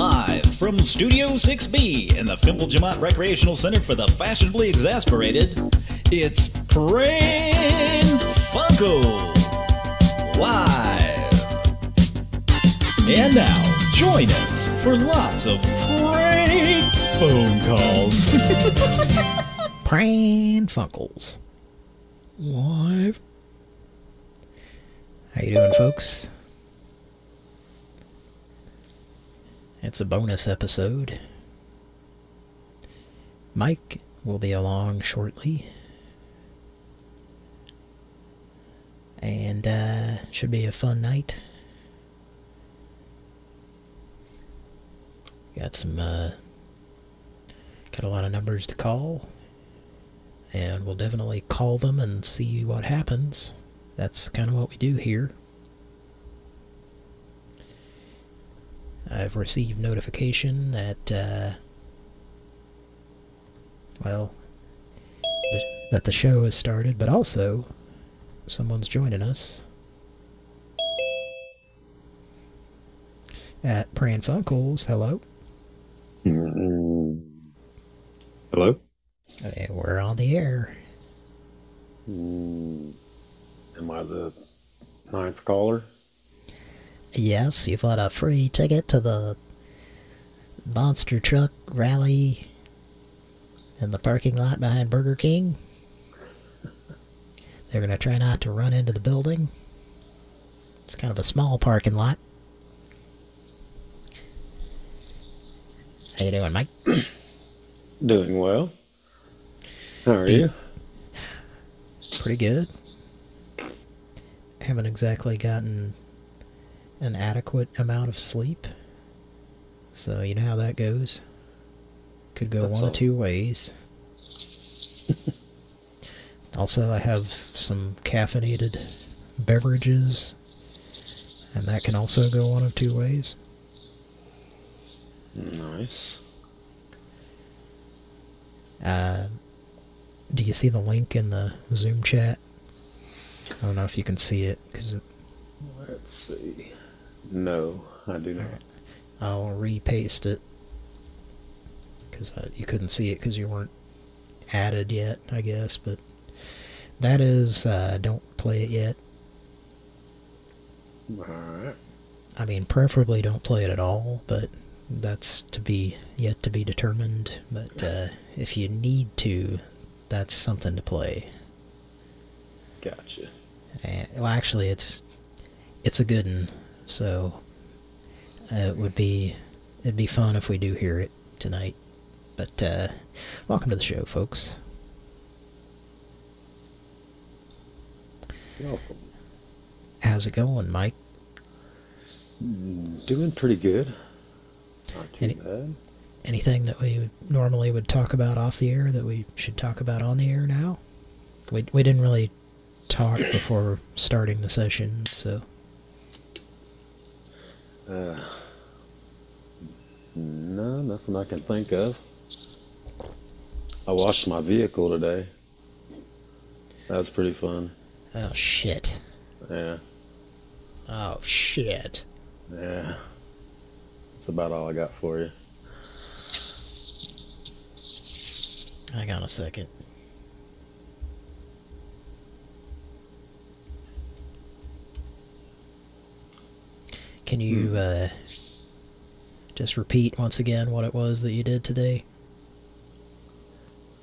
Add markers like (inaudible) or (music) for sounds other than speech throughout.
Live from Studio 6B in the Fimple Jamont Recreational Center for the Fashionably Exasperated, it's Pran Funkle Live. And now, join us for lots of prank phone calls. (laughs) Pran Funkels. Live. How you doing, folks? It's a bonus episode. Mike will be along shortly. And, uh, should be a fun night. Got some, uh, got a lot of numbers to call. And we'll definitely call them and see what happens. That's kind of what we do here. I've received notification that, uh, well, th that the show has started, but also someone's joining us at Pran Funkels. Hello. Mm. Hello? Hey, we're on the air. Mm. Am I the ninth caller? Yes, you've got a free ticket to the monster truck rally in the parking lot behind Burger King. They're going to try not to run into the building. It's kind of a small parking lot. How you doing, Mike? (clears throat) Doing well. How are Be- you? Pretty good. Haven't exactly gotten an adequate amount of sleep. So you know how that goes. Could go That's one all. of two ways. (laughs) also, I have some caffeinated beverages. And that can also go one of two ways. Nice. Uh, do you see the link in the Zoom chat? I don't know if you can see it, because Let's see. No, I do not. I'll repaste it because uh, you couldn't see it because you weren't added yet, I guess. But that is, uh, don't play it yet. Alright. I mean, preferably don't play it at all, but that's to be yet to be determined. But uh, if you need to, that's something to play. Gotcha. And, well, actually, it's it's a good one, so uh, it would be it'd be fun if we do hear it tonight. But uh, welcome to the show, folks. Welcome. How's it going, Mike? Doing pretty good. Not too Any- bad. Anything that we normally would talk about off the air that we should talk about on the air now? We we didn't really talk before starting the session, so Uh, no, nothing I can think of. I washed my vehicle today. That was pretty fun. oh shit, Yeah. oh shit. Yeah. That's about all I got for you. Hang on a second. Can you uh, just repeat once again what it was that you did today?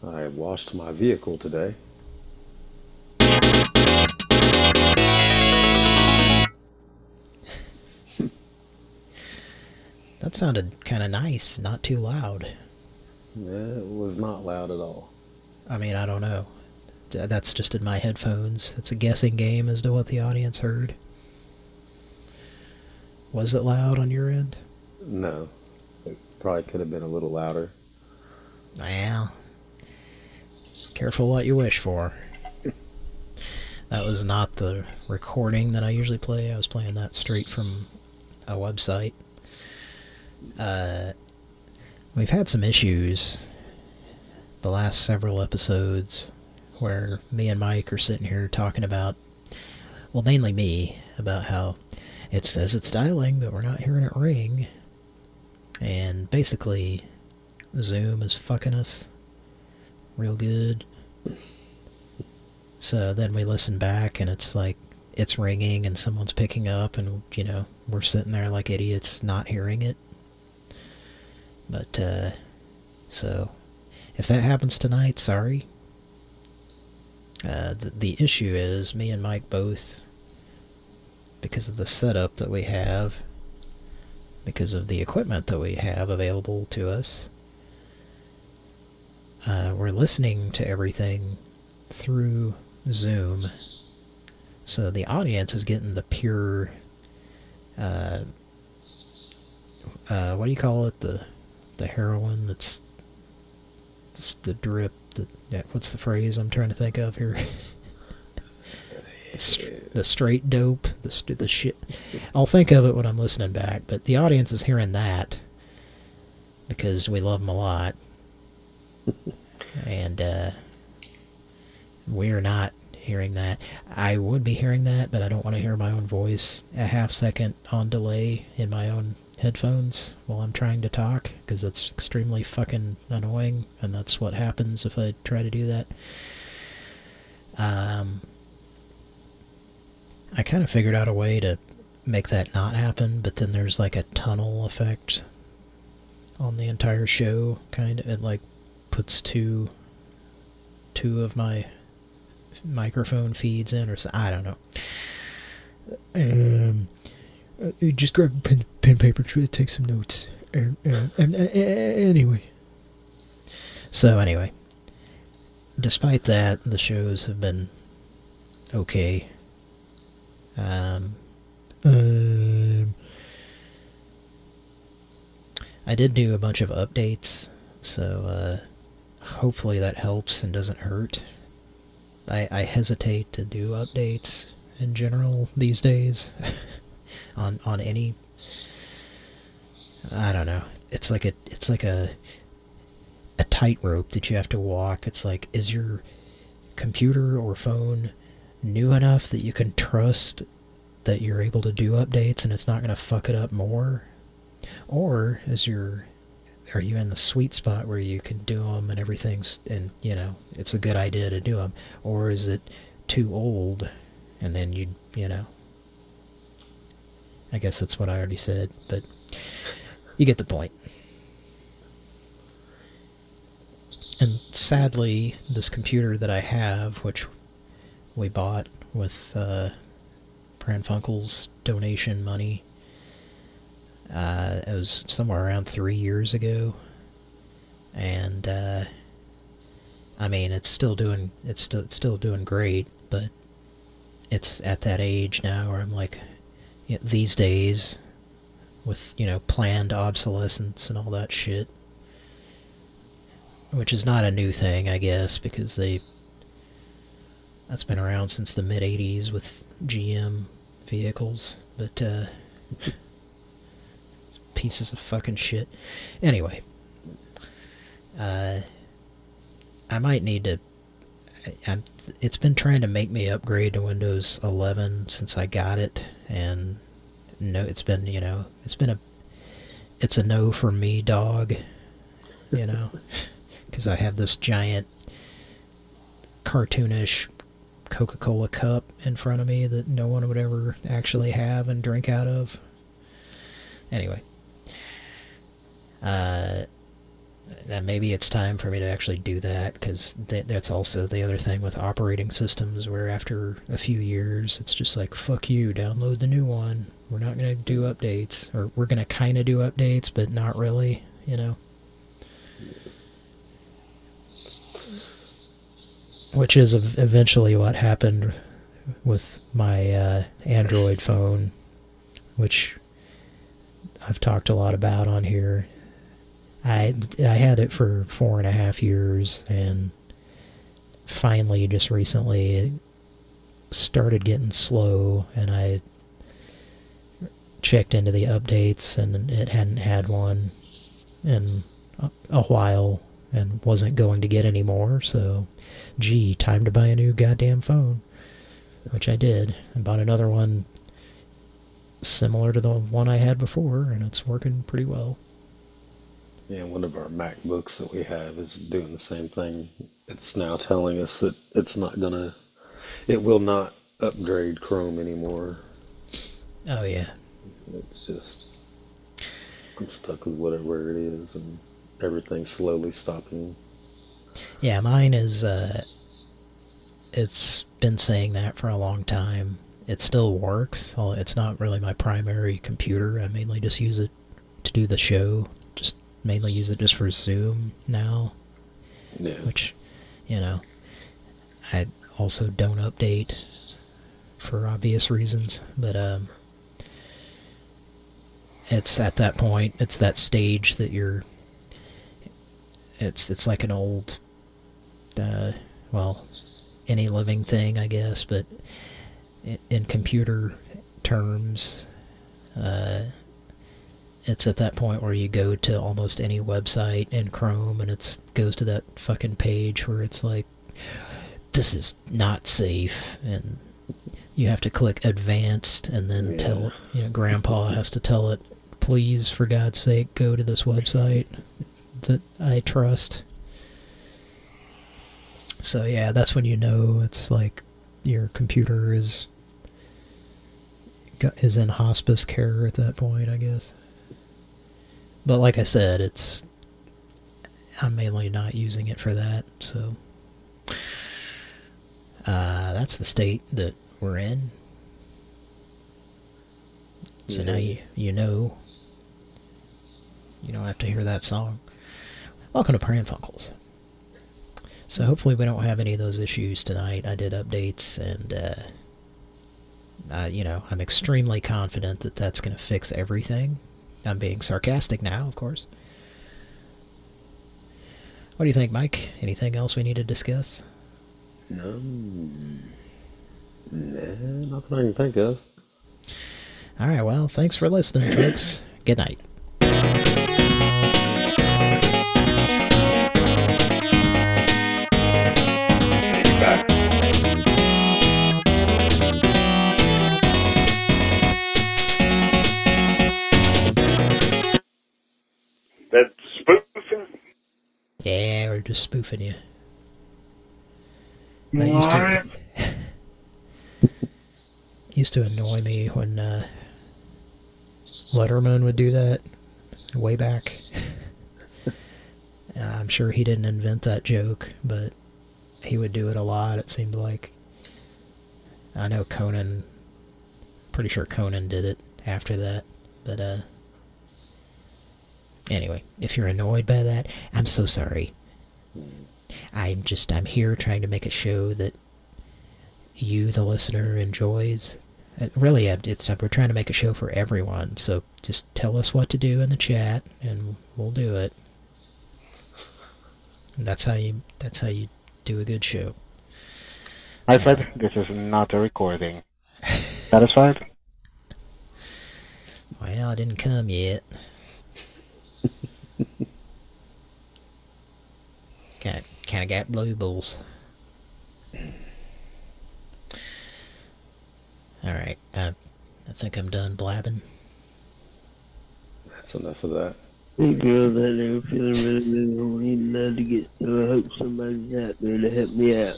I washed my vehicle today. (laughs) That sounded kind of nice, not too loud. Yeah, it was not loud at all. I mean, I don't know. That's just in my headphones. It's a guessing game as to what the audience heard. Was it loud on your end? No. It probably could have been a little louder. Well, careful what you wish for. That was not the recording that I usually play. I was playing that straight from a website. Uh, we've had some issues the last several episodes where me and Mike are sitting here talking about, well, mainly me, about how it says it's dialing, but we're not hearing it ring. and basically, Zoom is fucking us real good. So then we listen back, and it's like it's ringing, and someone's picking up, and you know we're sitting there like idiots, not hearing it. But uh, so if that happens tonight, sorry. Uh, the, the issue is me and Mike both, because of the setup that we have, because of the equipment that we have available to us, uh, we're listening to everything through Zoom. So the audience is getting the pure, uh, uh, what do you call it? The the heroin that's, that's the drip. The, what's the phrase I'm trying to think of here? (laughs) the straight dope, the the shit. I'll think of it when I'm listening back. But the audience is hearing that because we love them a lot, and uh, we're not hearing that. I would be hearing that, but I don't want to hear my own voice a half second on delay in my own headphones while I'm trying to talk, because it's extremely fucking annoying, and that's what happens if I try to do that. Um, I kind of figured out a way to make that not happen, but then there's like a tunnel effect on the entire show, kind of. It like puts two two of my microphone feeds in, or so, I don't know. Um, uh, just grab a pen, pen paper, try to take some notes. Um, um, anyway. So anyway, despite that, the shows have been okay. Um, um, I did do a bunch of updates, so uh, hopefully that helps and doesn't hurt. I, I hesitate to do updates in general these days (laughs) on on any I don't know. It's like a it's like a a tightrope that you have to walk. It's like is your computer or phone new enough that you can trust that you're able to do updates and it's not going to fuck it up more? Or is your are you in the sweet spot where you can do them and everything's and you know it's a good idea to do them or is it too old and then you you know? I guess that's what I already said but you get the point. And sadly this computer that I have which we bought with uh, Pran Funkels donation money. Uh, it was somewhere around three years ago, and uh, I mean it's still doing it's still it's still doing great, but it's at that age now where I'm like, you know, these days, with you know planned obsolescence and all that shit, which is not a new thing, I guess, because they that's been around since the mid '80s with GM vehicles, but. Uh, (laughs) pieces of fucking shit. Anyway, uh, I might need to. I, it's been trying to make me upgrade to Windows 11 since I got it, and no, it's been you know it's been a it's a no for me, dog. You know, (laughs) because I have this giant cartoonish Coca-Cola cup in front of me that no one would ever actually have and drink out of. Anyway, uh, maybe it's time for me to actually do that because th that's also the other thing with operating systems where after a few years it's just like fuck you download the new one. We're not going to do updates or we're going to kind of do updates but not really you know which is eventually what happened with my uh, Android phone which I've talked a lot about on here. I I had it for four and a half years, and finally, just recently, it started getting slow, and I checked into the updates, and it hadn't had one in a, a while, and wasn't going to get any more. So, gee, time to buy a new goddamn phone, which I did. I bought another one similar to the one I had before, and it's working pretty well. Yeah, one of our MacBooks that we have is doing the same thing. It's now telling us that it's not gonna, it will not upgrade Chrome anymore. Oh yeah. It's just, I'm stuck with whatever it is, and everything's slowly stopping. Yeah, mine is, uh, it's been saying that for a long time. It still works. It's not really my primary computer. I mainly just use it to do the show. Just mainly use it just for Zoom now. Yeah. Which, you know, I also don't update for obvious reasons. But, um, it's at that point, it's that stage that you're, it's, it's like an old, uh, well, any living thing, I guess, but in, computer terms, uh, it's at that point where you go to almost any website in Chrome and it goes to that fucking page where it's like, this is not safe, and you have to click advanced and then yeah. tell, you know, grandpa has to tell it, please, for God's sake, go to this website that I trust. So yeah, that's when you know it's like your computer is is in hospice care at that point, I guess. But like I said, it's I'm mainly not using it for that, so uh, that's the state that we're in. So yeah. now you you know. You don't have to hear that song. Welcome to Pran Funkels. So hopefully we don't have any of those issues tonight. I did updates and, uh, uh, you know, I'm extremely confident that that's going to fix everything. I'm being sarcastic now, of course. What do you think, Mike? Anything else we need to discuss? No. Nothing I can think of. All right, well, thanks for listening, folks. Good night. Yeah, we're just spoofing you. That used to (laughs) used to annoy me when uh, Letterman would do that way back. (laughs) I'm sure he didn't invent that joke, but he would do it a lot, it seemed like. I know Conan, pretty sure Conan did it after that, but uh, Anyway, if you're annoyed by that, I'm so sorry. I'm just, I'm here trying to make a show that you, the listener, enjoys. Uh, really, it's we're trying to make a show for everyone, so just tell us what to do in the chat, and we'll do it. that's how you, that's how you do a good show. I said this is not a recording. Satisfied? (laughs) Well, I didn't come yet. Got kind of got blue balls. All right, I, I think I'm done blabbing. That's enough of that. Hey girls out there feeling really, really lonely and love to get. So I hope somebody's out there to help me out.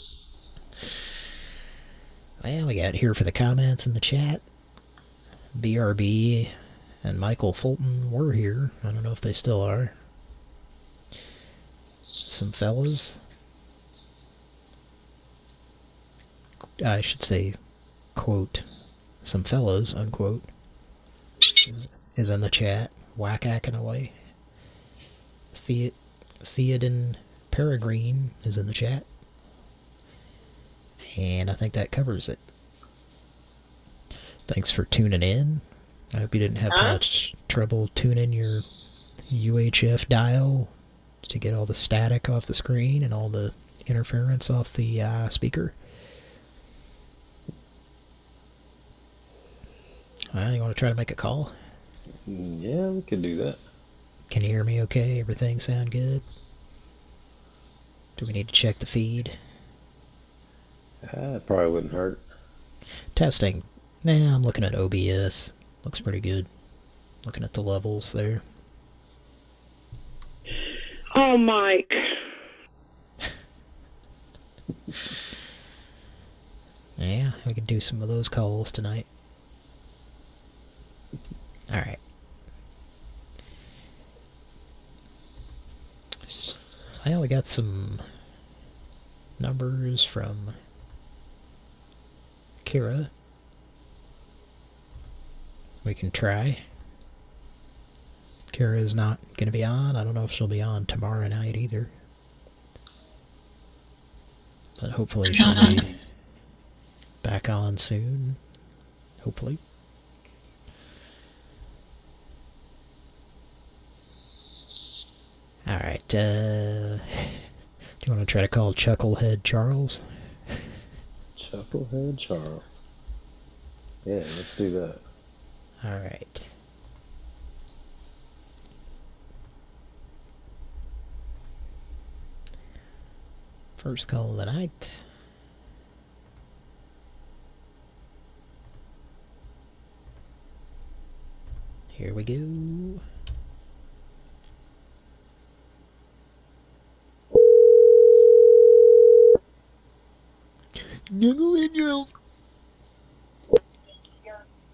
Well, we got here for the comments in the chat. BRB and Michael Fulton were here. I don't know if they still are. Some fellas. I should say, quote, some fellas, unquote, is, is in the chat, whack-acking away. The Theoden Peregrine is in the chat. And I think that covers it. Thanks for tuning in. I hope you didn't have too much trouble tuning your UHF dial to get all the static off the screen and all the interference off the uh, speaker. Well, you want to try to make a call? Yeah, we could do that. Can you hear me okay? Everything sound good? Do we need to check the feed? Uh, probably wouldn't hurt. Testing. Nah, I'm looking at OBS. Looks pretty good. Looking at the levels there. Oh, Mike. Yeah, we could do some of those calls tonight. Alright. Well, we got some numbers from Kira. We can try. Kira is not going to be on. I don't know if she'll be on tomorrow night either. But hopefully she'll be (laughs) back on soon. Hopefully. Alright, uh... Do you want to try to call Chucklehead Charles? Chucklehead Charles. Yeah, let's do that. Alright. First call of the night. Here we go.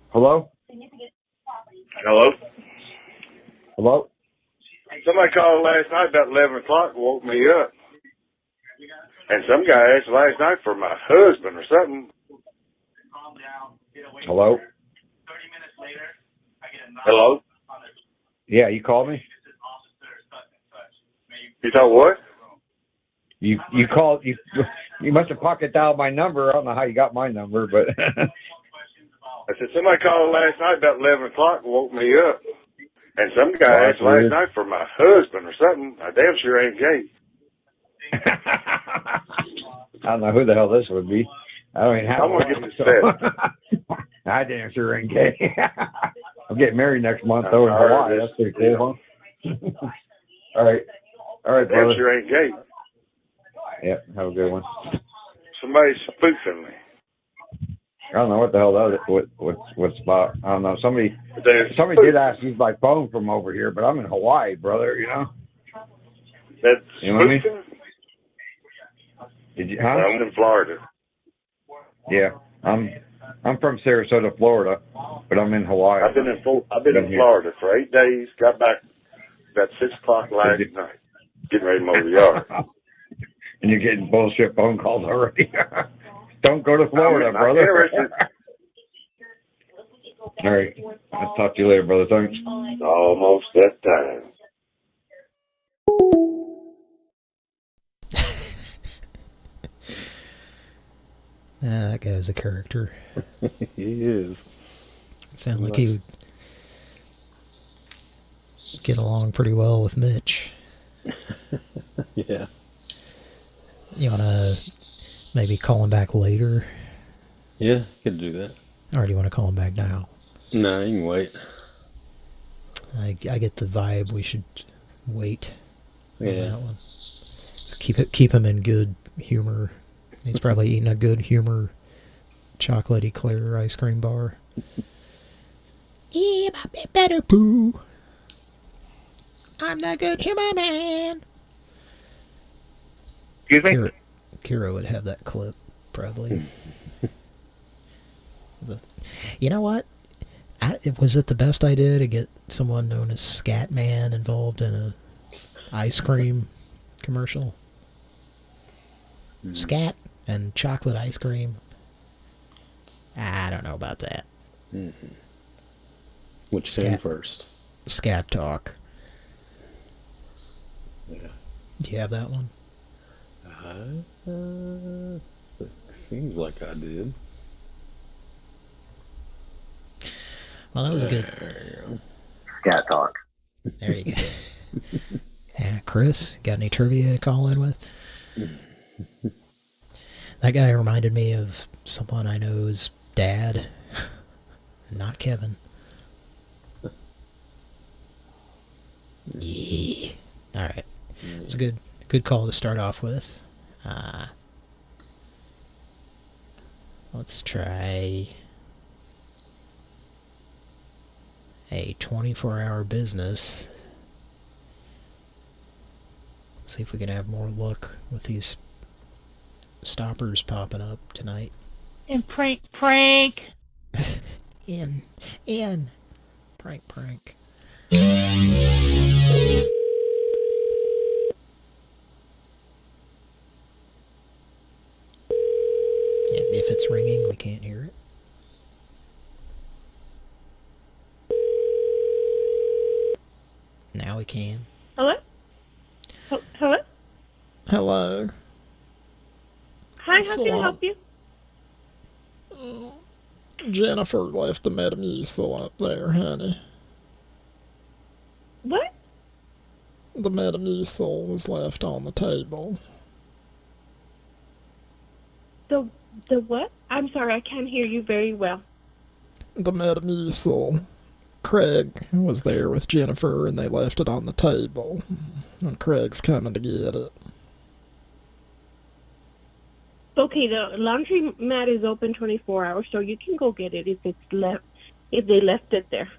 Hello? Hello? Hello? Somebody called last night about 11 o'clock woke me up. And some guy asked last night for my husband or something. Hello? Hello? Yeah, you called me? You thought what? You you called you you must have pocket dialed my number. I don't know how you got my number, but (laughs) I said, somebody called last night about 11 o'clock and woke me up. And some guy Oh, asked that's last night for my husband or something. I damn sure ain't gay. I don't know who the hell this would be. I don't even have I'm gonna get this so- (laughs) I damn sure ain't gay. (laughs) I'm getting married next month though in Hawaii. That's pretty cool, huh? (laughs) All right. All right, brother. sure ain't gay. Yep, have a good one. Somebody's spoofing me. I don't know what the hell that what what's what's about. I don't know. Somebody somebody did ask use my phone from over here, but I'm in Hawaii, brother. You know. That's You know what I mean? Did you? Huh? I'm in Florida. Yeah, I'm I'm from Sarasota, Florida, but I'm in Hawaii. I've been in I've been Been in here. Florida for eight days. Got back about six o'clock last you- night. Getting ready to mow the yard. (laughs) and you're getting bullshit phone calls already. (laughs) Don't go to Florida, I'm brother. (laughs) All right, I'll talk to you later, brother. Thanks. Almost that time. Ah, that guy's a character. (laughs) He is. It Sound like he would get along pretty well with Mitch. (laughs) Yeah. You wanna maybe call him back later, Yeah, could do that. or do you want to call him back now? No, you can wait. I I get the vibe we should wait on Yeah. that one. Keep it keep him in good humor. He's probably eating a good humor chocolate eclair ice cream bar. yeah, my better poo. I'm the good humor man. Excuse me? Kira, Kira would have that clip, probably. (laughs) the, you know what? I, it- was it the best idea to get someone known as Scatman involved in a ice cream commercial? Hmm. Scat and chocolate ice cream. I don't know about that. Which came Scat. first? Scat talk. Yeah. Do you have that one? Uh, it seems like I did. Well, that was a good. There you go. Scat talk. There you go. (laughs) yeah, Chris, got any trivia to call in with? (laughs) that guy reminded me of someone I know's dad. (laughs) Not Kevin. Yeah. All right. It's a good good call to start off with. Uh, let's try a 24 hour business see if we can have more luck with these stoppers popping up tonight. And prank, prank. (laughs) In, in, prank, prank. If it's ringing, we can't hear it. Now we can. Hello? Hello? Hello. Hi, how can I help you? Mm. Jennifer left the Metamucil up there, honey. What? The Metamucil was left on the table. The the what? I'm sorry, I can't hear you very well. The Metamucil. Craig was there with Jennifer and they left it on the table. And Craig's coming to get it. Okay, the laundry mat is open 24 hours, so you can go get it if it's left, if they left it there.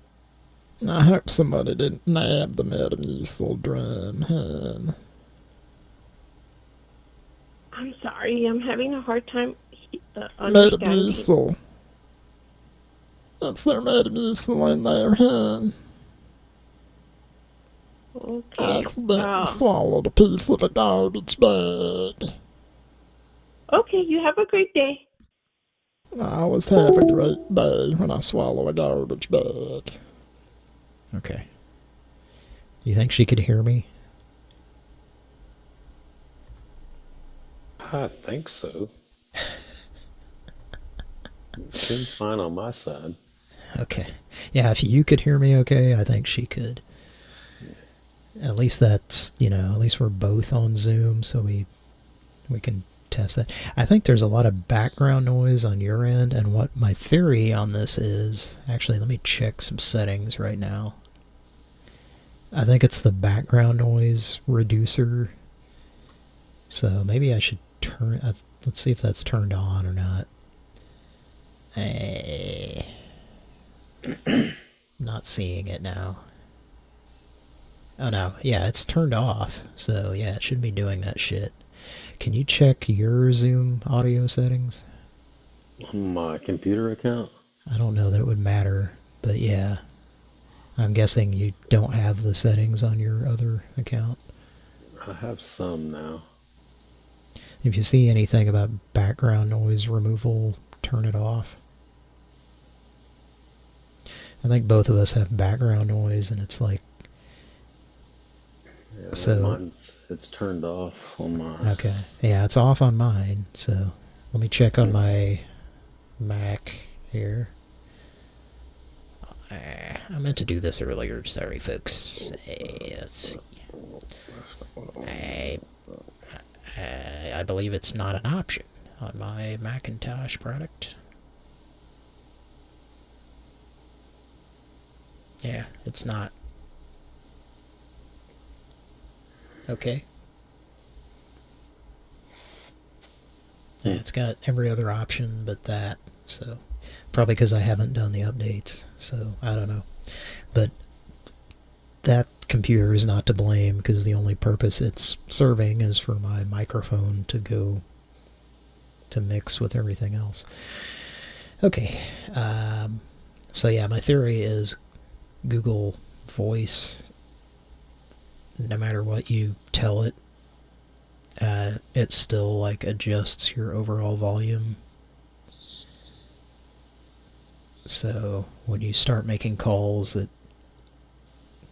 I hope somebody didn't nab the Metamucil drum, hun. I'm sorry, I'm having a hard time uh. Metamucil. That's their Metamucil in there, hun. Okay. Accidentally um, swallowed a piece of a garbage bag. Okay, you have a great day. I was having a great day when I swallow a garbage bag. Okay. You think she could hear me? I think so. Seems fine on my side. Okay. Yeah, if you could hear me okay, I think she could. At least that's, you know, at least we're both on Zoom, so we we can test that. I think there's a lot of background noise on your end, and what my theory on this is, actually, let me check some settings right now. I think it's the background noise reducer. So maybe I should turn, uh, let's see if that's turned on or not. Eh. Not seeing it now. Oh no, yeah, it's turned off. So yeah, it shouldn't be doing that shit. Can you check your Zoom audio settings? On my computer account? I don't know that it would matter, but yeah. I'm guessing you don't have the settings on your other account. I have some now. If you see anything about background noise removal, turn it off. I think both of us have background noise, and it's like Yeah, So- mine's it's turned off on mine. Okay. Yeah, it's off on mine, so let me check on my Mac here. Uh, I meant to do this earlier. Sorry, folks. Let's see. I, I, I believe it's not an option on my Macintosh product. Yeah, it's not. Okay. Yeah, it's got every other option but that. So probably because I haven't done the updates. So I don't know. But that computer is not to blame because the only purpose it's serving is for my microphone to go to mix with everything else. Okay. Um, so yeah, my theory is Google Voice no matter what you tell it, uh, it still like adjusts your overall volume. So when you start making calls, it,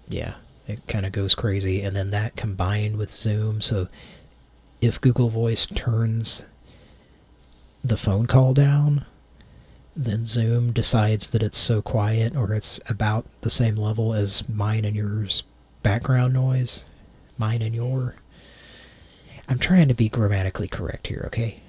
yeah, it kind of goes crazy. And then that combined with Zoom, so if Google Voice turns the phone call down, then Zoom decides that it's so quiet or it's about the same level as mine and yours background noise, mine and your. I'm trying to be grammatically correct here, okay?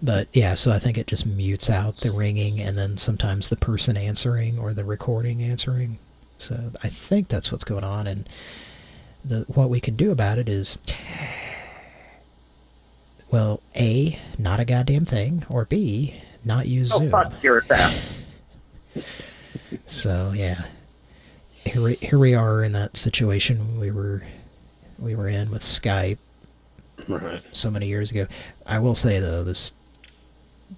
But yeah, so I think it just mutes out the ringing and then sometimes the person answering or the recording answering. So I think that's what's going on and the what we can do about it is well, A, not a goddamn thing, or B, not use Zoom. Fuck yourself. So yeah, here we, here we are in that situation we were we were in with Skype Right. so many years ago. I will say though, this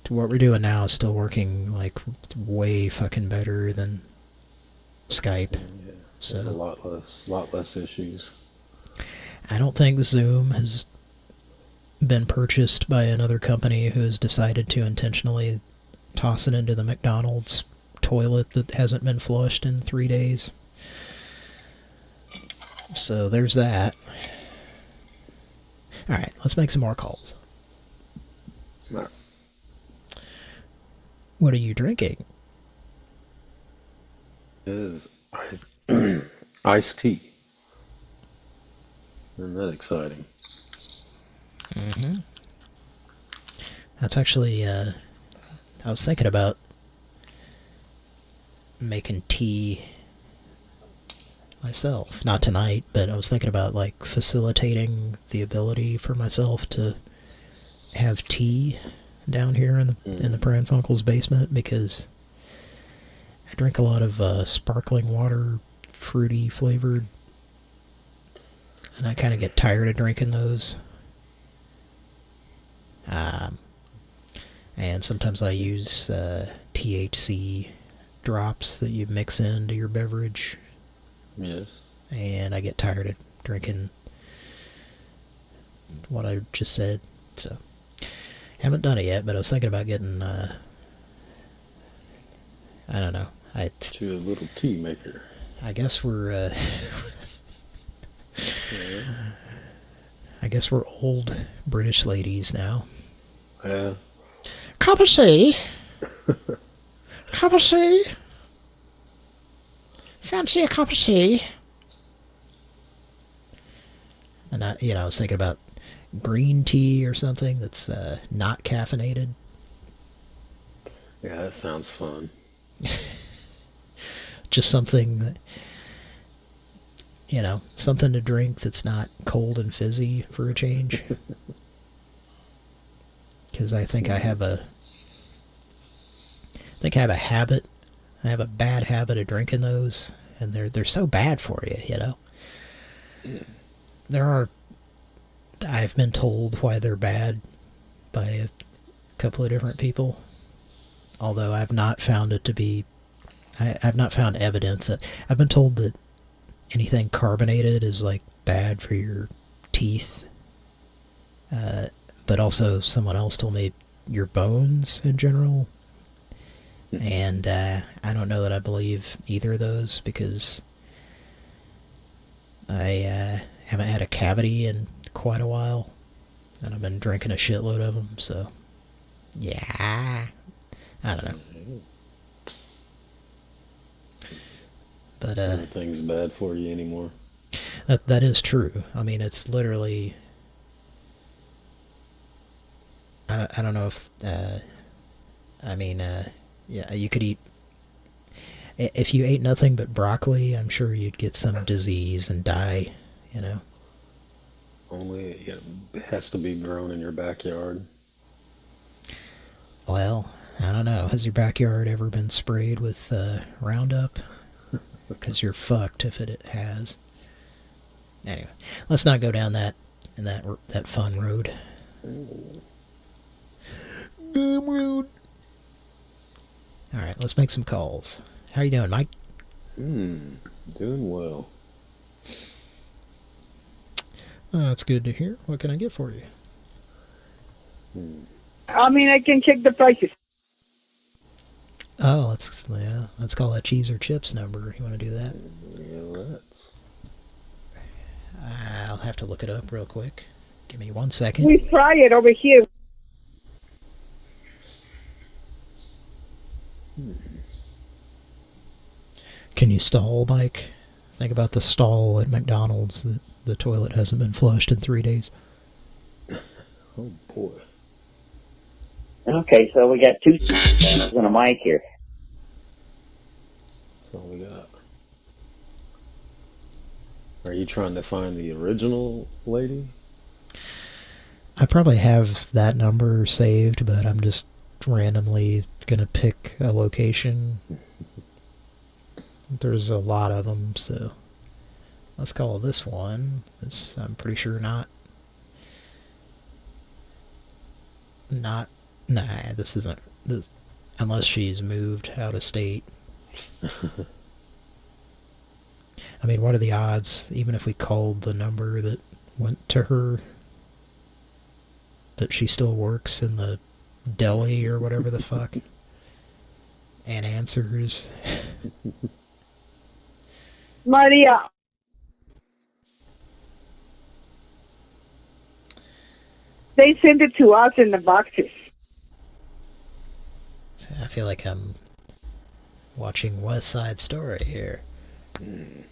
what we're doing now is still working like way fucking better than Skype. There's a lot less, lot less issues. I don't think Zoom has been purchased by another company who has decided to intentionally toss it into the McDonald's toilet that hasn't been flushed in three days. So there's that. Alright, let's make some more calls. Right. What are you drinking? Is ice, (clears throat) iced tea. Isn't that exciting? Mm-hmm. That's actually, uh, I was thinking about making tea myself. Not tonight, but I was thinking about, like, facilitating the ability for myself to have tea down here in the in the Pran Funkels basement because I drink a lot of uh, sparkling water, fruity flavored, and I kind of get tired of drinking those. Um, and sometimes I use uh, THC drops that you mix into your beverage, Yes. and I get tired of drinking what I just said. So, haven't done it yet, but I was thinking about getting. Uh, I don't know. I To a little tea maker. I guess we're. Uh, (laughs) I guess we're old British ladies now. Yeah. Cup of tea. (laughs) cup of tea. Fancy a cup of tea. And I, you know, I was thinking about green tea or something that's uh, not caffeinated. Yeah, that sounds fun. (laughs) Just something that, you know, something to drink that's not cold and fizzy for a change. (laughs) Because I think I have a, I think I have a habit. I have a bad habit of drinking those, and they're they're so bad for you, you know. There are, I've been told why they're bad by a couple of different people, although I've not found it to be I, I've not found evidence. That, I've been told that anything carbonated is like bad for your teeth. Uh, but also, someone else told me your bones in general. And uh, I don't know that I believe either of those because I uh, haven't had a cavity in quite a while, and I've been drinking a shitload of them. So, yeah, I don't know. But uh, Everything's bad for you anymore. that that is true. I mean, it's literally. I I don't know if uh, I mean uh, yeah you could eat. If you ate nothing but broccoli, I'm sure you'd get some disease and die. You know. Only it has to be grown in your backyard. Well, I don't know. Has your backyard ever been sprayed with uh, Roundup? (laughs) Because you're fucked if it has. Anyway, let's not go down that in that that fun road. Damn road. All right, let's make some calls. How you doing, Mike? Hmm. Doing well. Oh, that's good to hear. What can I get for you? I mean, I can check the prices. Oh, let's yeah, let's call that cheese or chips number. You want to do that? Yeah, let's. I'll have to look it up real quick. Give me one second. We try it over here. Can you stall, Mike? Think about the stall at McDonald's that the toilet hasn't been flushed in three days. Oh boy. Okay, so we got two and a mic here. That's all we got. Are you trying to find the original lady? I probably have that number saved, but I'm just randomly gonna pick a location. There's a lot of them, so let's call this one. It's I'm pretty sure not. Not nah. This isn't this unless she's moved out of state. (laughs) I mean, what are the odds? Even if we called the number that went to her, that she still works in the deli or whatever the fuck, (laughs) and answers. Maria. They send it to us in the boxes. I feel like I'm watching West Side Story here. You're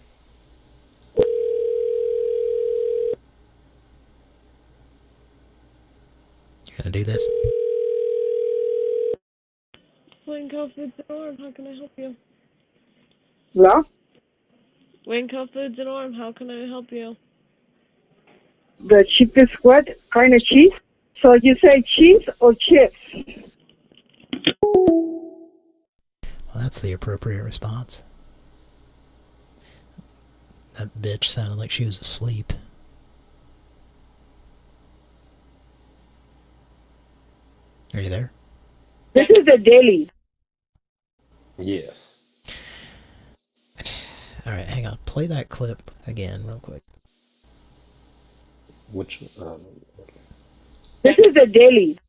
gonna do this? Winco Foods and Orm, how can I help you? Hello? Winco Foods and Orm, how can I help you? The cheapest what kind of cheese? So you say cheese or chips? Well, that's the appropriate response. That bitch sounded like she was asleep. Are you there? This is the daily. Yes. Alright, hang on. Play that clip again real quick. Which um, This is a daily.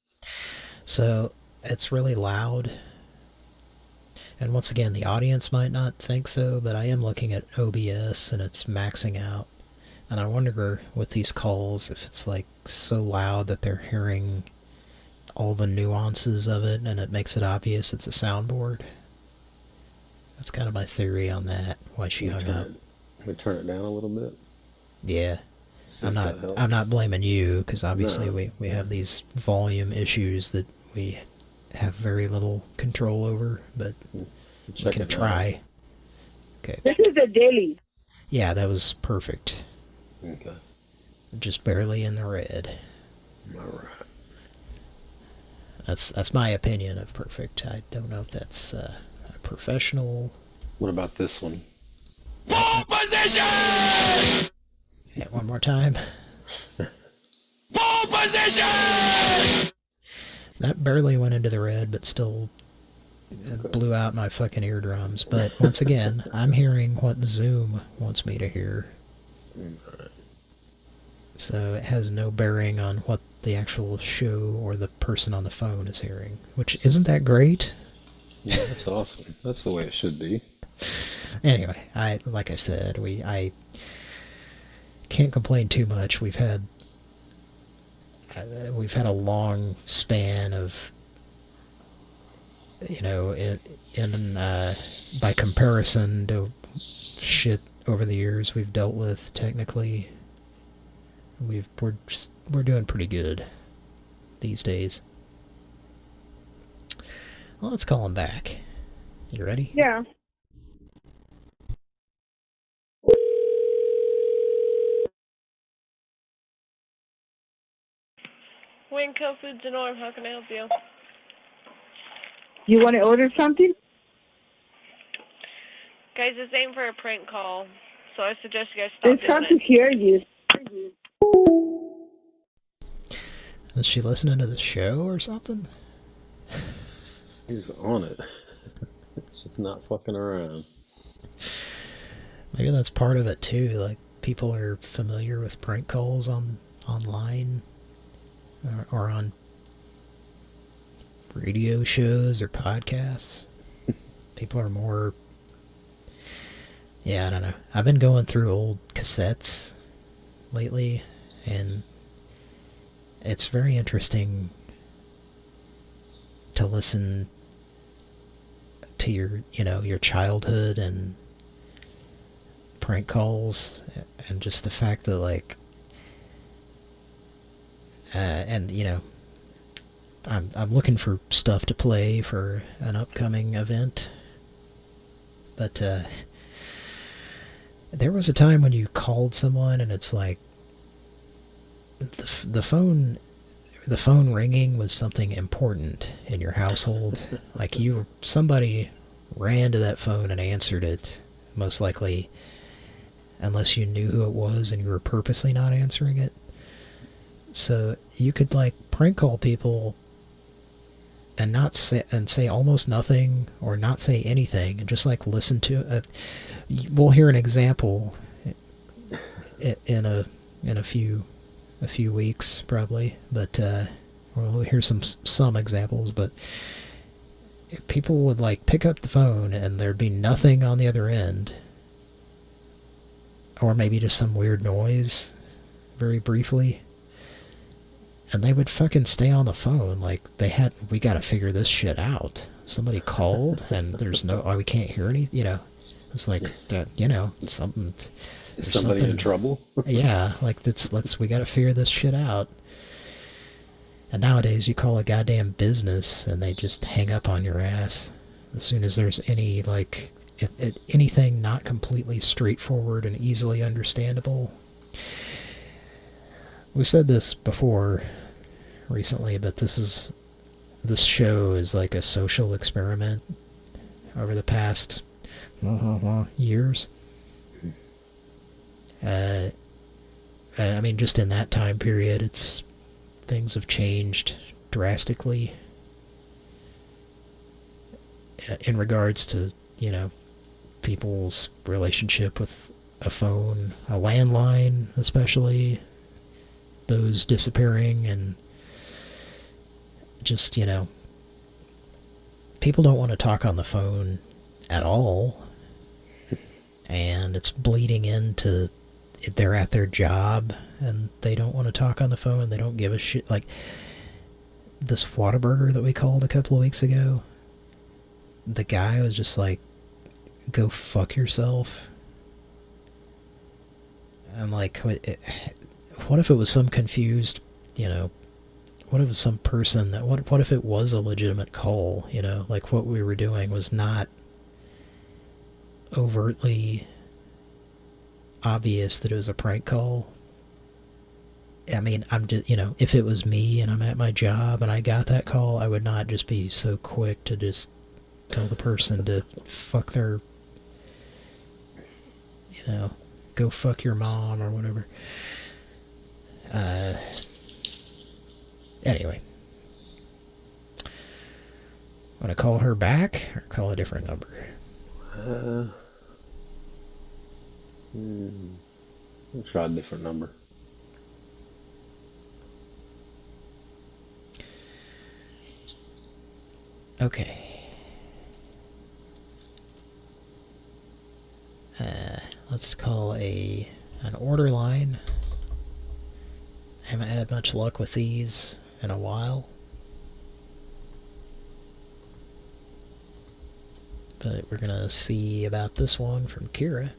So, it's really loud. And once again, the audience might not think so, but I am looking at OBS and it's maxing out. And I wonder with these calls if it's like so loud that they're hearing all the nuances of it and it makes it obvious it's a soundboard. That's kind of my theory on that, why she we hung turn up. it, we turn it down a little bit. Yeah. See I'm not. I'm not blaming you because obviously No. we, we have these volume issues that we have very little control over, but we can it now. try. Okay. This is a daily. Yeah, that was perfect. Okay. Just barely in the red. All right. That's that's my opinion of perfect. I don't know if that's uh, a professional. What about this one? Yeah, one more time. (laughs) That barely went into the red, but still uh, it blew out my fucking eardrums. But once again, (laughs) I'm hearing what Zoom wants me to hear. So it has no bearing on what the actual show or the person on the phone is hearing. Which, isn't that great? Yeah, that's awesome. That's the way it should be. Anyway, I like I said, we I can't complain too much. We've had uh, we've had a long span of you know in in uh, by comparison to shit over the years we've dealt with technically we've we're we're doing pretty good these days. Well, let's call him back. You ready? Yeah. Winco Foods and Orm, how can I help you? You want to order something? Guys, it's aimed for a prank call, so I suggest you guys stop It's doing hard to it. hear you. Is she listening to the show or something? He's on it. (laughs) She's not fucking around. Maybe that's part of it too. Like people are familiar with prank calls on online or, or on radio shows or podcasts. (laughs) people are more. Yeah, I don't know. I've been going through old cassettes lately, and it's very interesting to listen to your, you know, your childhood and prank calls and just the fact that like uh, and you know I'm I'm looking for stuff to play for an upcoming event. But uh there was a time when you called someone and it's like the, the phone the phone ringing was something important in your household (laughs) like you somebody ran to that phone and answered it most likely unless you knew who it was and you were purposely not answering it. So you could like prank call people and not say and say almost nothing or not say anything and just like listen to it. We'll hear an example in a in a few a few weeks probably, but uh, we'll hear some some examples. But if people would like pick up the phone and there'd be nothing on the other end, or maybe just some weird noise, very briefly. And they would fucking stay on the phone like they had. We got to figure this shit out. Somebody (laughs) called and there's no. Oh, we can't hear any. You know, it's like that. You know, something. Is somebody in trouble? (laughs) yeah, like let's let's we got to figure this shit out. And nowadays, you call a goddamn business and they just hang up on your ass as soon as there's any like anything not completely straightforward and easily understandable. We said this before recently, but this is this show is like a social experiment over the past uh-huh, years. Uh, I mean, just in that time period, it's things have changed drastically uh, in regards to you know people's relationship with a phone, a landline, especially those disappearing and just you know people don't want to talk on the phone at all. And it's bleeding into they're at their job and they don't want to talk on the phone they don't give a shit like this Whataburger that we called a couple of weeks ago the guy was just like go fuck yourself. And like what if it was some confused you know what if it was some person that what what if it was a legitimate call you know? Like what we were doing was not overtly obvious that it was a prank call I mean, I'm just, you know, if it was me and I'm at my job and I got that call, I would not just be so quick to just tell the person to fuck their, you know, go fuck your mom or whatever. Uh, anyway. Want to call her back or call a different number? Uh, hmm. I'll try a different number. Okay. Uh, let's call a an order line. I Haven't had much luck with these in a while. But we're gonna see about this one from Kira.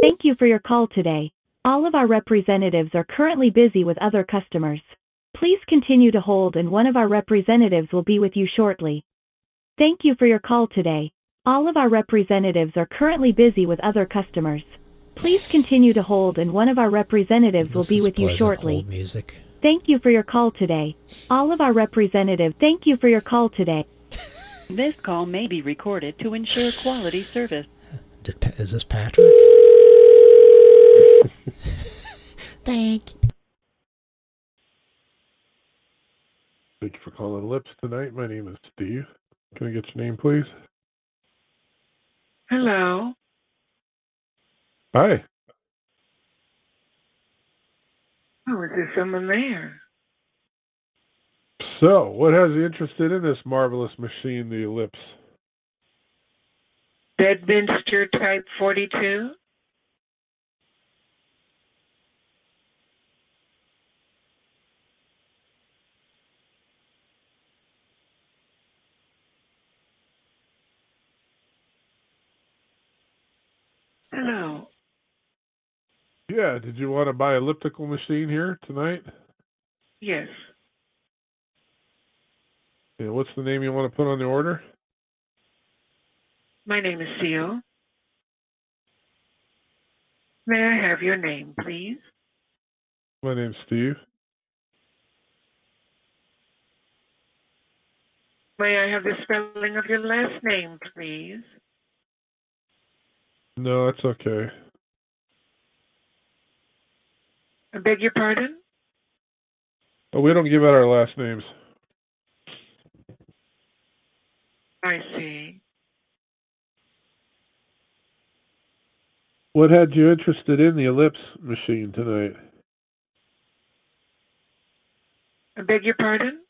Thank you for your call today. All of our representatives are currently busy with other customers. Please continue to hold and one of our representatives will be with you shortly. Thank you for your call today. All of our representatives are currently busy with other customers. Please continue to hold and one of our representatives will be with you pleasant shortly. old music. Thank you for your call today. All of our representatives, thank you for your call today. This call may be recorded to ensure quality service. Did, is this Patrick? (laughs) Thank Thank you for calling Lips tonight. My name is Steve. Can I get your name, please? Hello. Hi. Oh, is there someone there? So, what has you interested in this marvelous machine, the Ellipse? Bedminster Type 42? Hello. Yeah, did you want to buy elliptical machine here tonight? Yes. Yeah, what's the name you want to put on the order? My name is Seal. May I have your name, please? My name's Steve. May I have the spelling of your last name, please? No, it's okay. I beg your pardon? Oh, we don't give out our last names. I see. What had you interested in the ellipse machine tonight? I beg your pardon?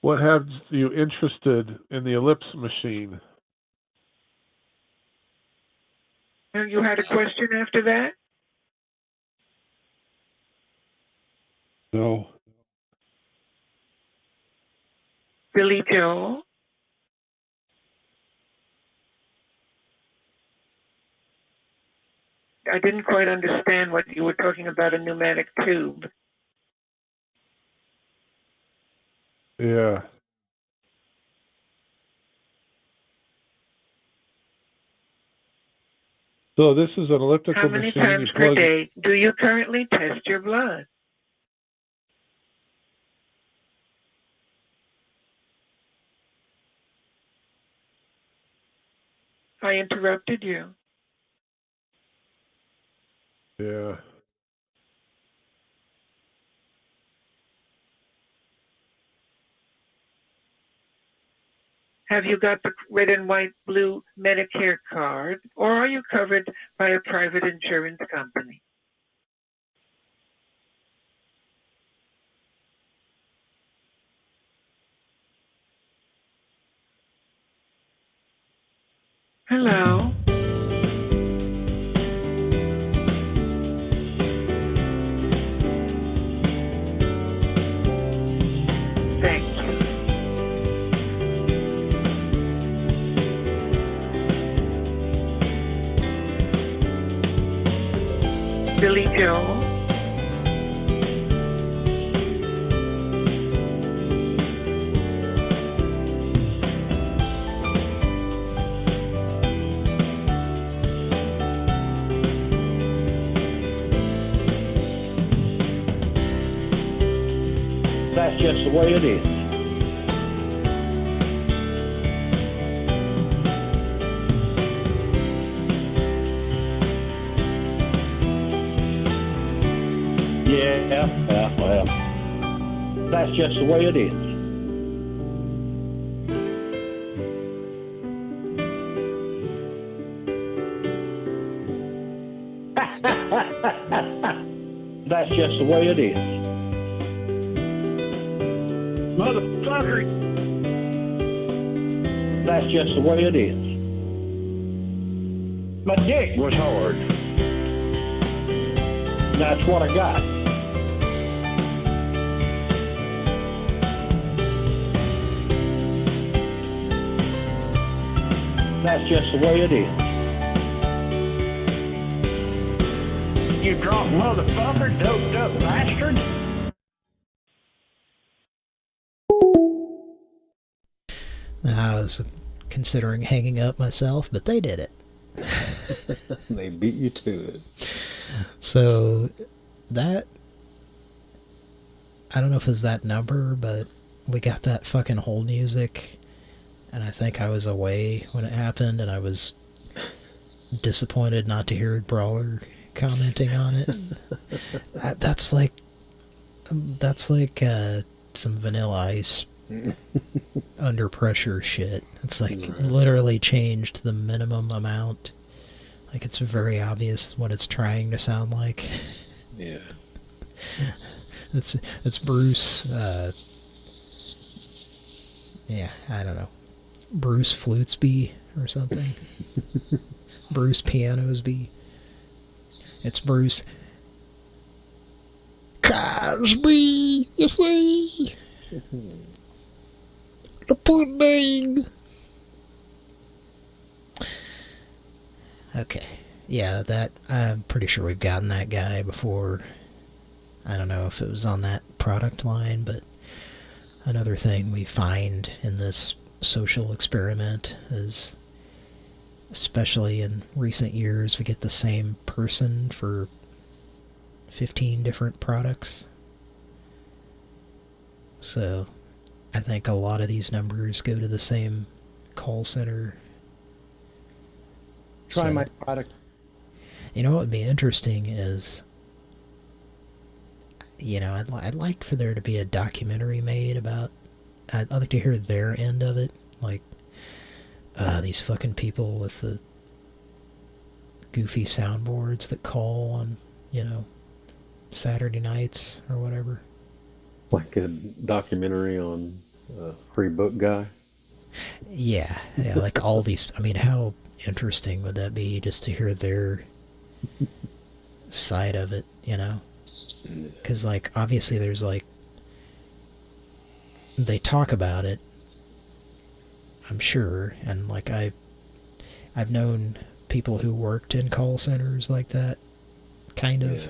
What had you interested in the ellipse machine? And you had a question after that? No. Billy Joel? I didn't quite understand what you were talking about a pneumatic tube. Yeah. So this is an elliptical How many machine. times per plug- day do you currently test your blood? I interrupted you. Yeah. Have you got the red and white blue Medicare card, or are you covered by a private insurance company? Hello. That's just the way it is. That's just the way it is. (laughs) That's just the way it is. Motherfucker! That's just the way it is. My dick was hard. That's what I got. That's just the way it is. You drunk motherfucker, doped up bastard. I was considering hanging up myself, but they did it. (laughs) they beat you to it. So that I don't know if it was that number, but we got that fucking whole music and I think I was away when it happened and I was disappointed not to hear Brawler commenting on it. (laughs) That- that's like that's like uh, some vanilla ice (laughs) under pressure shit. It's like Right. literally changed the minimum amount. Like it's very obvious what it's trying to sound like. Yeah. It's it's Bruce. Uh, yeah, I don't know. Bruce Flutesby or something. (laughs) Bruce Pianosby. It's Bruce Cosby. You see the pudding. Okay. Yeah, that I'm pretty sure we've gotten that guy before. I don't know if it was on that product line, but another thing we find in this social experiment is especially in recent years we get the same person for 15 different products. So I think a lot of these numbers go to the same call center Try So- my product. You know what would be interesting is, you know, I'd, li- I'd like for there to be a documentary made about. I'd, I'd like to hear their end of it, like uh, these fucking people with the goofy soundboards that call on, you know, Saturday nights or whatever. Like a documentary on a free book guy. Yeah, yeah, like all (laughs) these. I mean, how interesting would that be just to hear their side of it, you know? Because, like, obviously there's, like, they talk about it, I'm sure, and, like, I, I've known people who worked in call centers like that, kind of.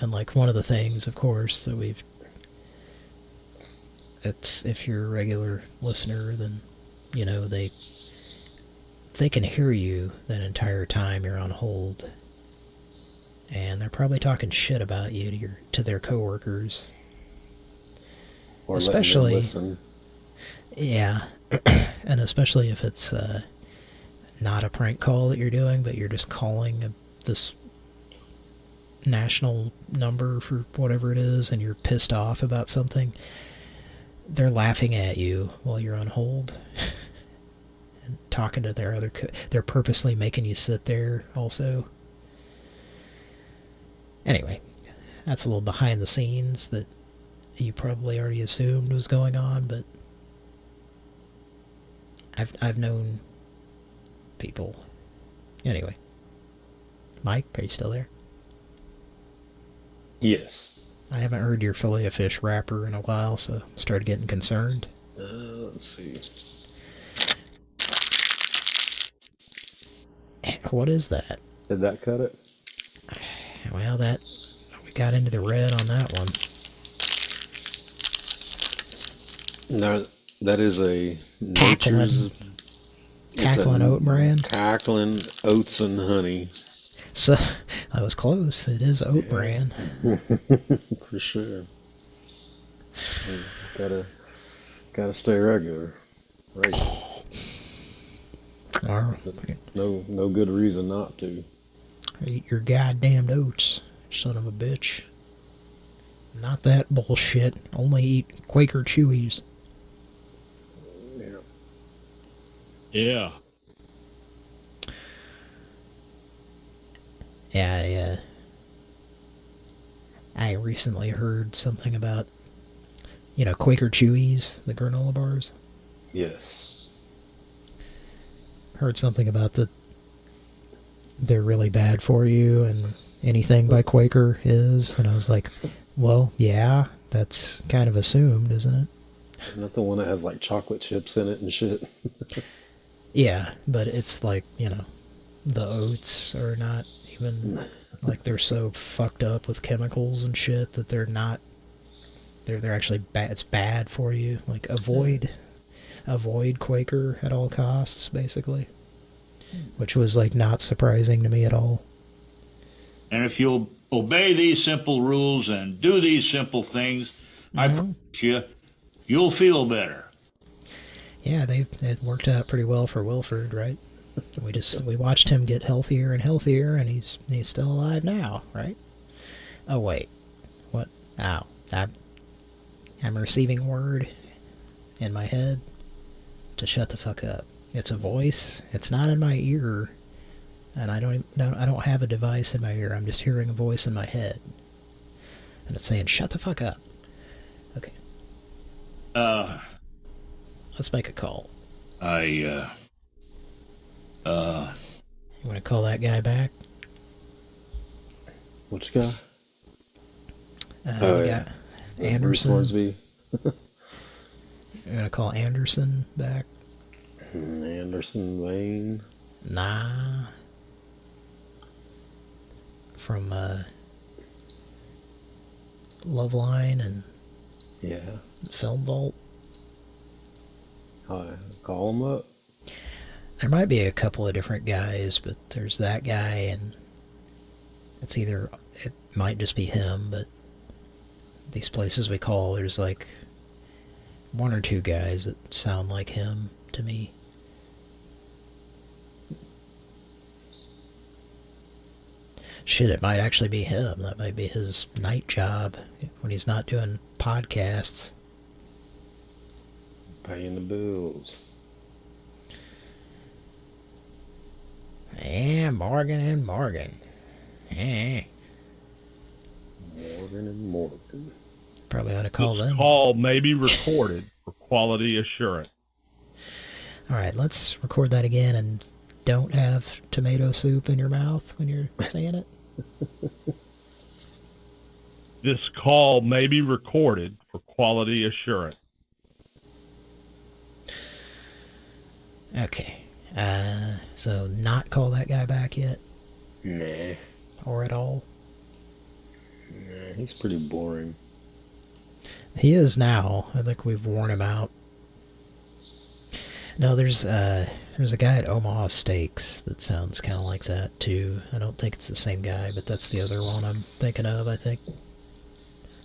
And, like, one of the things, of course, that we've it's if you're a regular listener, then you know they they can hear you that entire time you're on hold, and they're probably talking shit about you to your to their coworkers. Or especially, listen. yeah, (clears throat) and especially if it's uh, not a prank call that you're doing, but you're just calling this national number for whatever it is, and you're pissed off about something they're laughing at you while you're on hold (laughs) and talking to their other co- they're purposely making you sit there also anyway that's a little behind the scenes that you probably already assumed was going on but I've I've known people anyway Mike are you still there Yes. I haven't heard your fillet of fish wrapper in a while, so started getting concerned. Uh, let's see. Eh, What is that? Did that cut it? Well, that we got into the red on that one. No, that is a Cackling. nature's Cracklin' oat bran? Cackling oats and honey. So I was close. It is oat bran. (laughs) For sure. Yeah, Gotta gotta stay regular. Right. Or No no good reason not to. eat your goddamn oats, son of a bitch. Not that bullshit. Only eat Quaker Chewies. Yeah. Yeah, yeah. Uh, I recently heard something about, you know, Quaker Chewies, the granola bars. Yes. Heard something about the they're really bad for you and anything by Quaker is, and I was like, well, yeah, that's kind of assumed, isn't it? Not the one that has like chocolate chips in it and shit. (laughs) Yeah, but it's like, you know, the oats are not even like they're so fucked up with chemicals and shit that they're not they're they're actually bad it's bad for you. Like avoid avoid Quaker at all costs basically. Which was like not surprising to me at all. And if you'll obey these simple rules and do these simple things, I mm-hmm. promise you, you'll feel better. Yeah, they it worked out pretty well for Wilford, right? (laughs) We just we watched him get healthier and healthier, and he's he's still alive now, right? Oh wait, what? Ow! I'm I'm receiving word in my head to shut the fuck up. It's a voice. It's not in my ear, and I don't I don't have a device in my ear. I'm just hearing a voice in my head, and it's saying shut the fuck up. Okay. Uh, Let's make a call. I, uh, uh, You want to call that guy back? Which guy? Uh, Oh, we yeah. got Uh, Bruce Anderson. Hornsby. You're gonna call Anderson back? Anderson Wayne. Nah. From uh, Loveline and Yeah. Film Vault. Call him up. There might be a couple of different guys, but there's that guy, and it's either it might just be him, but these places we call, there's like one or two guys that sound like him to me. Shit, it might actually be him. That might be his night job when he's not doing podcasts. Paying the bills. Yeah, Morgan and Morgan. Eh. Morgan and Morgan. Probably ought to call This them. call may be recorded for quality assurance. All right, let's record that again and don't have tomato soup in your mouth when you're (laughs) saying it. This call may be recorded for quality assurance. Okay. Uh, so not call that guy back yet? Nah. Or at all? Nah, he's pretty boring. He is now. I think we've worn him out. No, there's uh there's a guy at Omaha Steaks that sounds kind of like that too. I don't think it's the same guy, but that's the other one I'm thinking of. I think.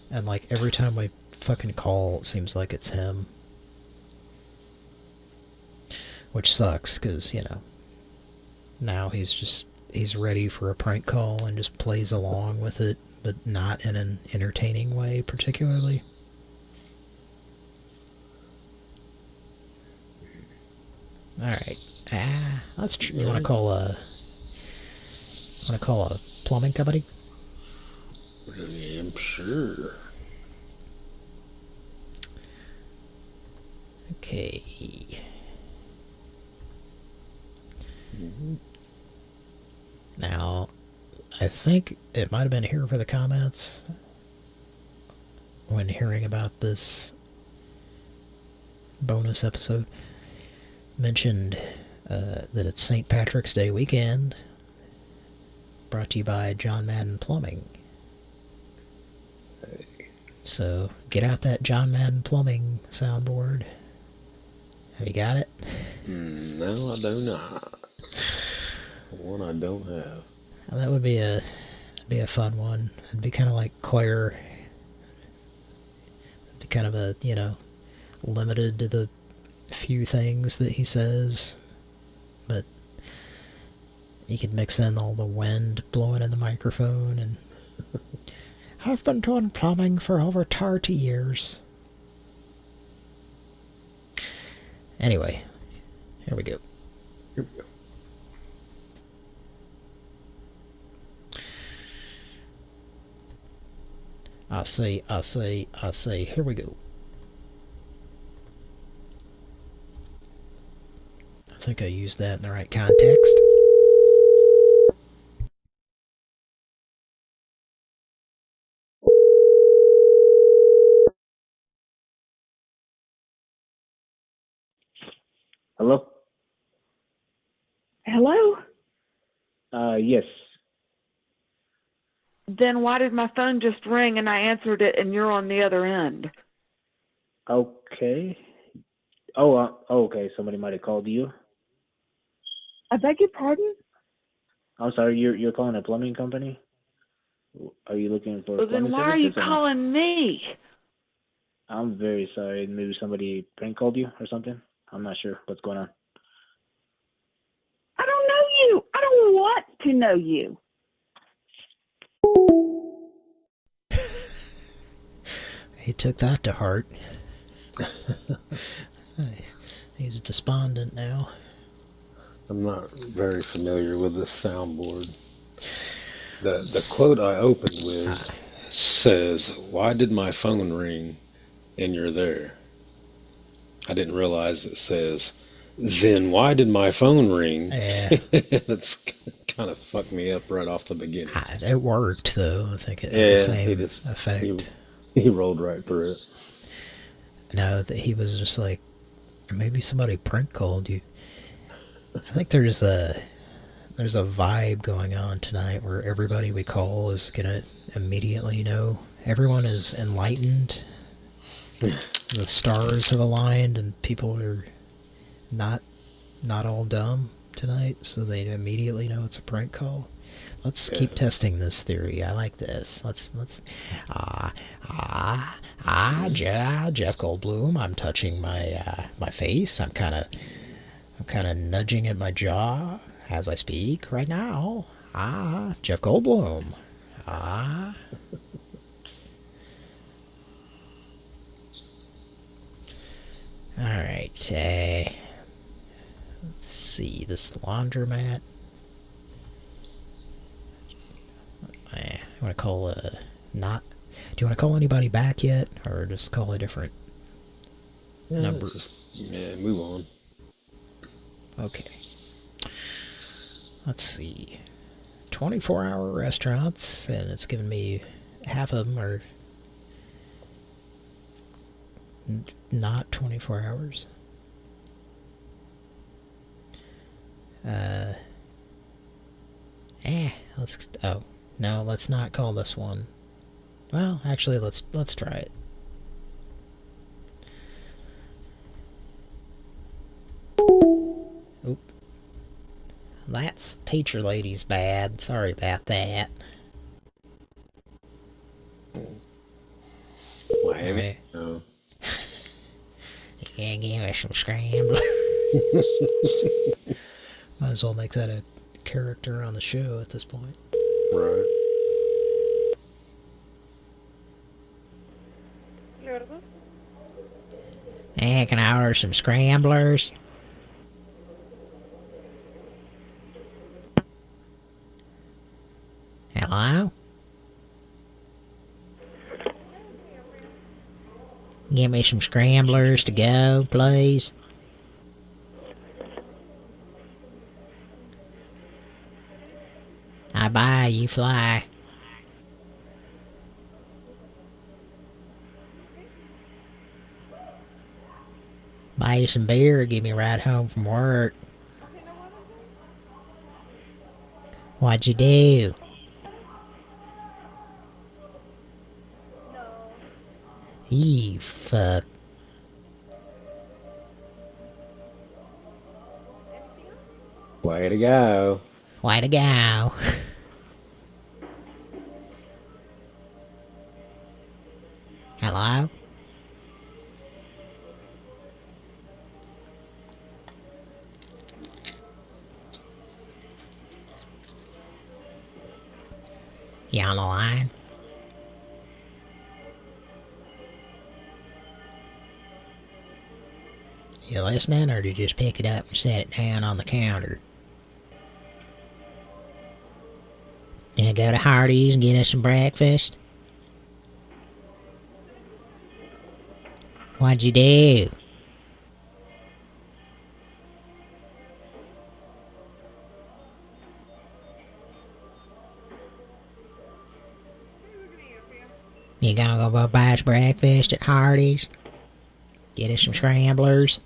And like every time we fucking call, it seems like it's him. Which sucks, because you know. Now he's just he's ready for a prank call and just plays along with it, but not in an entertaining way, particularly. All right. Ah, that's true. You want to call a want to call a plumbing company? I'm sure. Okay. Now, I think it might have been here for the comments when hearing about this bonus episode. Mentioned uh, that it's St. Patrick's Day weekend. Brought to you by John Madden Plumbing. So, get out that John Madden Plumbing soundboard. Have you got it? Mm, no, I do not. It's the one I don't have. Well, that would be a be a fun one. It'd be kind of like Claire. It'd be kind of a you know limited to the few things that he says, but you could mix in all the wind blowing in the microphone and. (laughs) I've been doing plumbing for over 30 years. Anyway, here we go. Here we go. I say, I say, I say, here we go. I think I used that in the right context. Hello? Hello? Uh, yes. Then why did my phone just ring and I answered it and you're on the other end? Okay. Oh, uh, oh, okay. Somebody might have called you. I beg your pardon? I'm sorry. You're you're calling a plumbing company. Are you looking for? Well, then why are you services or not? calling me? I'm very sorry. Maybe somebody prank called you or something. I'm not sure what's going on. I don't know you. I don't want to know you. He took that to heart. (laughs) He's despondent now. I'm not very familiar with this soundboard. The the quote I opened with ah. says, "Why did my phone ring, and you're there?" I didn't realize it says, "Then why did my phone ring?" Yeah. (laughs) That's kind of fucked me up right off the beginning. Ah, it worked, though. I think it had Yeah, the same just effect. He, (laughs) he rolled right through it. No, that he was just like, maybe somebody prank called you. I think there's a there's a vibe going on tonight where everybody we call is gonna immediately know. Everyone is enlightened. (laughs) the stars have aligned, and people are not not all dumb tonight, so they immediately know it's a prank call. Let's keep testing this theory. I like this. Let's let's ah ah ah Jeff, Jeff Goldblum. I'm touching my uh, my face. I'm kind of I'm kind of nudging at my jaw as I speak right now. Ah, Jeff Goldblum. Ah. Alright, uh, let's see, this laundromat. Eh, I want to call, uh, not, do you want to call anybody back yet, or just call a different Yeah, number? just, yeah, move on. Okay. Let's see. 24 hour restaurants, and it's given me half of them are not 24 hours. Uh. Eh, let's. Oh, no, let's not call this one. Well, actually, let's let's try it. Oop. That's teacher lady's bad. Sorry about that. Why have Okay. you? No. Yeah, give us some scramble. (laughs) Might as well make that a character on the show at this point. Right. Hey, can I order some scramblers? Hello? Give me some scramblers to go, please. I buy, you fly. Buy you some beer, give me a ride home from work. What'd you do? You fuck. Way to go. Way to go. Hello? You on the line? You listening, or did you just pick it up and set it down on the counter? Yeah, go to Hardee's and get us some breakfast. What'd you do? You gonna go buy us breakfast at Hardee's? Get us some scramblers?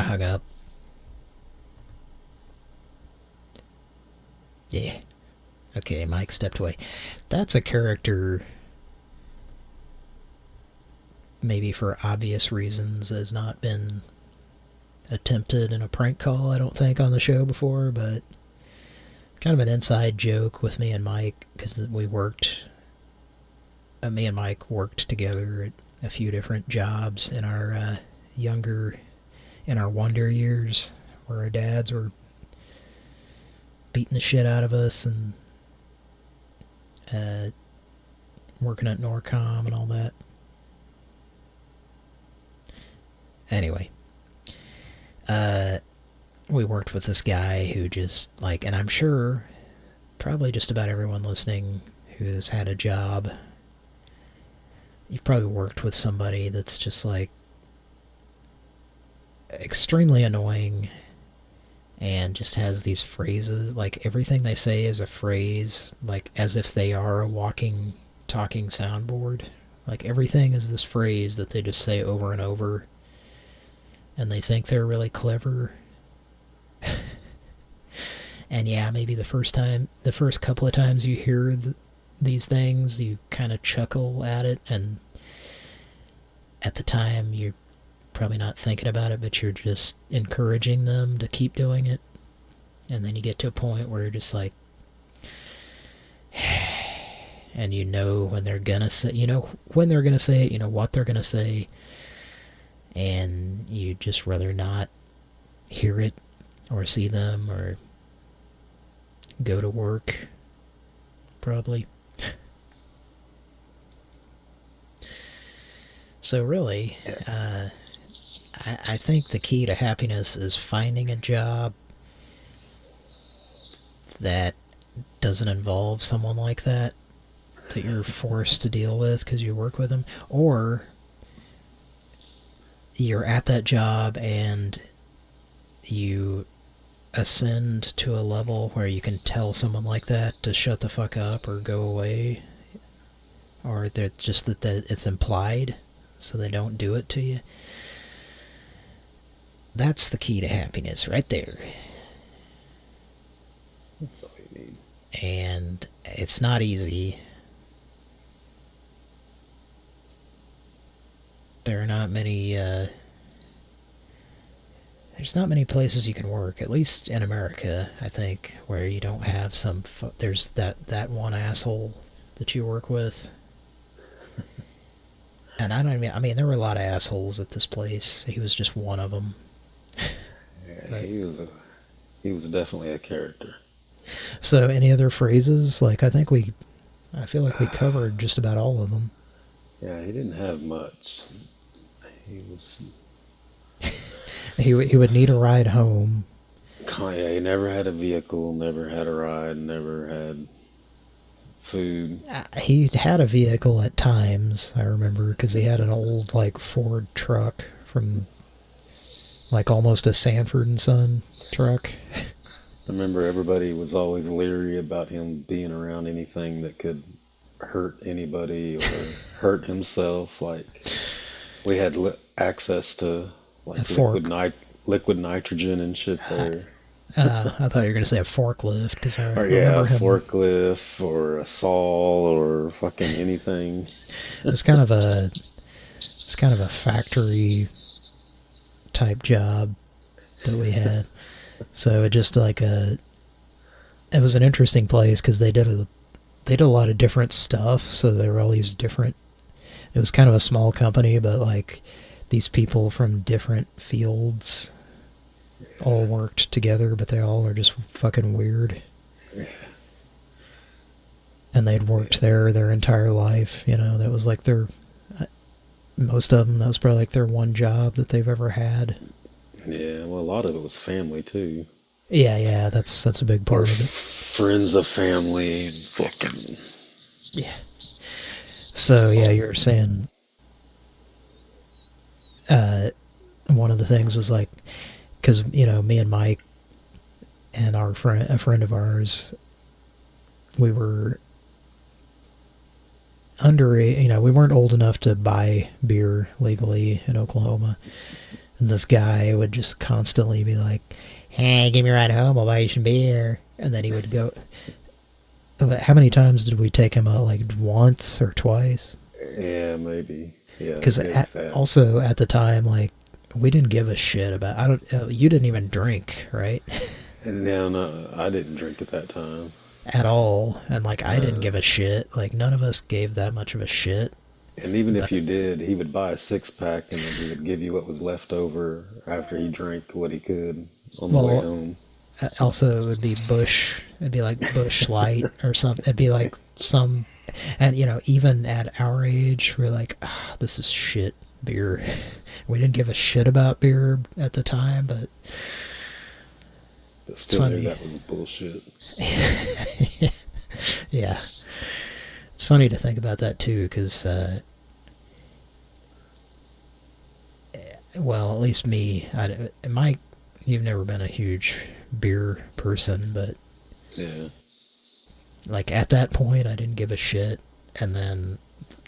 I hung up. Yeah. Okay, Mike stepped away. That's a character, maybe for obvious reasons, has not been attempted in a prank call, I don't think, on the show before, but kind of an inside joke with me and Mike, because we worked, uh, me and Mike worked together at a few different jobs in our uh, younger, in our wonder years, where our dads were beating the shit out of us and uh, working at Norcom and all that. Anyway, uh, we worked with this guy who just, like, and I'm sure probably just about everyone listening who's had a job, you've probably worked with somebody that's just, like, extremely annoying and just has these phrases, like everything they say is a phrase, like as if they are a walking, talking soundboard. Like everything is this phrase that they just say over and over, and they think they're really clever. (laughs) and yeah, maybe the first time, the first couple of times you hear th these things, you kind of chuckle at it, and at the time you're probably not thinking about it, but you're just encouraging them to keep doing it. And then you get to a point where you're just like, (sighs) and you know when they're gonna say, you know when they're gonna say it, you know what they're gonna say, and you just rather not hear it or see them or go to work, probably. (sighs) So really, uh, I, I think the key to happiness is finding a job that doesn't involve someone like that that you're forced to deal with because you work with them, or you're at that job and you ascend to a level where you can tell someone like that to shut the fuck up or go away, or that just that, that it's implied so they don't do it to you. That's the key to happiness right there. That's all you need. And it's not easy. There are not many, uh, there's not many places you can work, at least in America, I think, where you don't have some, there's that, that one asshole that you work with. (laughs) and I don't even, I mean, there were a lot of assholes at this place. He was just one of them. Yeah, he was a he was definitely a character. So, any other phrases? Like, I think we, I feel like we (sighs) covered just about all of them. Yeah, he didn't have much. He was. (laughs) He he would need a ride home. Yeah, he never had a vehicle, never had a ride, never had food. Uh, he had a vehicle at times. I remember because he had an old like Ford truck from like almost a Sanford and Son truck. I remember everybody was always leery about him being around anything that could hurt anybody or (laughs) hurt himself. Like we had li- access to like liquid nit- liquid nitrogen and shit there. Uh, I thought you were gonna say a forklift I Or yeah, a him. forklift or a saw or fucking anything. It's kind of a (laughs) it's kind of a factory type job that we had. So it just like a it was an interesting place because they did a they did a lot of different stuff. So there were all these different. It was kind of a small company, but like these people from different fields all worked together, but they all are just fucking weird. And they'd worked there their entire life, you know, that was like their, uh, most of them, that was probably like their one job that they've ever had. Yeah, well, a lot of it was family too. Yeah, yeah, that's that's a big part of it. Friends of family, and fucking. Yeah. So yeah, you were saying. Uh, one of the things was like, because you know me and Mike, and our friend, a friend of ours, we were under, you know, we weren't old enough to buy beer legally in Oklahoma, and this guy would just constantly be like, "Hey, give me a ride home. I'll buy you some beer," and then he would go. How many times did we take him out? Like once or twice? Yeah, maybe. Yeah. Because also at the time, like we didn't give a shit about. I don't. Uh, you didn't even drink, right? No, no, I didn't drink at that time. At all, and like I didn't Uh. give a shit. Like none of us gave that much of a shit. And even if you did, he would buy a six pack and then he would give you what was left over after he drank what he could on the way home. Uh, Also, it would be Busch. It'd be like Busch (laughs) Light or something. It'd be like some, and you know, even at our age, we're like, ah, this is shit beer. (laughs) We didn't give a shit about beer at the time, but But it's still knew funny. that was bullshit. (laughs) yeah, it's funny to think about that too, because, uh, well, at least me, I, Mike, you've never been a huge beer person, but Yeah. like at that point I didn't give a shit and then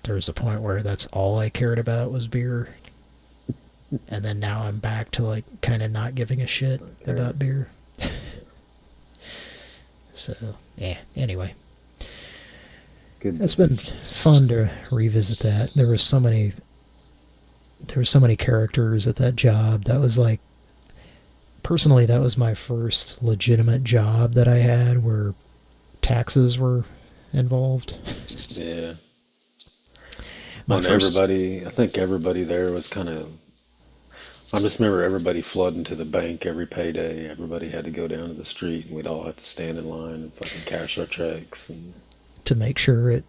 there was a point where that's all I cared about was beer and then now I'm back to like kind of not giving a shit about beer (laughs) so yeah anyway Good. it's been fun to revisit that there was so many there were so many characters at that job that was like personally that was my first legitimate job that I had where taxes were involved. Yeah. My When first- everybody, I think everybody there was kind of I just remember everybody flooding to the bank every payday. Everybody had to go down to the street, and we'd all have to stand in line and fucking cash our checks and To make sure it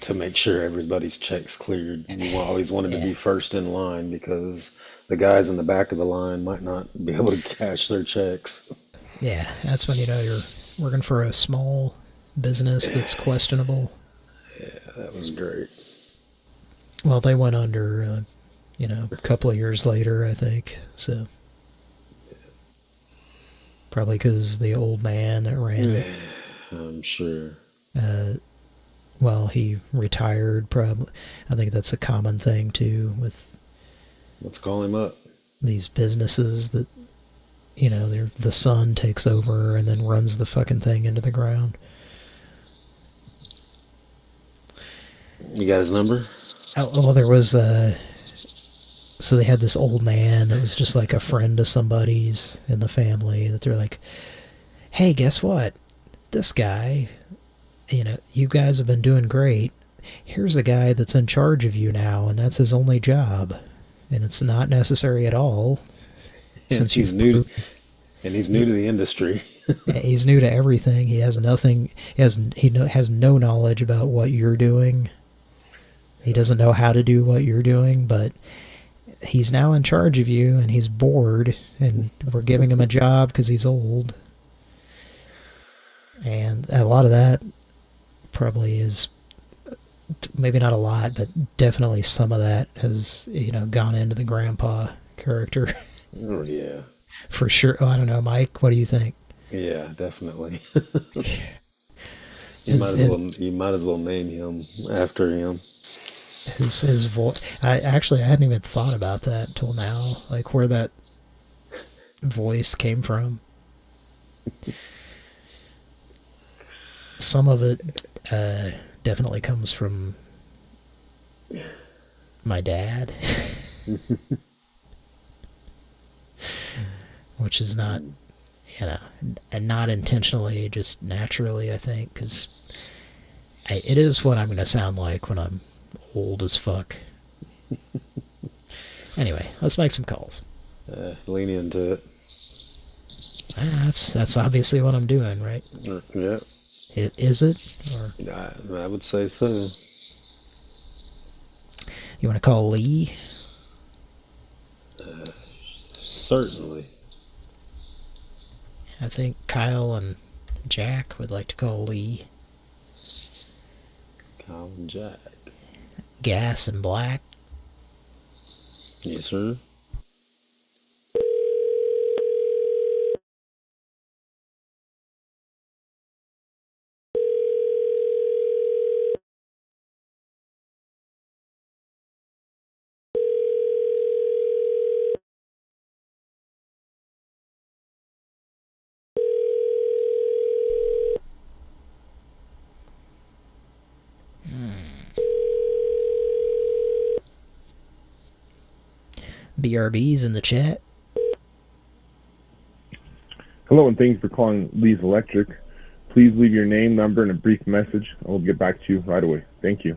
to make sure everybody's checks cleared. And You always wanted to be first in line because the guys in the back of the line might not be able to cash their checks. Yeah, that's when you know you're working for a small business that's questionable. Yeah, that was great. Well, they went under, uh, you know, a couple of years later, I think. So probably because the old man that ran it, I'm sure. uh, well, he retired. Probably, I think that's a common thing too with Let's call him up. these businesses that, you know, they're, the son takes over and then runs the fucking thing into the ground. You got his number? Oh, well, there was uh So they had this old man that was just like a friend of somebody's in the family that they're like, hey, guess what? This guy, you know, you guys have been doing great. Here's a guy that's in charge of you now, and that's his only job. And it's not necessary at all. (laughs) And Since he's new, and he's new to the industry. (laughs) he's new to everything. He has nothing. He has he no, has no knowledge about what you're doing. He doesn't know how to do what you're doing, but he's now in charge of you, and he's bored, and we're giving him a job because he's old. And a lot of that probably is maybe not a lot, but definitely some of that has you know gone into the grandpa character (laughs) Oh yeah, for sure. Oh, I don't know, Mike. What do you think? yeah, definitely. (laughs) (laughs) you Is might as well you might as well name him after him. His his voice. I actually I hadn't even thought about that till now, like where that voice came from. Some of it uh, definitely comes from my dad, (laughs) which is not, you know, and not intentionally, just naturally, I think, because it is what I'm going to sound like when I'm old as fuck. anyway, let's make some calls. Uh, lean into it. Ah, That's that's obviously what I'm doing, right? Uh, Yeah, It, is it? Or I, I would say so. you want to call Lee? Uh, certainly. I think Kyle and Jack would like to call Lee. Kyle and Jack. Gas and Black. Yes, sir. BRB's in the chat. Hello, and thanks for calling Lee's Electric. Please leave your name, number, and a brief message. I will get back to you right away. Thank you.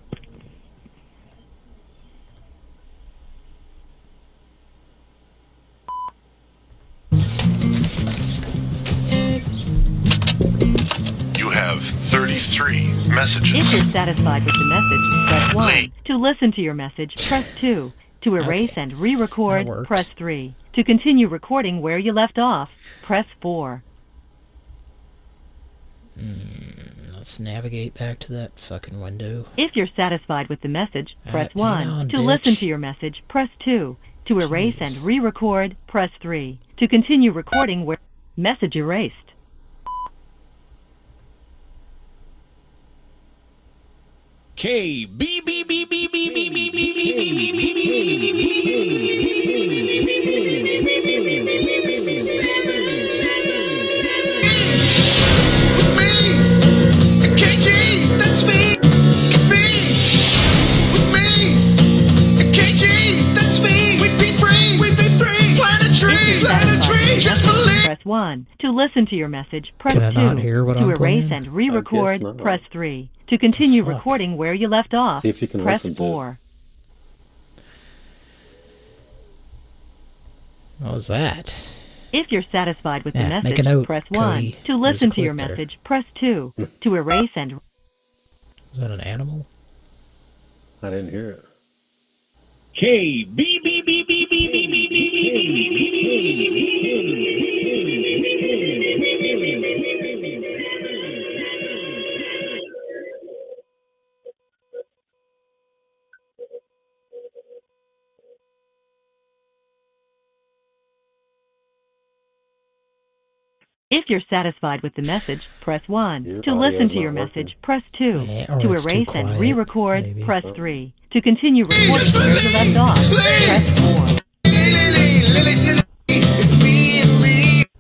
You have 33 messages. If you're satisfied with the message, press 1. To listen to your message, press 2. To erase and re-record, press 3. To continue recording where you left off, press 4. Hmm, let's navigate back to that fucking window. If you're satisfied with the message, uh, press hang 1. on, to bitch. listen to your message, press 2. To erase and re-record, press 3. To continue recording where message erased. K B B B B 1. To listen to your message, press Can I 2. not hear what to I'm erase playing? and re-record, not. press 3. To continue fuck? recording where you left off, See if you can press listen to it. 4. What was that? If you're satisfied with the Yeah, make message, note, press Cody. 1. To There's a listen to your clip there. message, press 2. to erase and Is that an animal? I didn't hear it. K B B B B B B B If you're satisfied with the message, press 1. Your to listen to your working. message, press 2. or to oh, erase and re-record, maybe. press 3. To continue recording where you left off, press 4.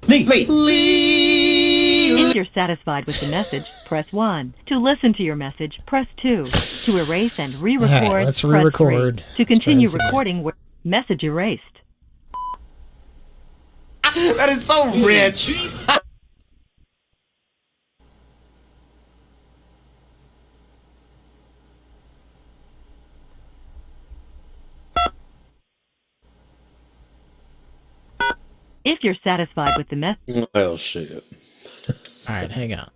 Lee, Lee, Lee. If you're satisfied with the message, press 1. To listen to your message, press 2. To erase and re-record, All right, let's press re-record. 3. To Let's continue recording where message erased. That is so rich. If you're satisfied with the message, Well, oh, shit. All right, hang on.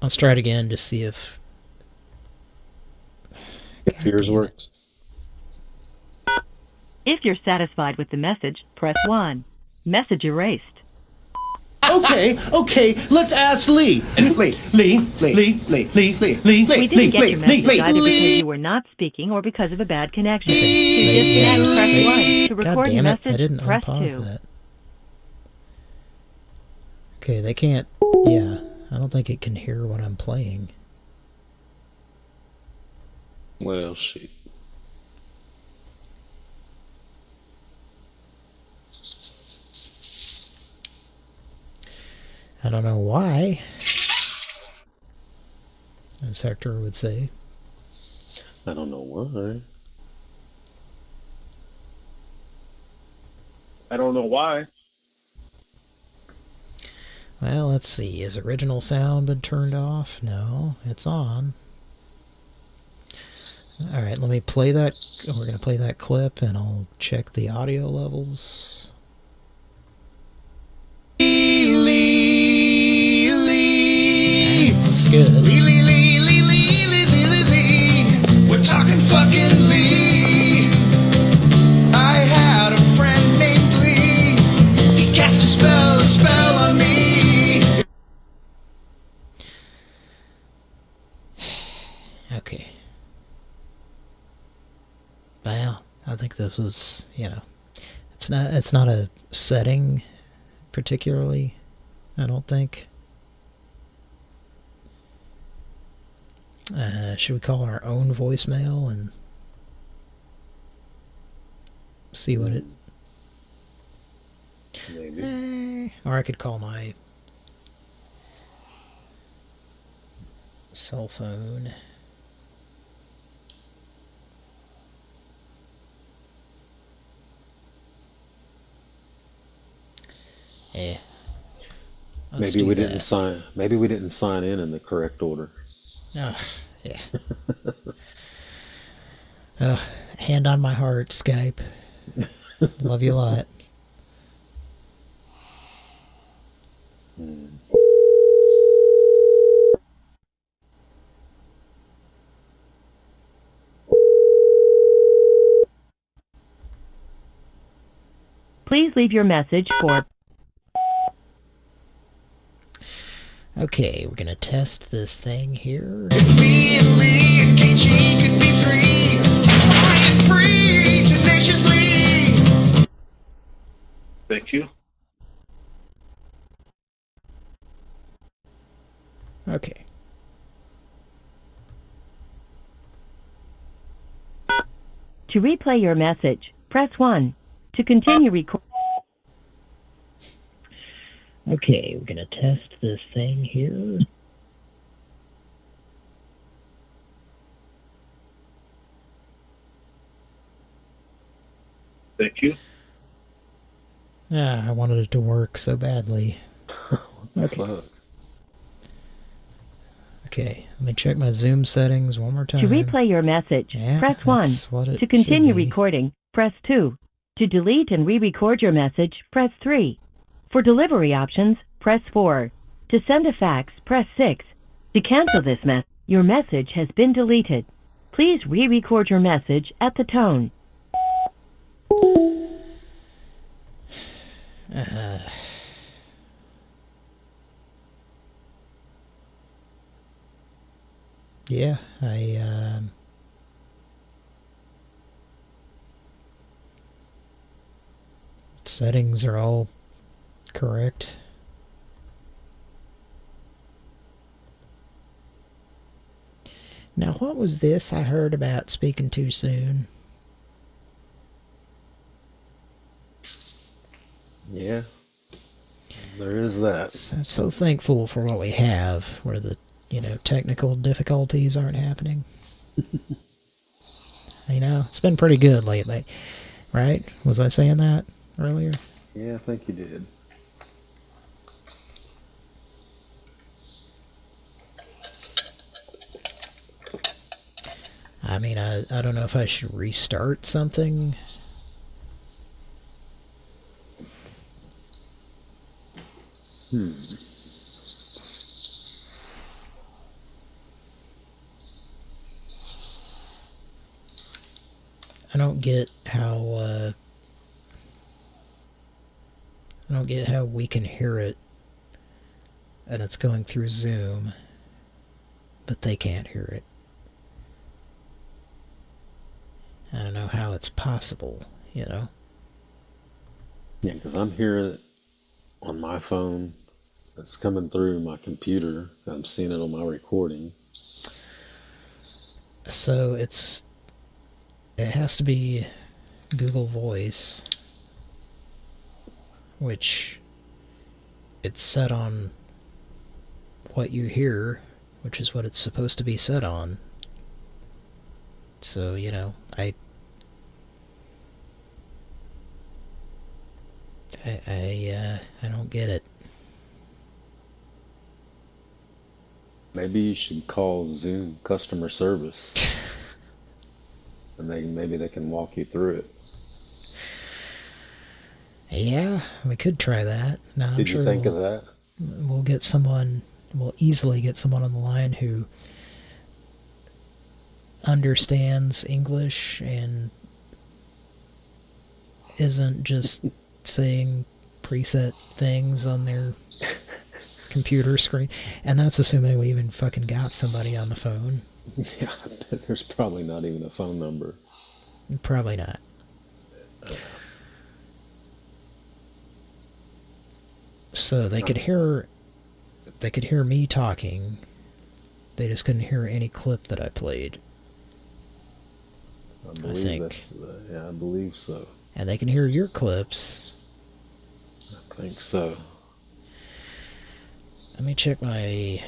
Let's try it again. Just see if. If yours works. if you're satisfied with the message, press 1. Message erased. Okay, okay, let's ask Lee. Lee, Lee, Lee, Lee, Lee, Lee, Lee, Lee, We Lee, didn't Lee, get Lee, your Lee, message Lee, either because Lee. you were not speaking or because of a bad connection. To disconnect, press 1. To God record your damn it! I message, didn't press unpause 2. that. Okay, they can't. Yeah, I don't think it can hear what I'm playing. Well, shit. I don't know why. As Hector would say. I don't know why. I don't know why. Well, let's see. Has original sound been turned off? No, it's on. Alright, let me play that. We're going to play that clip and I'll check the audio levels. Good. Lee, Lee, Lee, Lee, Lee, Lee, Lee, Lee, Lee. We're talking fucking Lee. I had a friend named Lee. He cast a spell, a spell on me. (sighs) Okay. Well, I think this was, you know, it's not it's not a setting particularly, I don't think. Uh, should we call our own voicemail and see what it Maybe. Eh, or I could call my cell phone. Yeah. Let's maybe we that. didn't sign. Maybe we didn't sign in in the correct order. Ah, yeah. (laughs) oh, hand on my heart, Skype. Love you a lot. Please leave your message for Okay, we're gonna test this thing here. Me and Lee and KG could be three. Flying free, tenaciously. Thank you. Okay. To replay your message, press 1. To continue recording. Okay, we're gonna test this thing here. Thank you. Ah, I wanted it to work so badly. (laughs) What the? Okay, let me check my Zoom settings one more time. To replay your message, Yeah, press 1. that's what it To continue recording, press 2. To delete and re-record your message, press 3. For delivery options, press 4. To send a fax, press 6. To cancel this message, your message has been deleted. Please re-record your message at the tone. Uh, (sighs) yeah, I um, settings are all correct. Now, what was this I heard about speaking too soon? Yeah. There is that. So, so thankful for what we have, where the you know technical difficulties aren't happening. (laughs) you know, it's been pretty good lately, right? Was I saying that earlier? Yeah, I think you did. I mean, I I don't know if I should restart something. Hmm. I don't get how uh, I don't get how we can hear it and it's going through Zoom, but they can't hear it. I don't know how it's possible, you know. Yeah, because I'm hearing it on my phone. It's coming through my computer. I'm seeing it on my recording. So it's it has to be Google Voice, which it's set on what you hear, which is what it's supposed to be set on. So, you know, I I I, uh, I don't get it. Maybe you should call Zoom customer service. (laughs) and they maybe they can walk you through it. Yeah, we could try that. No, I'm Did sure you think of we'll- that? We'll get someone, we'll easily get someone on the line who understands English and isn't just saying preset things on their computer screen. And that's assuming we even fucking got somebody on the phone. Yeah, there's probably not even a phone number. Probably not. So they could hear they could hear me talking. They just couldn't hear any clip that I played. I believe think. that's uh, yeah, I believe so. And they can hear your clips. I think so. Let me check my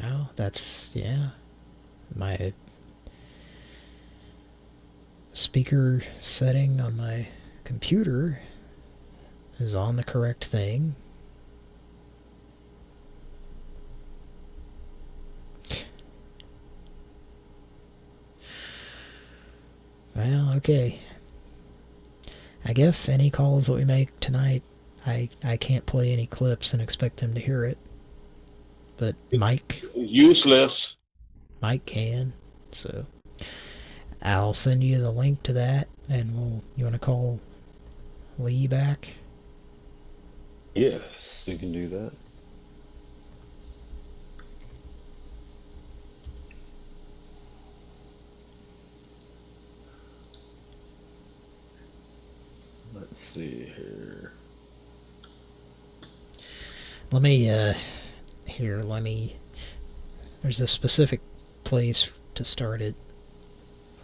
No, that's yeah. My speaker setting on my computer is on the correct thing. Well, okay. I guess any calls that we make tonight, I I can't play any clips and expect them to hear it. But Mike Useless. Mike can, so I'll send you the link to that, and we'll. You want to call Lee back? Yes, you can do that. Let's see here. Let me, uh, here, let me, there's a specific place to start it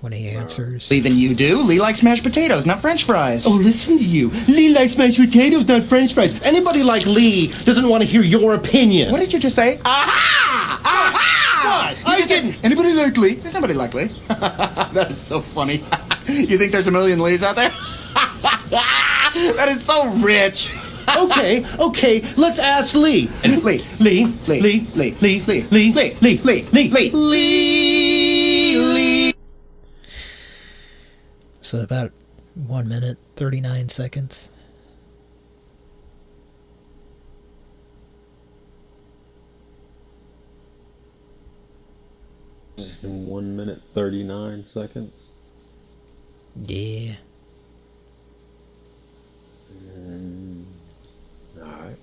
when he answers. Lee than you do. Lee likes mashed potatoes, not French fries. Oh, listen to you. Lee likes mashed potatoes, not French fries. Anybody like Lee doesn't want to hear your opinion. What did you just say? Aha! Aha! What? I didn't. Anybody like Lee? There's nobody like Lee. (laughs) that is so funny. (laughs) you think there's a million Lees out there? (laughs) that is so rich. okay, okay, let's ask Lee. Lee, Lee, Lee, Lee, Lee, Lee, Lee, Lee, Lee, Lee, Lee, Lee, Lee, Lee, Lee. So about one minute, 39 seconds. In one minute thirty nine seconds. Yeah. Mm, all right.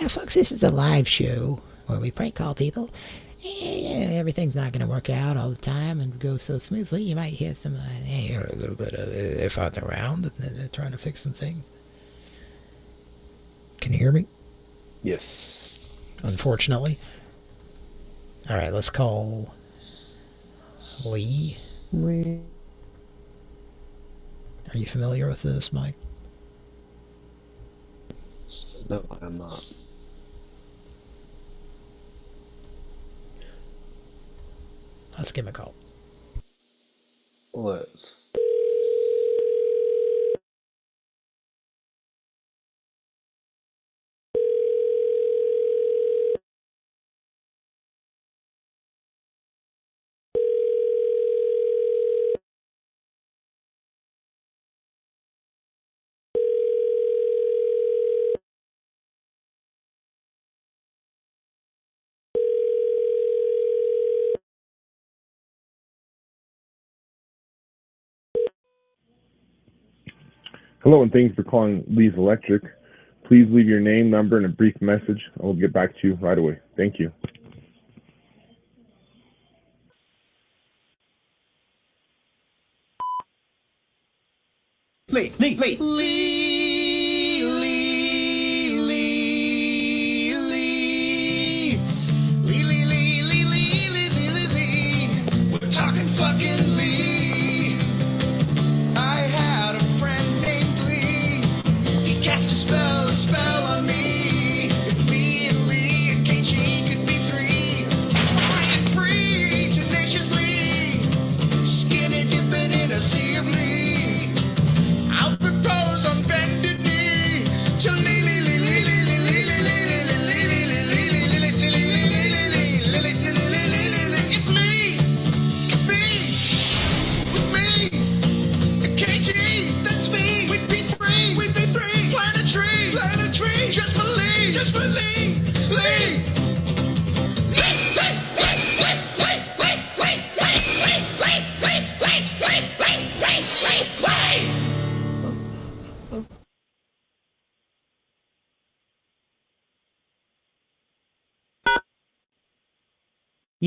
Now, folks, this is a live show where we prank call people. Eh, everything's not going to work out all the time and go so smoothly. You might hear some, uh, eh, a little bit of they're farting around and they're trying to fix something. Can you hear me? Yes. Unfortunately. All right, let's call Lee. Lee. Are you familiar with this, Mike? No, I'm not. Let's give him a call. Let's. Hello, and thanks for calling Lee's Electric. Please leave your name, number, and a brief message. I will get back to you right away. Thank you. Lee, Lee, Lee, Lee,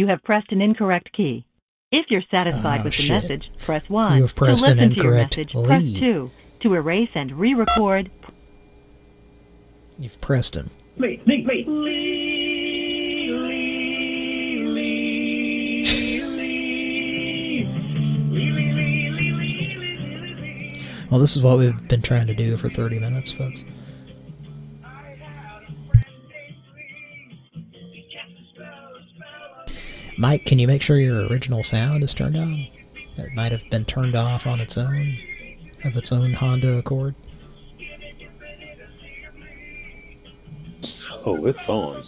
You have pressed an incorrect key. If you're satisfied Oh, with the shit. message, press 1. You have pressed to an listen to your incorrect message, press 2. To erase and re-record, You've pressed him. Lee, Lee, Lee. Well, this is what we've been trying to do for 30 minutes, folks. Mike, can you make sure your original sound is turned on? It might have been turned off on its own, of its own Honda Accord. Oh, it's on.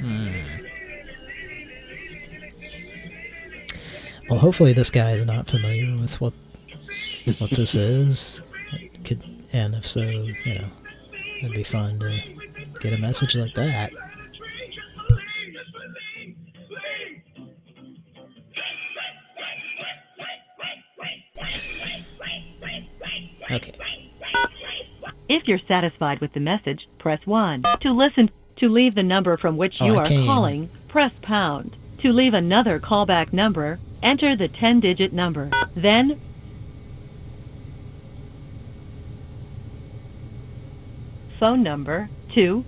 Hmm. Well, hopefully this guy is not familiar with what what this (laughs) is. It could, and if so, you know, it'd be fun to get a message like that. Okay. if you're satisfied with the message, press 1. To listen, to leave the number from which Oh, you I are calling, press pound. To leave another callback number, enter the 10-digit number. Then, phone number 20.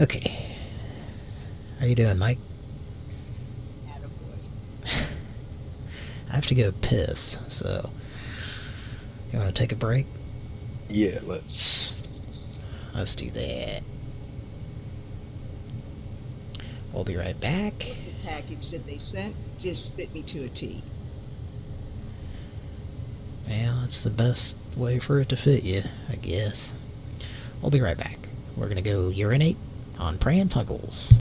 Okay. How you doing, Mike? I have to go piss, so you want to take a break? Yeah, let's. Let's do that. We'll be right back. package that they sent just fit me to a T. Well, that's the best way for it to fit you, I guess. I'll be right back. We're gonna go urinate on Pran Funkels.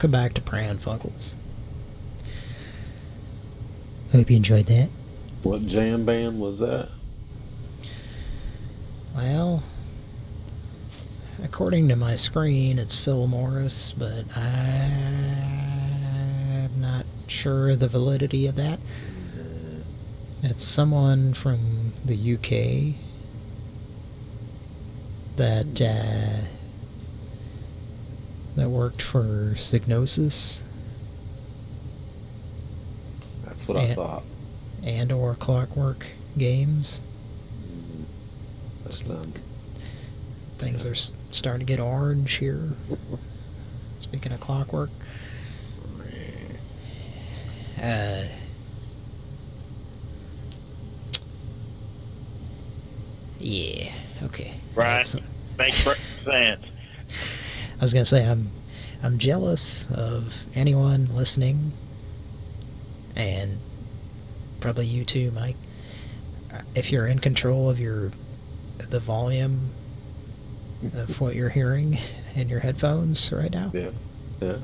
Welcome back to Pran Funkels. Hope you enjoyed that. What jam band was that? Well, according to my screen, it's Phil Morris, but I'm not sure the validity of that. It's someone from the UK that uh, that worked for Psygnosis. That's what I thought. And or Clockwork Games. That's them. Things are s- starting to get orange here. (laughs) Speaking of Clockwork. Uh, yeah, okay. Right. That's- Makes perfect sense. (laughs) I was gonna say I'm I'm jealous of anyone listening, and probably you too, Mike. If you're in control of your the volume of what you're hearing in your headphones right now, Yeah. Yeah.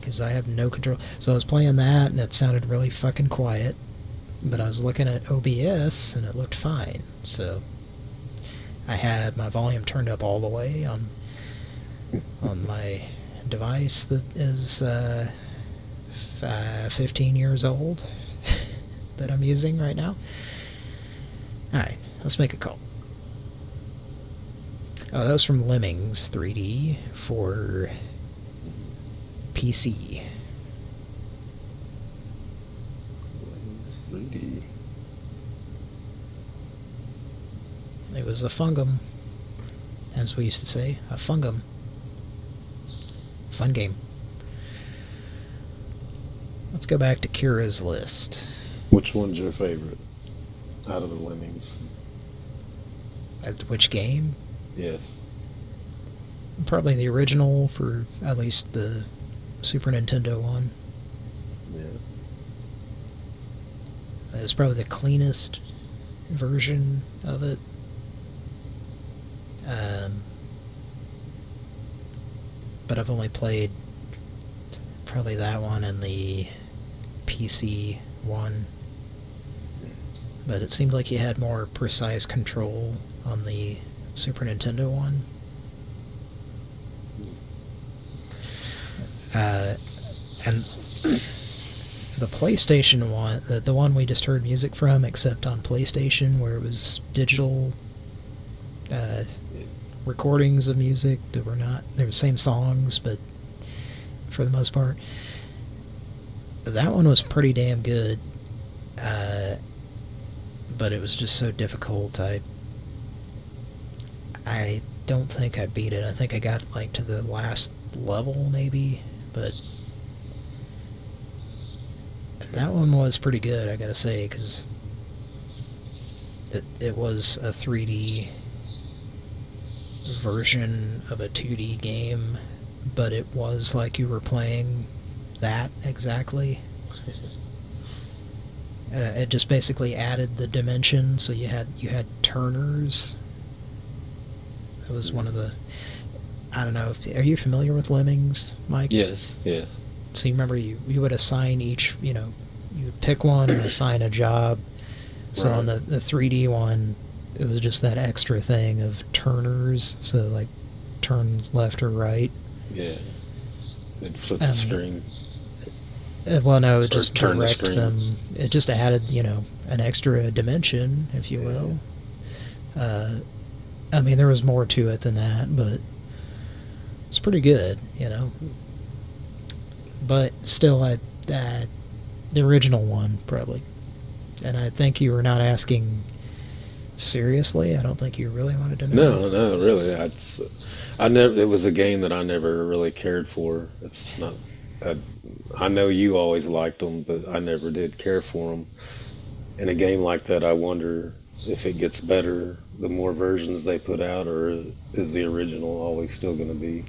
because I have no control. So I was playing that, and it sounded really fucking quiet. But I was looking at OBS, and it looked fine. So I had my volume turned up all the way on on my device that is uh, f- uh, 15 years old (laughs) that I'm using right now. Alright, let's make a call. Oh, that was from Lemmings 3D for PC. Lemmings 3D. It was a fungum. as we used to say, a fungum. Fun game. Let's go back to Kira's list. Which one's your favorite out of the Lemmings? At which game? Yes. Probably the original for at least the Super Nintendo one. Yeah. It was probably the cleanest version of it. Um, but I've only played probably that one and the PC one. But it seemed like you had more precise control on the Super Nintendo one. Uh, and the PlayStation one, the, the one we just heard music from, except on PlayStation, where it was digital uh, recordings of music that were not, they were the same songs, but for the most part. That one was pretty damn good. Uh, but it was just so difficult. I I don't think I beat it. I think I got like to the last level maybe, but that one was pretty good, I gotta say, because it, it was a 3D version of a 2D game, but it was like you were playing that exactly. (laughs) Uh, it just basically added the dimension, so you had you had turners. That was one of the. I don't know. If, are you familiar with lemmings, Mike? Yes. Yeah. So you remember you you would assign each you know you would pick one and assign a job. So on the the 3D one, it was just that extra thing of turners. So like turn left or right. Yeah. Then flip Um, the screen. Uh, well, no, it Or just turn the directs them. It just added, you know, an extra dimension, if you will. Uh, I mean, there was more to it than that, but it's pretty good, you know. But still, I, uh, the original one probably, and I think you were not asking seriously. I don't think you really wanted to know. No, no, really. I, I never. It was a game that I never really cared for. It's not. I, I know you always liked them, but I never did care for them. In a game like that, I wonder if it gets better the more versions they put out, or is the original always still going to be?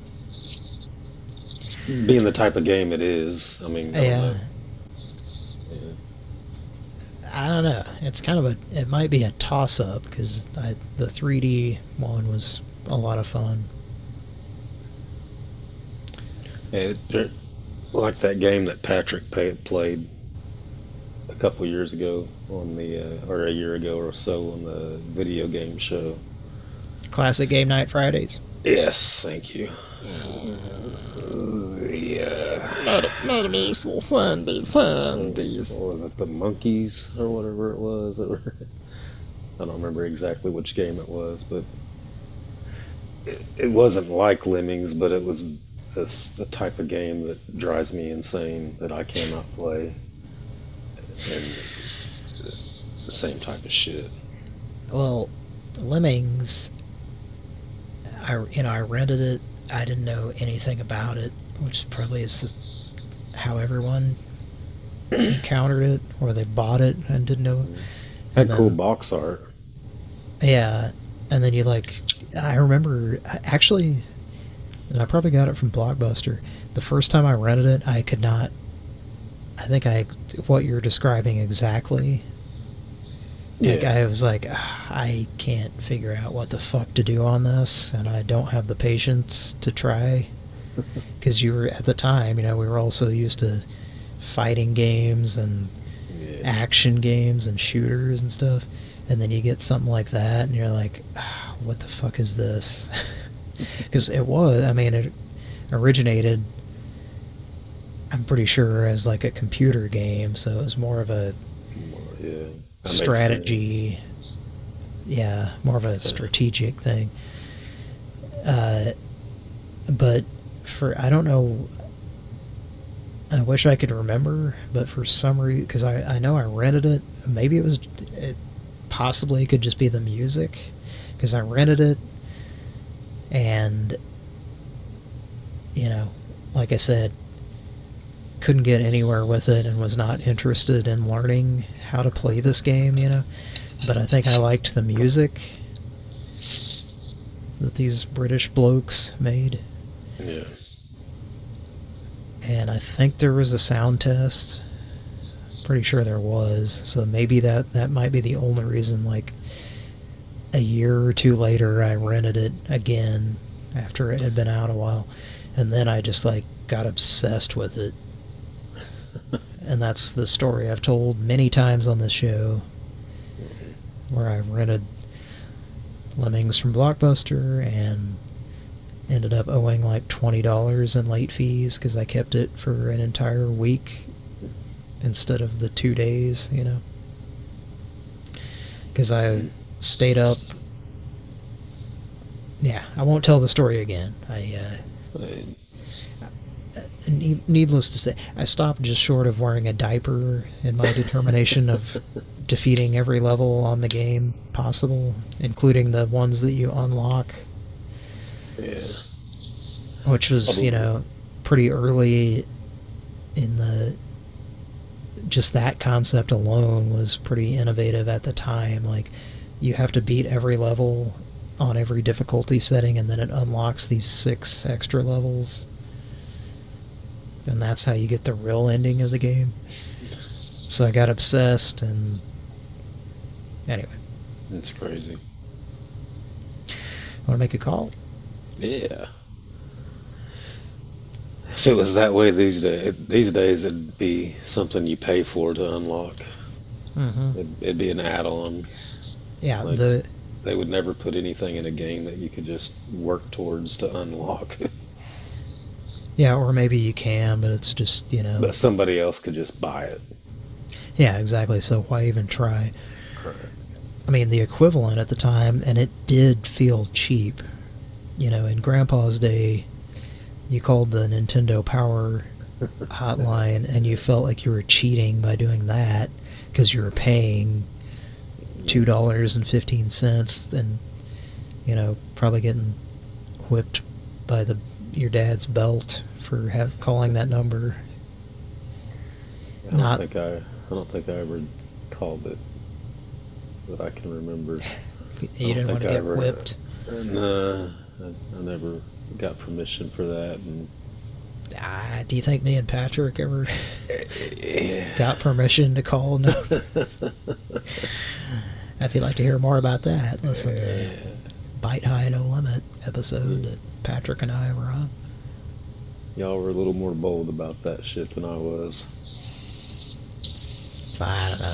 Being the type of game it is, I mean, I Yeah. know. I don't know. It's kind of a. It might be a toss up because the 3D one was a lot of fun. It, it- like that game that Patrick pa- played a couple years ago on the, uh, or a year ago or so on the video game show. Classic Game Night Fridays. Yes, thank you. Yeah. Sundays, Sundays. What was it, the monkeys or whatever it was? That were, (laughs) I don't remember exactly which game it was, but it, it wasn't like Lemmings, but it was this, the type of game that drives me insane that I cannot play. And the same type of shit. Well, Lemmings. I you know I rented it. I didn't know anything about it, which probably is the, how everyone encountered it, or they bought it and didn't know. Had And cool box art. Yeah, and then you like, I remember actually, and I probably got it from Blockbuster. The first time I rented it, I could not. I think I what you're describing exactly. Like Yeah. I was like, "Ah, I can't figure out what the fuck to do on this, and I don't have the patience to try. (laughs) Because you were at the time, you know, we were also used to fighting games and action games and shooters and stuff, and then you get something like that, and you're like, ah, what the fuck is this? (laughs) Because it was, I mean, it originated. I'm pretty sure as like a computer game, so it was more of a Yeah. That strategy. Yeah, more of a strategic thing. Uh, but for I don't know. I wish I could remember, but for some reason, because I I know I rented it. Maybe it was it possibly could just be the music, because I rented it, And, you know, like I said, couldn't get anywhere with it and was not interested in learning how to play this game, you know. But I think I liked the music that these British blokes made. Yeah. And I think there was a sound test. Pretty sure there was. So maybe that, that might be the only reason, like, a year or two later, I rented it again after it had been out a while. And then I just, like, got obsessed with it. And that's the story I've told many times on this show. Where I rented Lemmings from Blockbuster and ended up owing like $20 in late fees because I kept it for an entire week instead of the two days, you know. Because I stayed up. Yeah, I won't tell the story again. I, uh, needless to say, I stopped just short of wearing a diaper in my determination of (laughs) defeating every level on the game possible, including the ones that you unlock. Yeah. Which was, you know, pretty early in the just that concept alone was pretty innovative at the time. Like, you have to beat every level on every difficulty setting, and then it unlocks these six extra levels. And that's how you get the real ending of the game. So I got obsessed, and anyway. That's crazy. Want to make a call? Yeah. If it was that way these days, these days it'd be something you pay for to unlock. Mhm. It'd, it'd be an add-on. Yeah, Like, the they would never put anything in a game that you could just work towards to unlock. (laughs) yeah, or maybe you can, but it's just you know. but somebody else could just buy it. Yeah, exactly. So why even try? I mean, the equivalent at the time, and it did feel cheap. You know, in Grandpa's day, you called the Nintendo Power (laughs) hotline, and you felt like you were cheating by doing that because you were paying two dollars and fifteen cents, and you know, probably getting whipped by the your dad's belt for have, calling that number. I don't Not think I, I don't think I ever called it that I can remember. (laughs) You didn't want to get ever- whipped? Nah, I, I never got permission for that, and Ah, do you think me and Patrick ever (laughs) got permission to call? No. if you'd like to hear more about that, listen to Bite High No Limit episode that Patrick and I were on. y'all were a little more bold about that shit than I was. I don't know.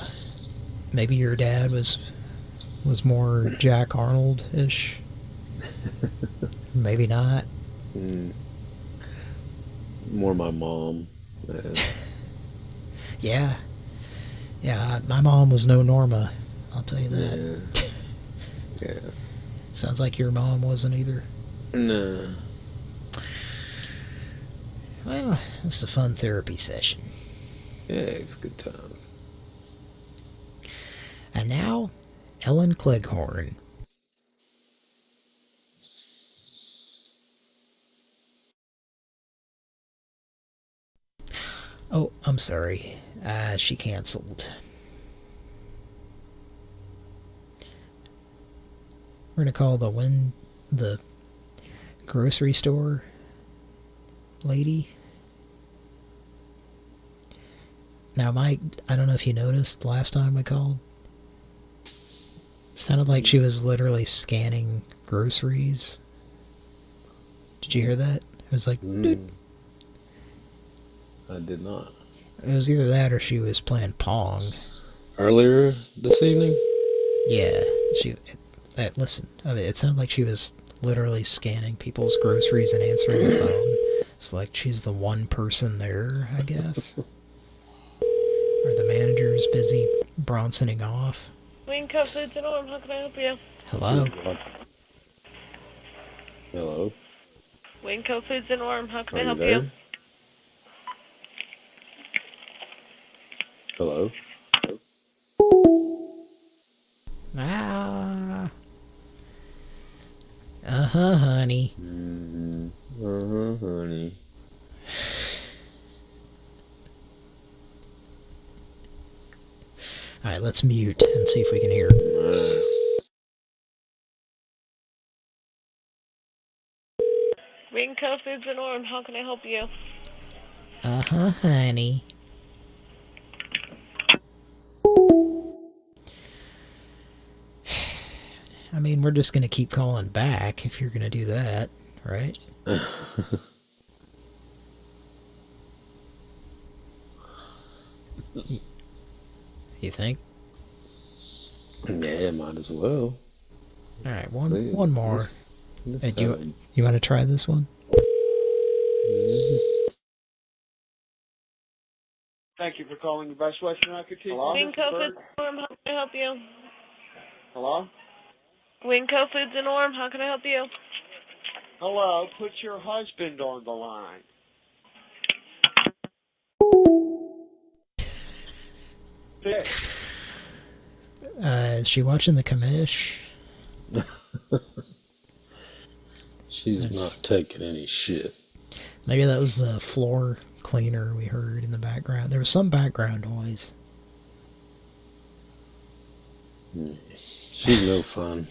Maybe your dad was was more Jack Arnold ish. (laughs) Maybe not. Mm. More my mom. (laughs) Yeah. Yeah, my mom was no Norma. I'll tell you that. Yeah. (laughs) Yeah. Sounds like your mom wasn't either. Nah. Well, it's a fun therapy session. Yeah, it's good times. And now, Ellen Cleghorne. Oh, I'm sorry. Uh, she canceled. We're gonna call the win the grocery store lady. Now, Mike, I don't know if you noticed last time we called. Sounded like she was literally scanning groceries. Did you hear that? It was like. Mm. I did not. It was either that or she was playing Pong. Earlier this evening? Yeah, she. It, uh, listen, I mean, it sounded like she was literally scanning people's groceries and answering the phone. It's like she's the one person there, I guess. (laughs) or the manager's busy Bronsoning off. WinCo Foods and Orm, how can I help you? Hello. Hello. WinCo Foods and Orm, how can Are I help there? you? Hello. Ah. Uh huh, honey. Uh huh, honey. All right, let's mute and see if we can hear. WinCo Foods and Orm, how can I help you? Uh huh, honey. I mean, we're just gonna keep calling back if you're gonna do that, right? (laughs) you think? Yeah, might as well. All right, one Please, one more. let's- let's Hey, do you, you want to try this one? Thank you for calling the Best Western Architect. Hello, WinCo Mr. Foods Berg? and how can I help you? Hello? WinCo Foods and Orm, how can I help you? Hello, put your husband on the line. Six. Uh, is she watching the commish? (laughs) She's Yes. not taking any shit. Maybe that was the floor cleaner we heard in the background. There was some background noise. She's no fun.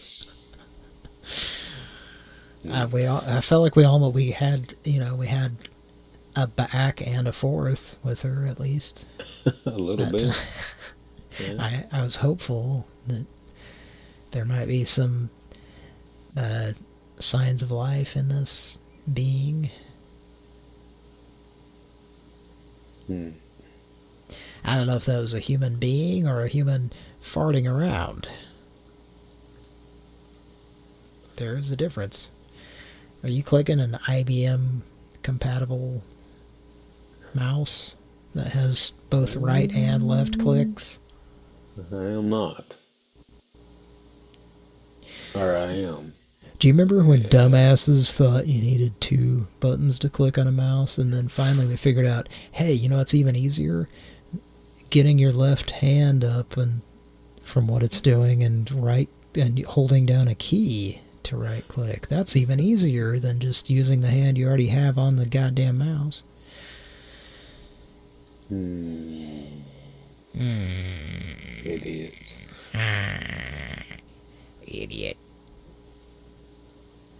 Uh, we all, I felt like we almost we had you know we had a back and a fourth with her at least. (laughs) a little bit. uh, Yeah. I I was hopeful that there might be some uh, signs of life in this being. Hmm. I don't know if that was a human being or a human farting around. There is a difference. Are you clicking an IBM compatible mouse that has both right and left clicks? I am not. Or I am. Do you remember when dumbasses thought you needed two buttons to click on a mouse and then finally we figured out, hey, you know it's even easier? Getting your left hand up and from what it's doing and right and holding down a key to right click. That's even easier than just using the hand you already have on the goddamn mouse. Hmm. Idiots. Idiot.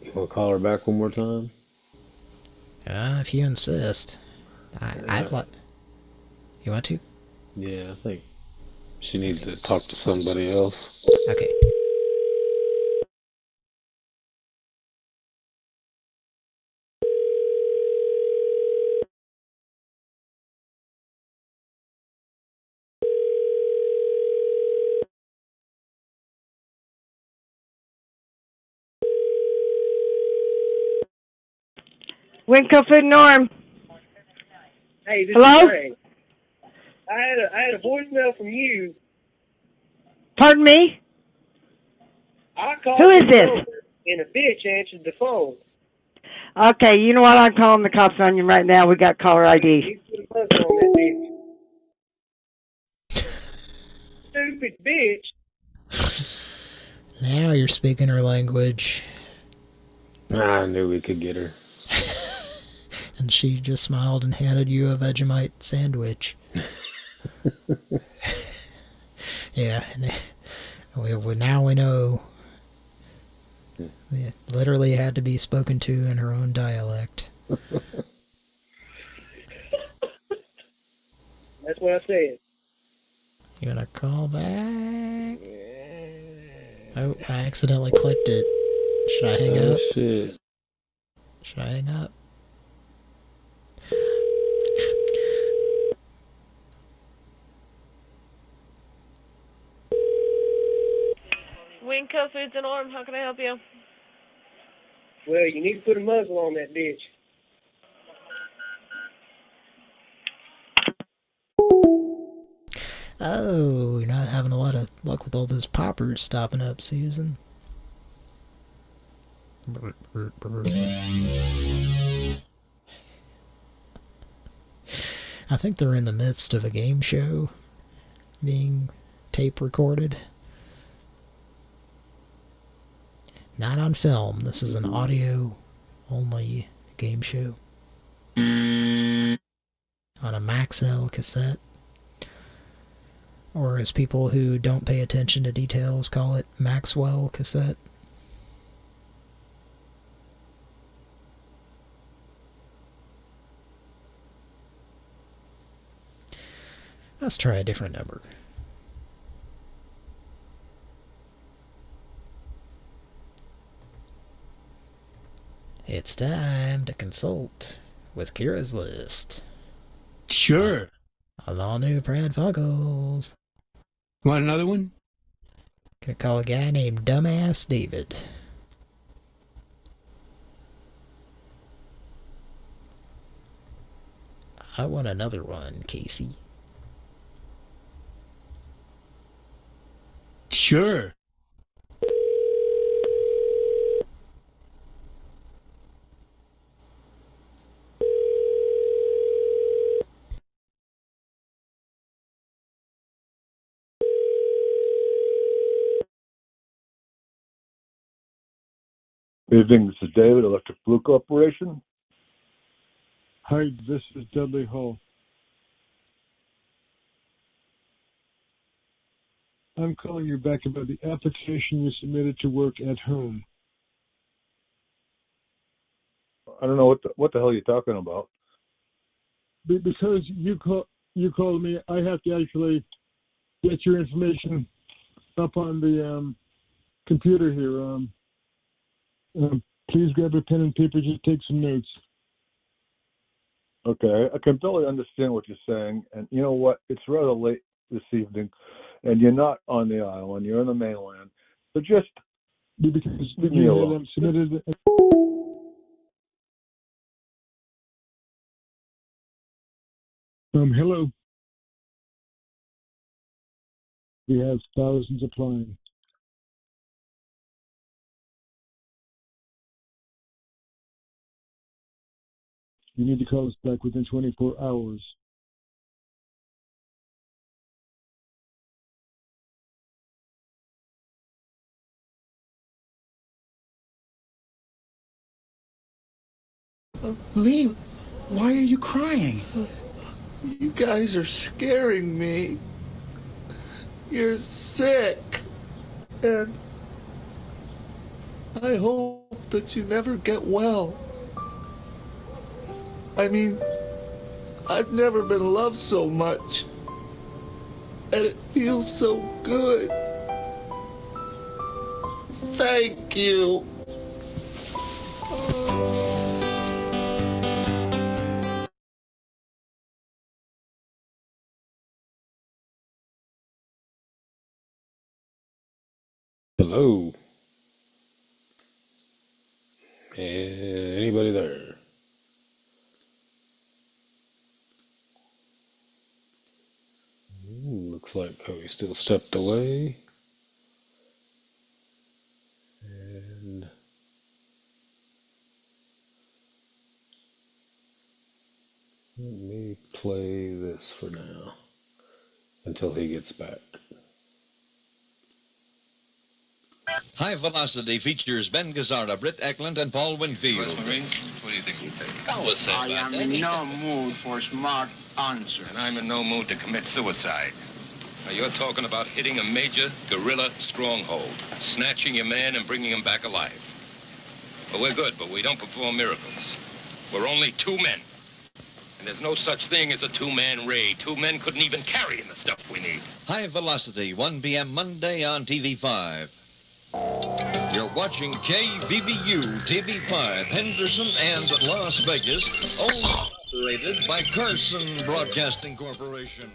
You want to call her back one more time? Uh, if you insist. I, I'd like... You want to? Yeah, I think she needs to talk to somebody else. Okay. WinCo Food Norm. Hey, this Hello? is Ray. I had a I had a voicemail from you. Pardon me? I called Who is you this? over, And a bitch answered the phone. Okay, you know what? I'm calling the cops on you right now. We got caller ID. You put a muzzle on that bitch. Stupid bitch. Now you're speaking her language. I knew we could get her. And she just smiled and handed you a Vegemite sandwich. yeah, and we, we, now we know. It literally had to be spoken to in her own dialect. That's what I said. You gonna call back? Oh, I accidentally clicked it. Should I hang Oh, up? shit. Should I hang up? WinCo Foods and Orm, how can I help you? Well, you need to put a muzzle on that bitch. Oh, you're not having a lot of luck with all those poppers stopping up, Susan. I think they're in the midst of a game show being tape recorded. Not on film. This is an audio only game show. On a Maxell cassette. Or as people who don't pay attention to details call it, Maxwell cassette. Let's try a different number. It's time to consult with Kira's list. Sure. On all new Pran Funkels. Want another one? Gonna call a guy named Dumbass David. I want another one, Casey. Sure. Evening, this is David, Electric Blue Corporation. Hi, this is Dudley Hall. I'm calling you back about the application you submitted to work at home. I don't know what the, what the hell you're talking about. Because you call you called me, I have to actually get your information up on the um, computer here. Um, um, please grab a pen and paper. Just take some notes. Okay, I can totally understand what you're saying, and you know what? It's rather late this evening, and you're not on the island. You're on the mainland, so just because leave me alone. submitted. Um, hello. We have thousands applying. You need to call us back within 24 hours. Lee, why are you crying? You guys are scaring me. You're sick. And I hope that you never get well. I mean, I've never been loved so much. And it feels so good. Thank you. Hello. Eh, Anybody there? Hmm, Looks like oh, Cody still stepped away. And let me play this for now until he gets back. High Velocity features Ben Gazzara, Britt Ekland, and Paul Winfield. Marines, what do you think you take? I was say I about am in no mood for smart answer. And I'm in no mood to commit suicide. Now, you're talking about hitting a major guerrilla stronghold, snatching your man and bringing him back alive. Well, we're good, but we don't perform miracles. We're only two men. And there's no such thing as a two-man raid. Two men couldn't even carry in the stuff we need. High Velocity, 1 p.m. Monday on TV5. You're watching KVVU TV5, Henderson and Las Vegas, operated by Carson Broadcasting Corporation.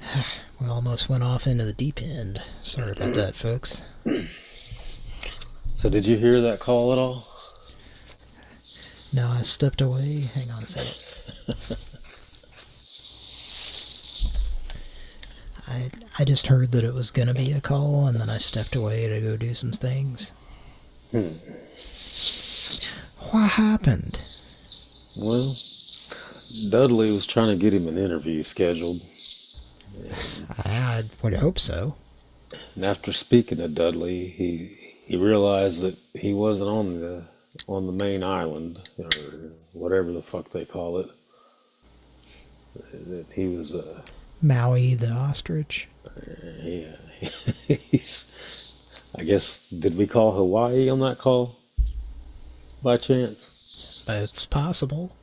(sighs) We almost went off into the deep end. Sorry about that, folks. So, did you hear that call at all? No, I stepped away. Hang on a second. (laughs) I I just heard that it was gonna be a call, and then I stepped away to go do some things. Hmm. What happened? Well, Dudley was trying to get him an interview scheduled. I would hope so. And after speaking to Dudley, he he realized that he wasn't on the on the main island or whatever the fuck they call it. that he was uh, Maui the ostrich. yeah, (laughs) he's. I guess did we call Hawaii on that call? By chance? It's possible.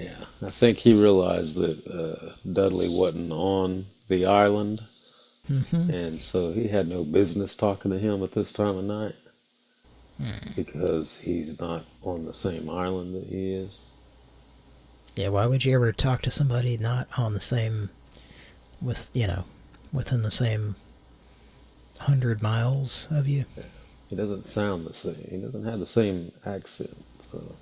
Yeah, I think he realized that uh, Dudley wasn't on the island, Mhm. and so he had no business talking to him at this time of night Hmm. because he's not on the same island that he is. Yeah, why would you ever talk to somebody not on the same, with, you know, within the same hundred miles of you? He doesn't sound the same. He doesn't have the same accent. So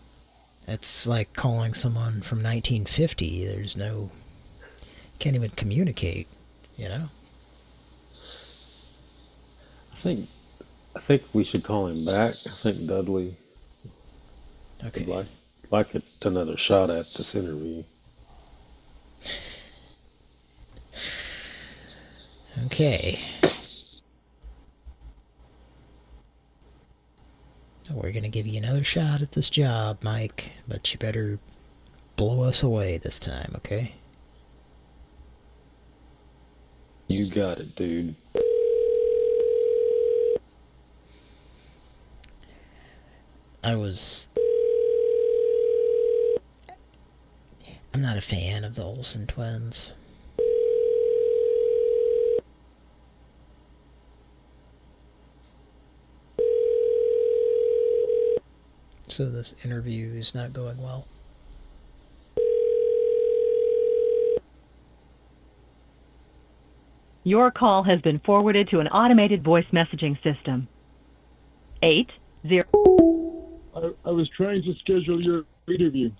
It's like calling someone from 1950. There's no, can't even communicate, you know? I think I think we should call him back. I think Dudley okay. would like like it, another shot at this interview. Okay. We're gonna give you another shot at this job, Mike, but you better blow us away this time, okay? You got it, dude. I was... I'm not a fan of the Olsen twins. So this interview is not going well. Your call has been forwarded to an automated voice messaging system. Eight zero. I, I was trying to schedule your interview.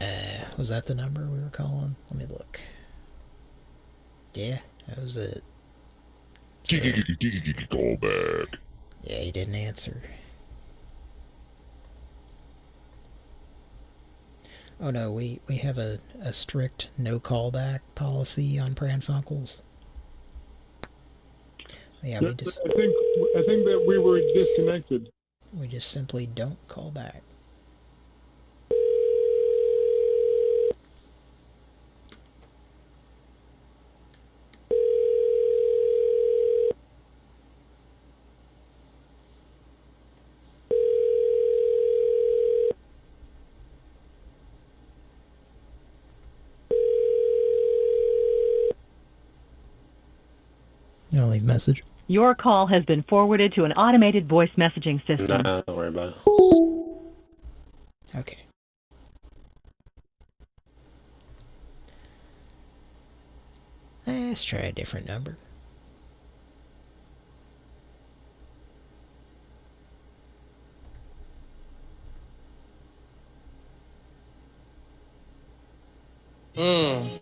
Uh, was that the number we were calling? Let me look. Yeah, that was it. Call back. Yeah, he didn't answer. Oh no, we, we have a, a strict no callback policy on Pran Funkels. Yeah, we just. I think I think that we were disconnected. we just simply don't call back. You want to leave a message? Your call has been forwarded to an automated voice messaging system. Nah, don't worry about it. Okay. Let's try a different number. Hmm.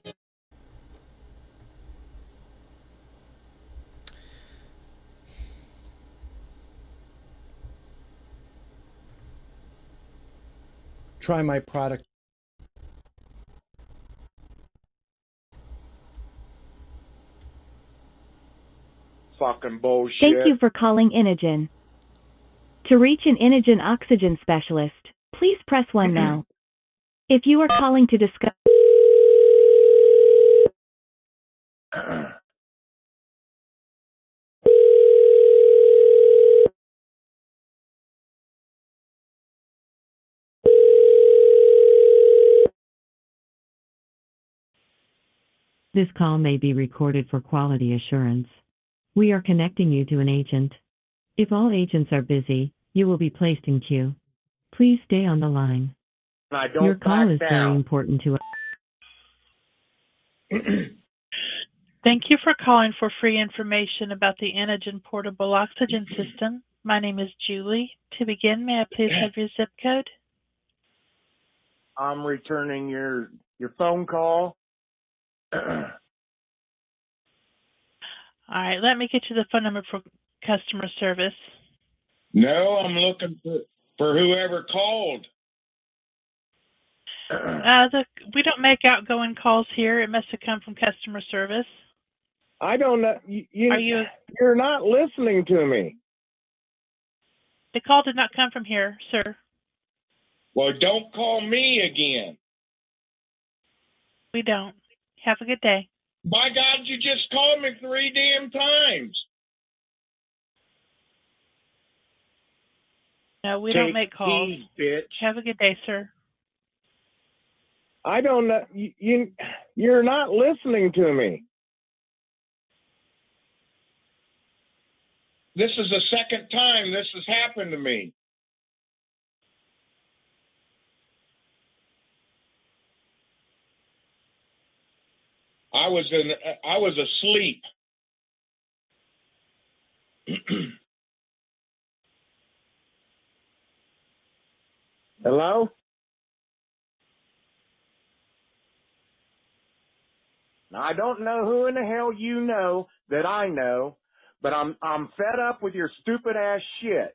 Try my product. Fucking bullshit. Thank you for calling Inogen. To reach an Inogen oxygen specialist, please press 1 mm-hmm. now. If you are calling to discuss (clears throat) This call may be recorded for quality assurance. We are connecting you to an agent. If all agents are busy, you will be placed in queue. Please stay on the line. I don't Your call back is very important to us. (clears throat) Thank you for calling for free information about the Inogen portable oxygen (clears throat) system. My name is Julie. To begin, may I please have your zip code? I'm returning your your phone call. All right, let me get you the phone number for customer service. No, I'm looking for for whoever called. Uh, the, we don't make outgoing calls here. It must have come from customer service. I don't know. You, you, Are you? You're not listening to me. The call did not come from here, sir. Well, don't call me again. We don't. Have a good day. By God, you just called me three damn times. No, we don't make calls. heed, bitch. Have a good day, sir. I don't know. You, you, you're not listening to me. This is the second time this has happened to me. I was in. I was asleep. (clears throat) Hello. Now, I don't know who in the hell you know that I know, but I'm I'm fed up with your stupid ass shit.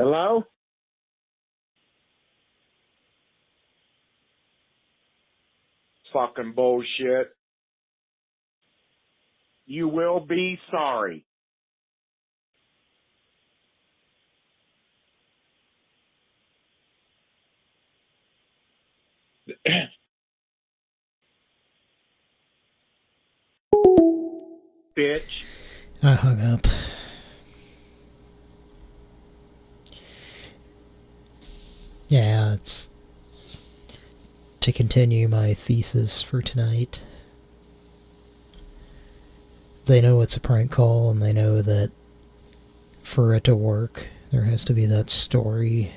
Hello? Fucking bullshit. You will be sorry. (coughs) Bitch. I hung up. Yeah, it's to continue my thesis for tonight. They know it's a prank call and they know that for it to work, there has to be that story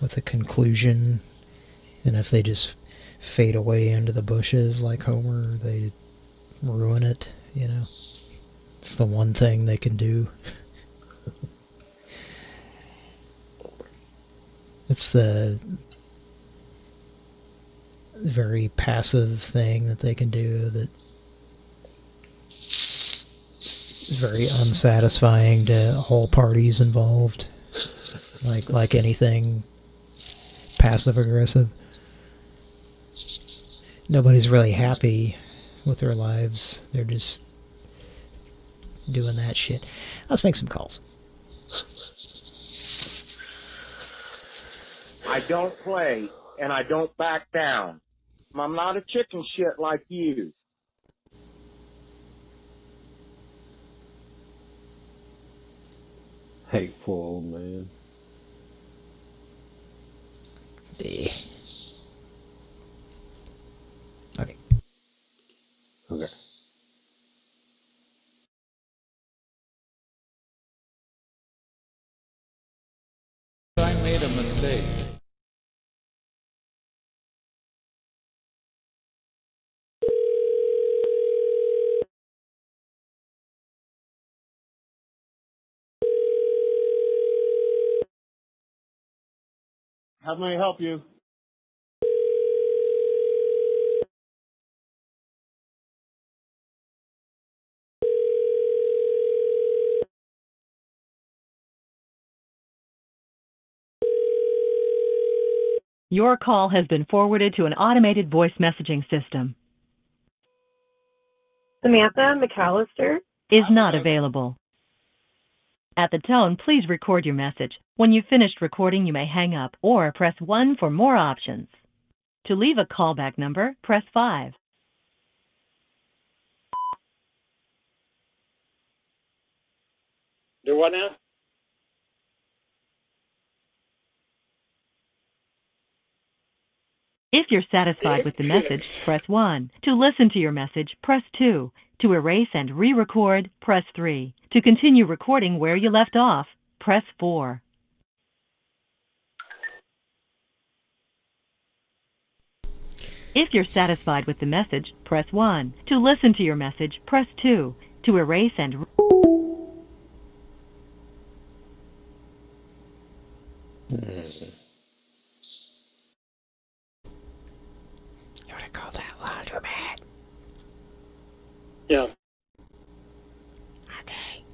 with a conclusion. And if they just fade away into the bushes like Homer, they ruin it, you know? It's the one thing they can do. (laughs) it's the very passive thing that they can do that is very unsatisfying to all parties involved. Like like anything passive aggressive. Nobody's really happy with their lives. They're just doing that shit. Let's make some calls. I don't play and I don't back down. I'm not a chicken shit like you. Hateful old man. Yeah. Okay. Okay. How may I help you? Your call has been forwarded to an automated voice messaging system. Samantha McAllister. Is not available. At the tone, please record your message. When you've finished recording, you may hang up or press 1 for more options. To leave a callback number, press 5. Do what now? If you're satisfied with the message, press 1. To listen to your message, press 2. To erase and re-record, press 3. To continue recording where you left off, press 4. If you're satisfied with the message, press 1. To listen to your message, press 2. To erase and re- hmm You want to call that laundromat? Yeah. Okay.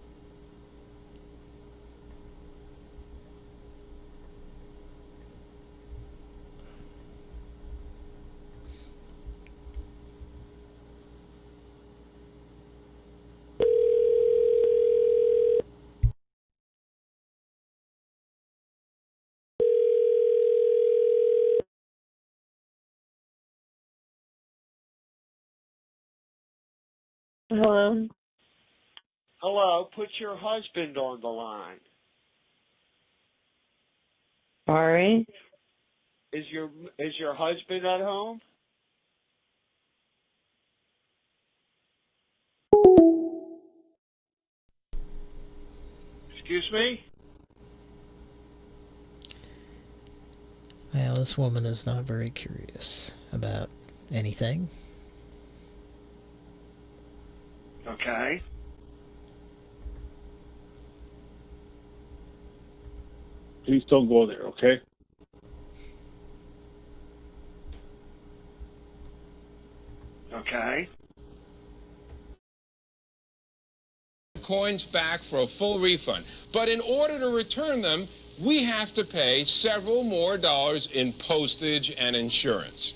Hello. Hello, put your husband on the line. Sorry. Is your is your husband at home? Excuse me? Well, this woman is not very curious about anything. Okay. Please don't go there, okay? Okay. coins back for a full refund. But in order to return them, we have to pay several more dollars in postage and insurance.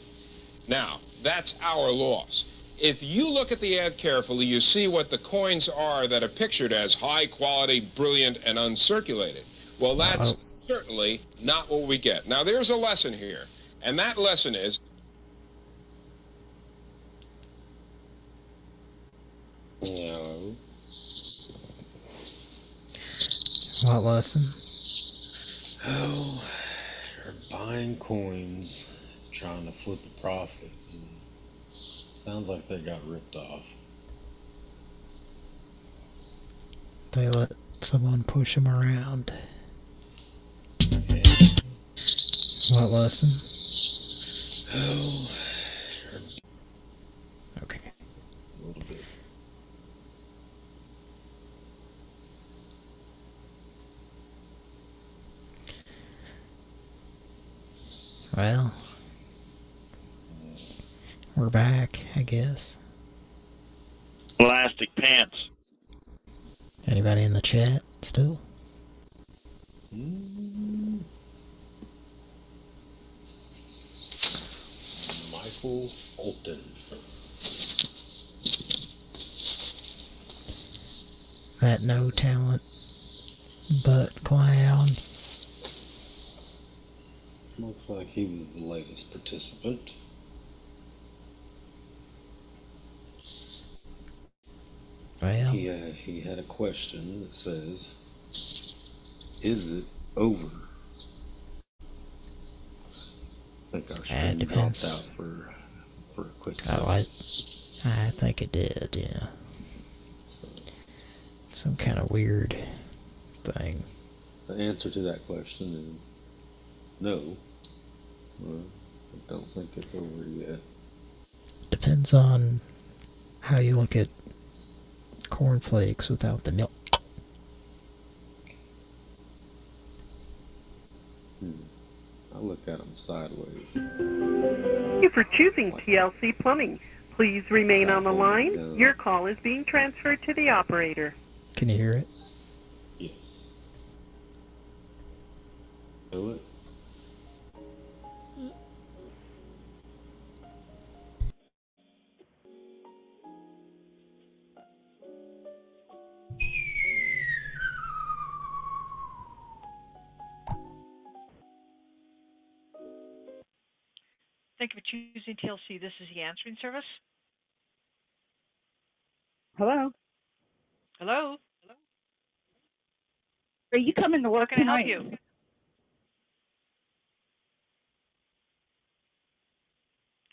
Now, that's our loss. If you look at the ad carefully, you see what the coins are that are pictured as high quality, brilliant, and uncirculated. Well, that's certainly not what we get. Now, there's a lesson here, and that lesson is No. What lesson? Oh, you're buying coins, trying to flip a profit. Sounds like they got ripped off. They let someone push them around. What lesson? Oh, Okay. a little bit. Well, we're back, I guess. Elastic pants. Anybody in the chat still? Mm-hmm. Michael Fulton. That no talent but clown. Looks like he was the latest participant. Well, He, uh, he had a question that says, Is it over? I think our Uh, dropped out for, for a quick oh, I. I think it did, yeah. Some kind of weird thing. The answer to that question is no. Uh, I don't think it's over yet. Depends on how you look at cornflakes without the milk. I look at them sideways. Thank you for choosing TLC Plumbing. Please remain on the line. Your call is being transferred to the operator. Can you hear it? Yes. Do it. Thank you for choosing TLC. This is the answering service. Hello. Hello? Are you coming to work How can I tonight? help you?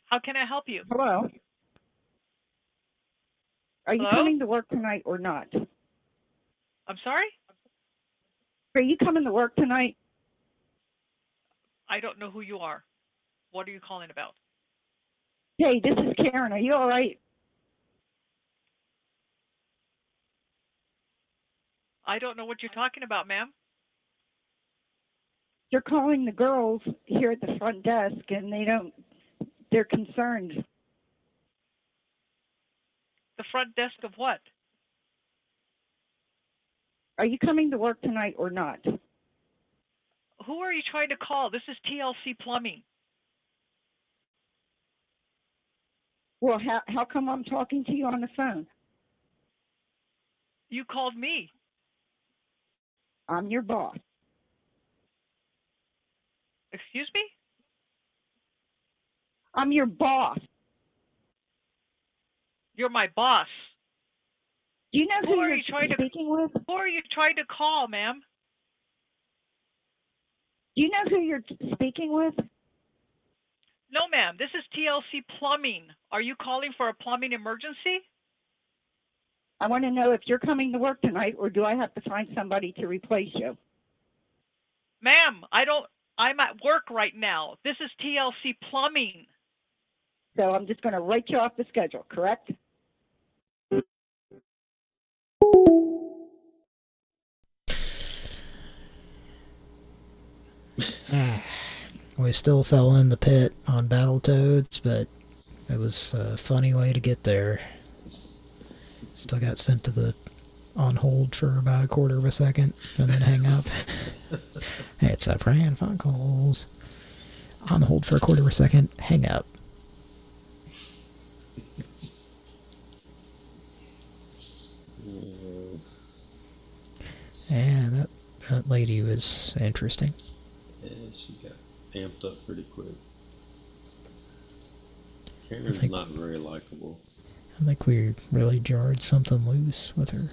How can I help you? Hello. Are you Hello? coming to work tonight or not? I'm sorry? Are you coming to work tonight? I don't know who you are. What are you calling about? Hey, this is Karen. Are you all right? I don't know what you're talking about, ma'am. You're calling the girls here at the front desk, and they don't. They're concerned. The front desk of what? Are you coming to work tonight or not? Who are you trying to call? This is TLC Plumbing. Well, how how come I'm talking to you on the phone? You called me. I'm your boss. Excuse me? I'm your boss. You're my boss. Do you know who, Who are you're you trying to speaking with? Who are you trying to call, ma'am? Do you know who you're speaking with? No, ma'am. This is TLC Plumbing. Are you calling for a plumbing emergency? I want to know if you're coming to work tonight, or do I have to find somebody to replace you? Ma'am, I don't. I'm at work right now. This is TLC Plumbing. So I'm just going to write you off the schedule, correct? We still fell in the pit on Battletoads, but it was a funny way to get there. Still got sent to the on hold for about a quarter of a second and then hang up. (laughs) Hey, it's uh, a prank phone calls. On hold for a quarter of a second, hang up. And that, that lady was interesting. Yeah, she got amped up pretty quick. Karen's think- not very likable. I think we really jarred something loose with her.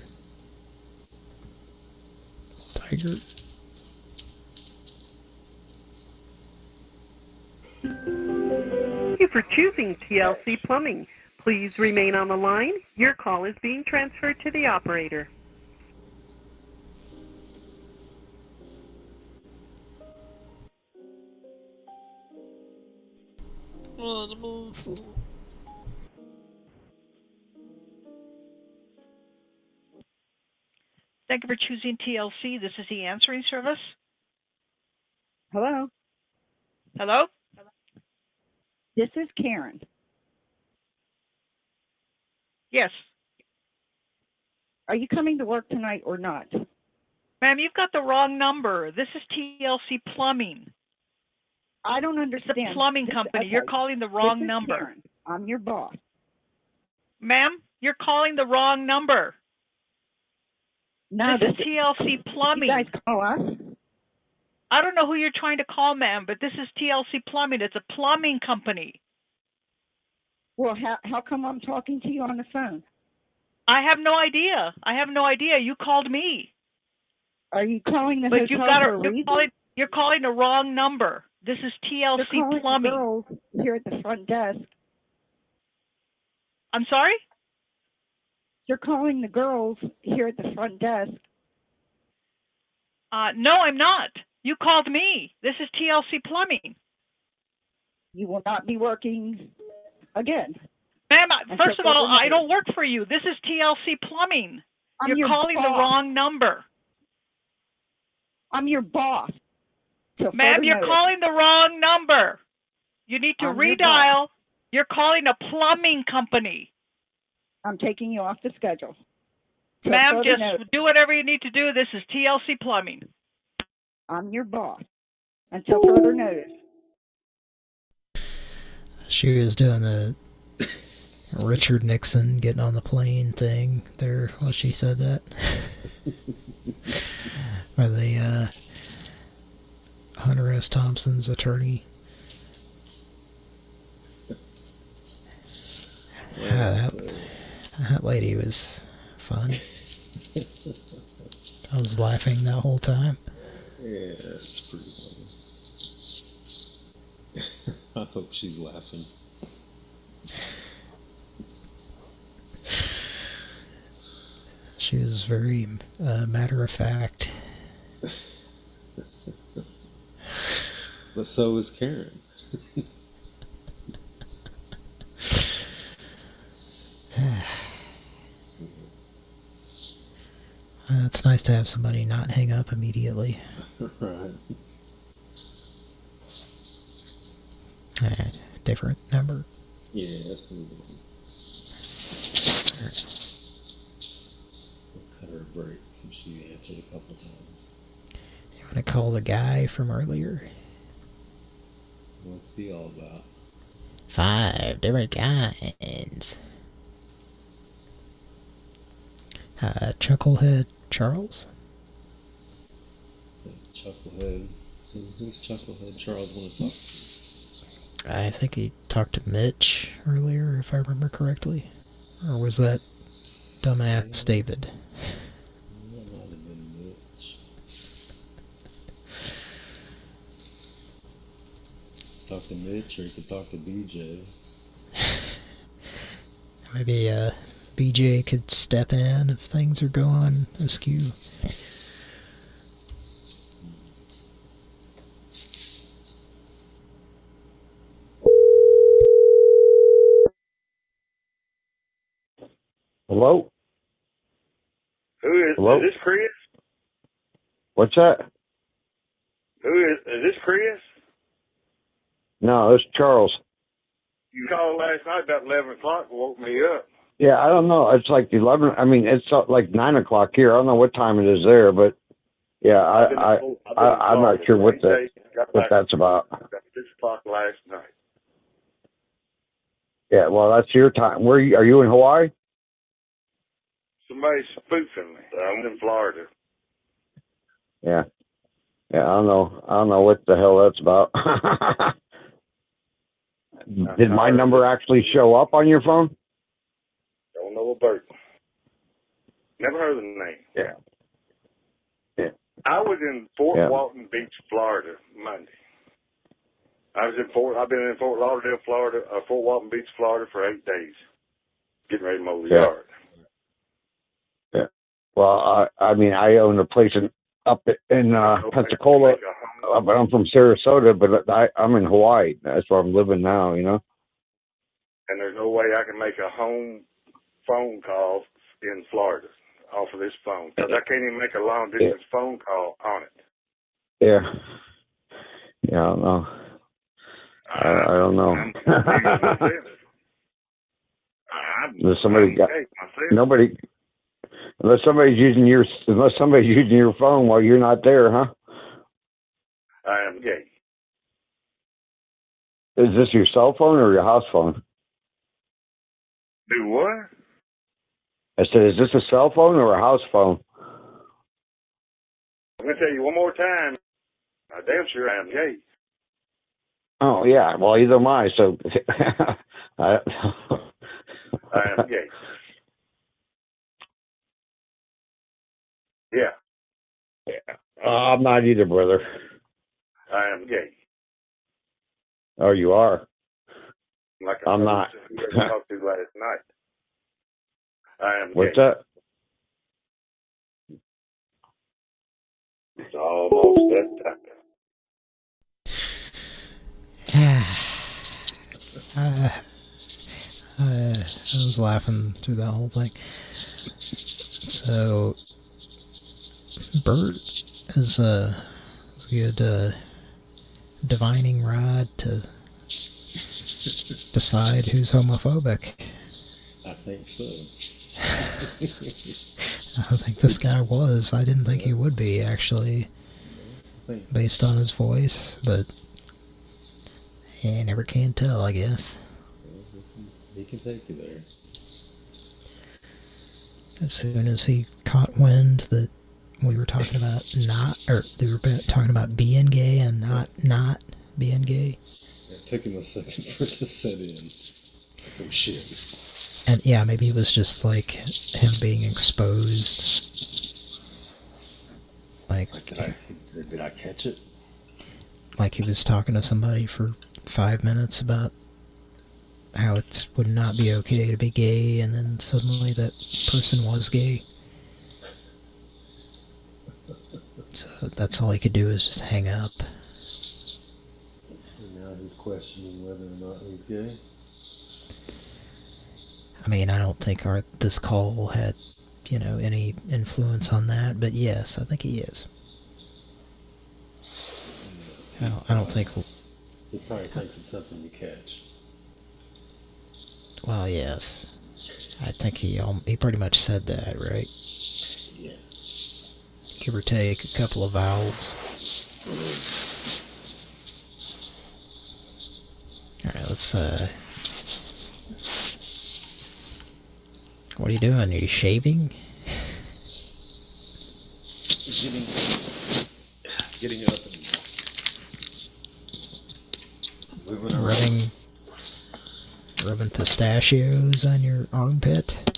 Tiger. Thank you for choosing TLC Plumbing. Please remain on the line. Your call is being transferred to the operator. Thank you for choosing TLC. This is the answering service. Hello, Hello? this is Karen. Yes. Are you coming to work tonight or not? Ma'am, you've got the wrong number. This is TLC Plumbing. I don't understand. The plumbing company. okay, You're calling the wrong number. Karen. I'm your boss. Ma'am, you're calling the wrong number. No, this is TLC Plumbing. You guys call us? I don't know who you're trying to call, ma'am, but this is TLC Plumbing. It's a plumbing company. Well, how how come I'm talking to you on the phone? I have no idea. I have no idea. You called me. Are you calling the But hotel you've got for a, you're calling you're calling the wrong number. This is TLC calling Plumbing. girls here at the front desk. I'm sorry? You're calling the girls here at the front desk. Uh, no, I'm not. You called me. This is TLC Plumbing. You will not be working again. Ma'am, I- first of all, I don't work for you. This is TLC Plumbing. I'm You're your calling the boss. wrong number. I'm your boss. Till Ma'am, you're notice. calling the wrong number. You need to I'm your redial. You're calling a plumbing company. I'm taking you off the schedule. Till Ma'am, just notice. do whatever you need to do. This is TLC Plumbing. I'm your boss. Until further notice. She was doing the Richard Nixon getting on the plane thing there while she said that. (laughs) Or the uh, Hunter S. Thompson's attorney. Yeah, that, that lady was fun. I was laughing that whole time. Yeah, that's pretty funny. (laughs) I hope she's laughing. She was very uh, matter of fact. (laughs) But so is Karen. (sighs) Uh, it's nice to have somebody not hang up immediately. (laughs) right. Alright, different number. Yeah, let's move on. We'll cut her a break since she answered a couple times. You want to call the guy from earlier? What's he all about? Five different kinds. Uh, Chucklehead Charles? Chucklehead. Who's Chucklehead Charles want to talk to? I think he talked to Mitch earlier, if I remember correctly. Or was that Dumbass David. That might have been Mitch. Talk to Mitch, or you could talk to BJ. (laughs) Maybe uh, BJ could step in if things are going askew. Hello? Who is, Hello? is this Chris? What's that? Who is is this Chris? No, it's Charles. You called last night about eleven o'clock and woke me up. Yeah, I don't know. It's like 11. I mean, it's uh, like 9 o'clock here. I don't know what time it is there, but yeah, I, I, in Fort- I've been I, I'm not sure what that, what that's about. about six o'clock last night. Yeah, well, that's your time. Where are you, are you in Hawaii? Somebody's spoofing me. I'm in Florida. Yeah. Yeah, I don't know. I don't know what the hell that's about. (laughs) Did my number actually show up on your phone? Don't know about it. Never heard of the name. Yeah. Yeah. I was in Fort Yeah. Walton Beach, Florida, Monday. I was in Fort. I've been in Fort Lauderdale, Florida, uh, Fort Walton Beach, Florida, for eight days, getting ready to mow the Yeah. yard. Yeah. Well, I I mean, I own a place in up in uh, Pensacola, uh, Uh, I'm from Sarasota, but I I'm in Hawaii. That's where I'm living now. You know. And there's no way I can make a home phone call in Florida off of this phone because I can't even make a long distance phone call on it. Yeah. Yeah, I don't know. I, I don't know. (laughs) Unless somebody got nobody. Unless somebody's using your unless somebody's using your phone while you're not there, huh? I am gay. Is this your cell phone or your house phone? Do what? I said, is this a cell phone or a house phone? I'm gonna tell you one more time. I damn sure I am gay. Oh yeah, well either am I. So (laughs) I, I am gay. Yeah, Uh, I'm not either, brother. I am gay. Oh, you are. Like I I'm not. you who I talked to last night. I am What's gay. that? It's almost that time. (sighs) Uh, uh, I was laughing through that whole thing. So, Bert is a, is a good uh, divining rod to decide who's homophobic. I think so. (laughs) I don't think this guy was. I didn't think he would be, actually, based on his voice, but you never can tell, I guess. He can take you there. As soon as he caught wind that we were talking about not, or they were talking about being gay and not not being gay. It took him a second for it to set in. Like, oh shit. And yeah, maybe it was just like him being exposed. Like, Did I, did I catch it? like he was talking to somebody for five minutes about how it would not be okay to be gay, and then suddenly that person was gay. So that's all he could do is just hang up. And now he's questioning whether or not he's gay. I mean, I don't think our this call had, you know, any influence on that, but yes, I think he is. I don't, I don't think. He probably thinks it's something to catch. Well, yes, I think he um, he pretty much said that, right? Give or take a couple of vowels. All right, let's. uh... What are you doing? Are you shaving? Getting, getting up and moving around. Rubbing, rubbing pistachios on your armpit?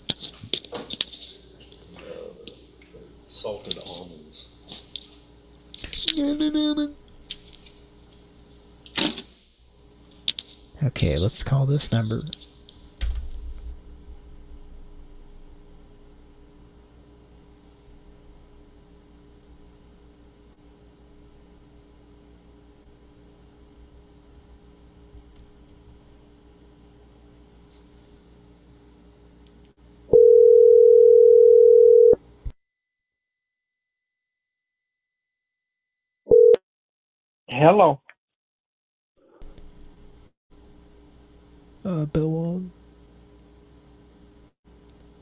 Okay, let's call this number. Hello. Uh, Bill on.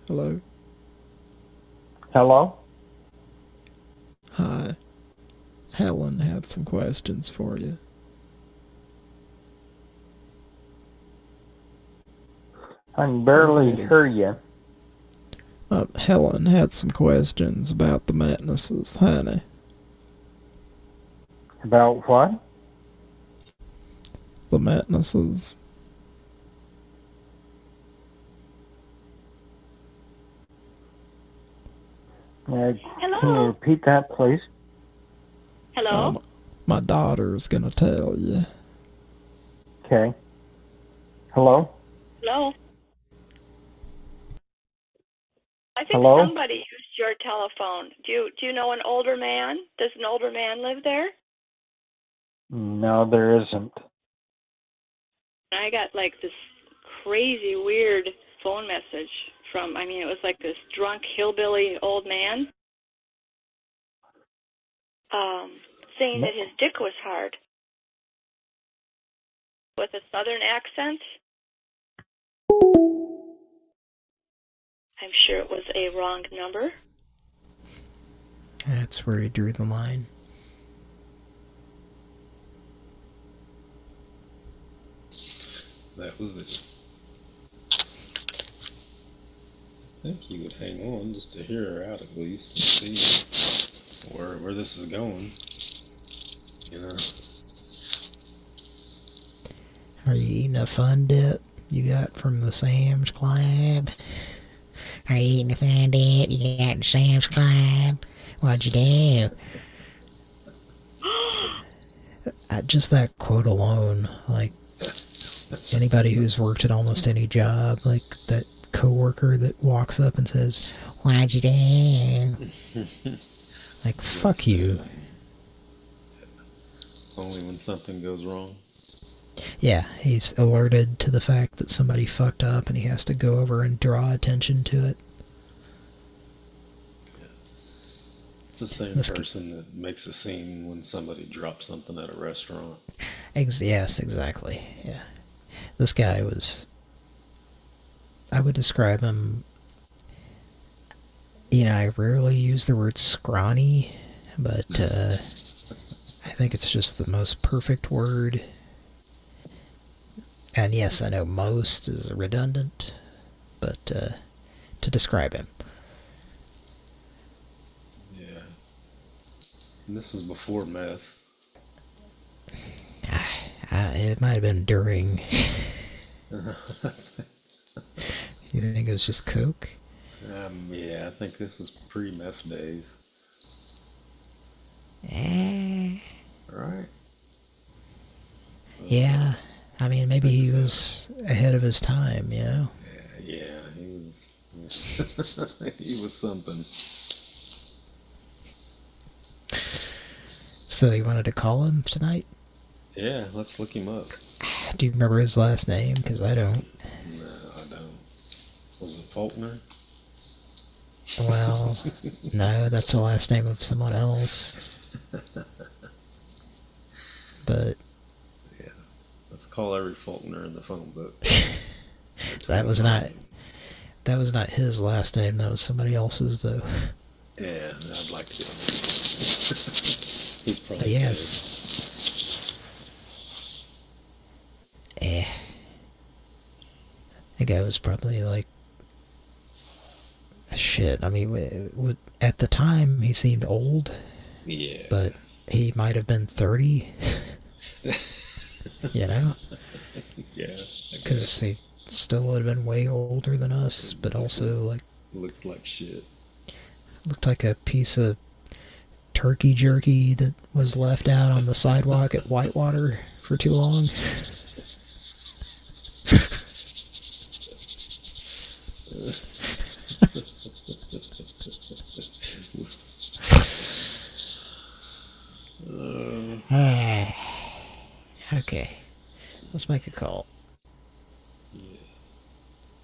Hello. Hello. Hi. Helen had some questions for you. I can barely hear you. Uh, Helen had some questions about the Madnesses, honey. About what? The Madnesses. Uh, Hello? Can you repeat that, please? Hello? Um, my daughter's gonna tell you. Okay. Hello? Hello? I think Hello? somebody used your telephone. Do you do you know an older man? Does an older man live there? No, there isn't. I got like this crazy weird phone message from I mean it was like this drunk hillbilly old man um saying that his dick was hard with a southern accent. I'm sure it was a wrong number. That's where he drew the line. That was it. I think he would hang on just to hear her out at least and see where where this is going. You know. Are you eating a fun dip you got from the Sam's Club? Are you eating a fun dip you got from Sam's Club? What'd you do? (gasps) Uh, just that quote alone, like anybody who's worked at almost any job, like that coworker that walks up and says, "What'd you do?" like, fuck you. Only when something goes wrong. Yeah, he's alerted to the fact that somebody fucked up and he has to go over and draw attention to it. It's the same person that makes a scene when somebody drops something at a restaurant. Ex yes, exactly. Yeah. This guy was. I would describe him. You know, I rarely use the word scrawny, but uh, I think it's just the most perfect word. And yes, I know most is redundant, but uh, to describe him. Yeah. And this was before meth. (sighs) Uh, it might have been during. (laughs) You think it was just Coke? um, yeah, I think this was pre-meth days. Eh. Right? Yeah. I mean, maybe he was ahead of his time, you know? Yeah, he was. (laughs) he was something. So you wanted to call him tonight? Yeah, let's look him up. Do you remember his last name? Because I don't. No, I don't. Was it Faulkner? Well, (laughs) no, that's the last name of someone else. But Yeah. Let's call every Faulkner in the phone book. (laughs) that was not. That was not his last name. That was somebody else's, though. Yeah, I'd like to. (laughs) He's But probably yes. Eh. The guy was probably like. Shit, I mean, at the time he seemed old. Yeah. But he might have been 30. (laughs) you know? Yeah. Because he still would have been way older than us, but also, like, Looked like shit. looked like a piece of turkey jerky that was left out on the sidewalk at Whitewater for too long. (sighs) Okay. Let's make a call.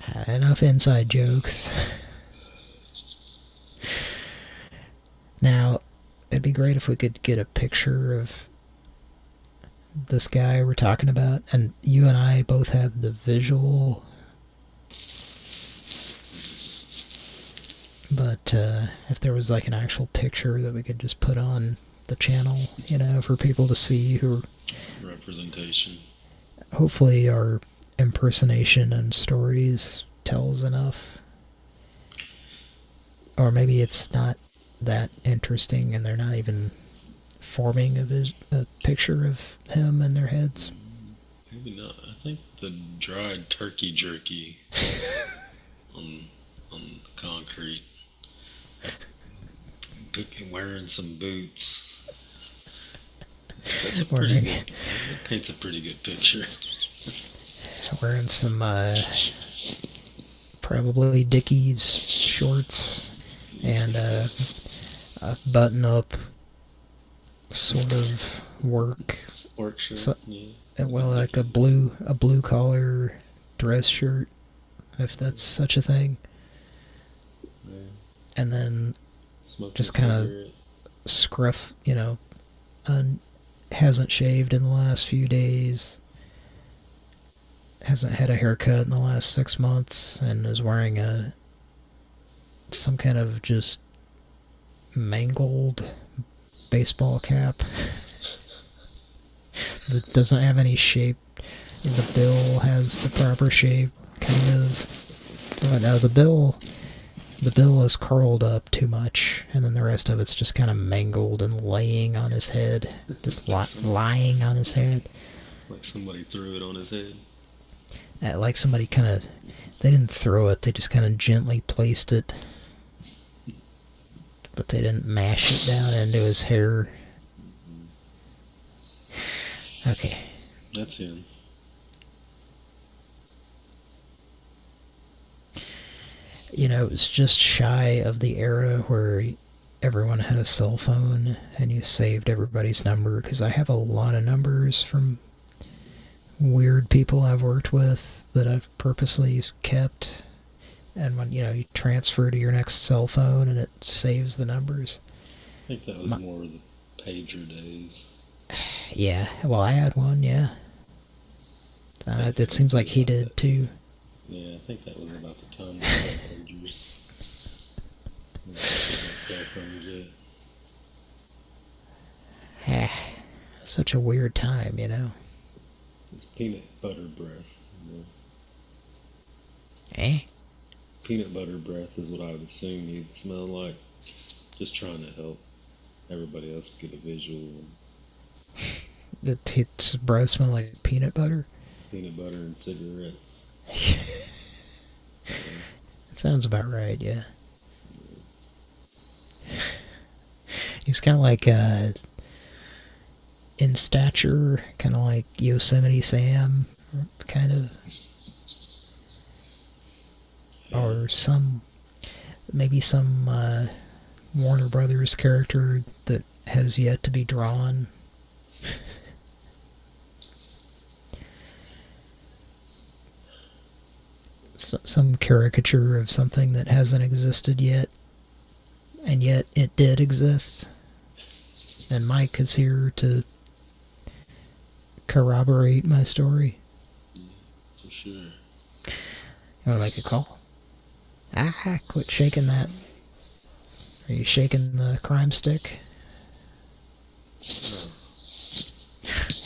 Uh, enough inside jokes. (laughs) now, it'd be great if we could get a picture of this guy we're talking about, and you and I both have the visual. But uh, if there was like an actual picture that we could just put on the channel, you know, for people to see who Representation. hopefully our impersonation and stories tells enough. Or maybe it's not that interesting and they're not even forming a, vis a picture of him in their heads. Maybe not. I think the dried turkey jerky (laughs) on on the concrete. Wearing some boots. That's a pretty Wearing- good, that paints a pretty good picture. (laughs) Wearing some, uh, probably Dickies shorts and uh, a button-up sort of work. Work shirt, So- yeah. uh, well, like a blue, a blue collar dress shirt, if that's such a thing. And then Smoking just kind of scruff, you know, un, hasn't shaved in the last few days, hasn't had a haircut in the last six months, and is wearing a some kind of just mangled baseball cap (laughs) that doesn't have any shape. The bill has the proper shape, kind of. Well, no, the bill the bill is curled up too much, and then the rest of it's just kind of mangled and laying on his head. Just li lying on his head. Like somebody threw it on his head. Uh, like somebody kind of... They didn't throw it, they just kind of gently placed it. But they didn't mash it down into his hair. Okay. That's him. You know, it was just shy of the era where everyone had a cell phone and you saved everybody's number because I have a lot of numbers from weird people I've worked with that I've purposely kept. And when, you know, you transfer to your next cell phone and it saves the numbers. I think that was My- more the pager days. (sighs) Yeah, well, I had one, yeah. Uh, it seems like he did too. Yeah, I think that was about the time that I pagers. Yeah, cell phones yet. Ah, such a weird time, you know. It's peanut butter breath. You know? Eh? Peanut butter breath is what I would assume you'd smell like. Just trying to help everybody else get a visual. It, its breath smell like peanut butter. Peanut butter and cigarettes. It sounds about right, yeah. He's kind of like, uh, in stature, kind of like Yosemite Sam, kind of. Or some, maybe some, uh, Warner Brothers character that has yet to be drawn. (laughs) some caricature of something that hasn't existed yet, and yet it did exist. And Mike is here to corroborate my story. For sure. You want to make a call? Ah, quit shaking that. Are you shaking the crime stick?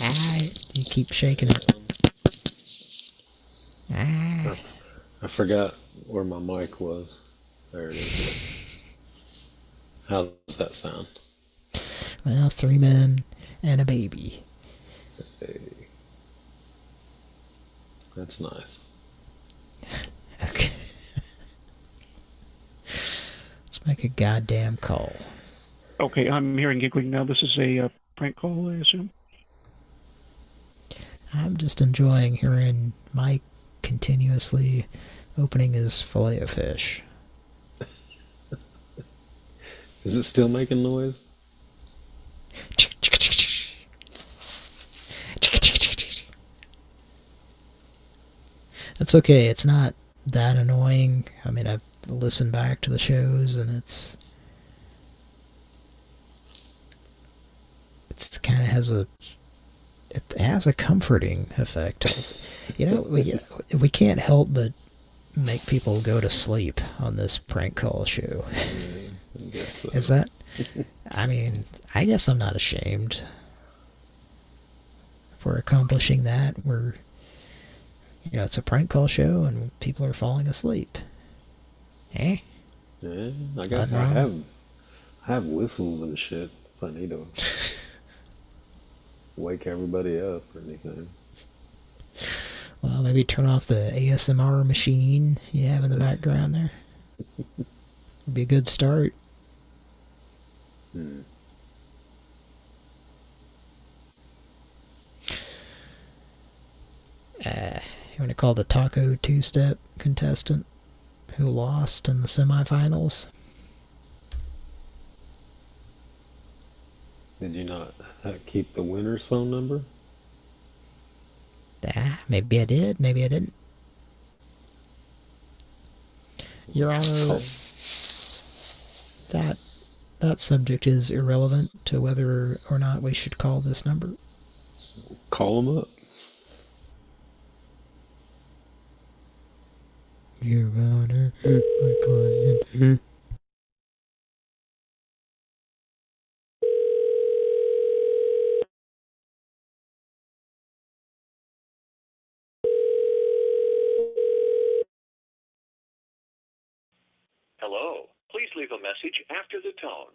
Ah, you keep shaking it. Ah. I forgot where my mic was. There it is. How does that sound? Well, three men and a baby. Hey. That's nice. Okay. Let's make a goddamn call. Okay, I'm hearing giggling now. This is a uh, prank call, I assume. I'm just enjoying hearing Mike continuously opening his fillet of fish. Is it still making noise? That's okay. It's not that annoying. I mean, I've listened back to the shows and it's it's kind of has a it has a comforting effect. (laughs) you know, we we can't help but make people go to sleep on this prank call show. so. Is that? I mean, I guess I'm not ashamed. We're accomplishing that, we're you know, it's a prank call show and people are falling asleep. Eh? Yeah, I got. I have. I have whistles and shit if I need to (laughs) wake everybody up or anything. Well, maybe turn off the ASMR machine you have in the background there. Be a good start. Hmm. Uh, you want to call the Taco two-step contestant who lost in the semifinals? Did you not uh, keep the winner's phone number? Ah, maybe I did, maybe I didn't. Your Honor, that that subject is irrelevant to whether or not we should call this number. Call them up. Your Honor, my client. Hello. Please leave a message after the tone.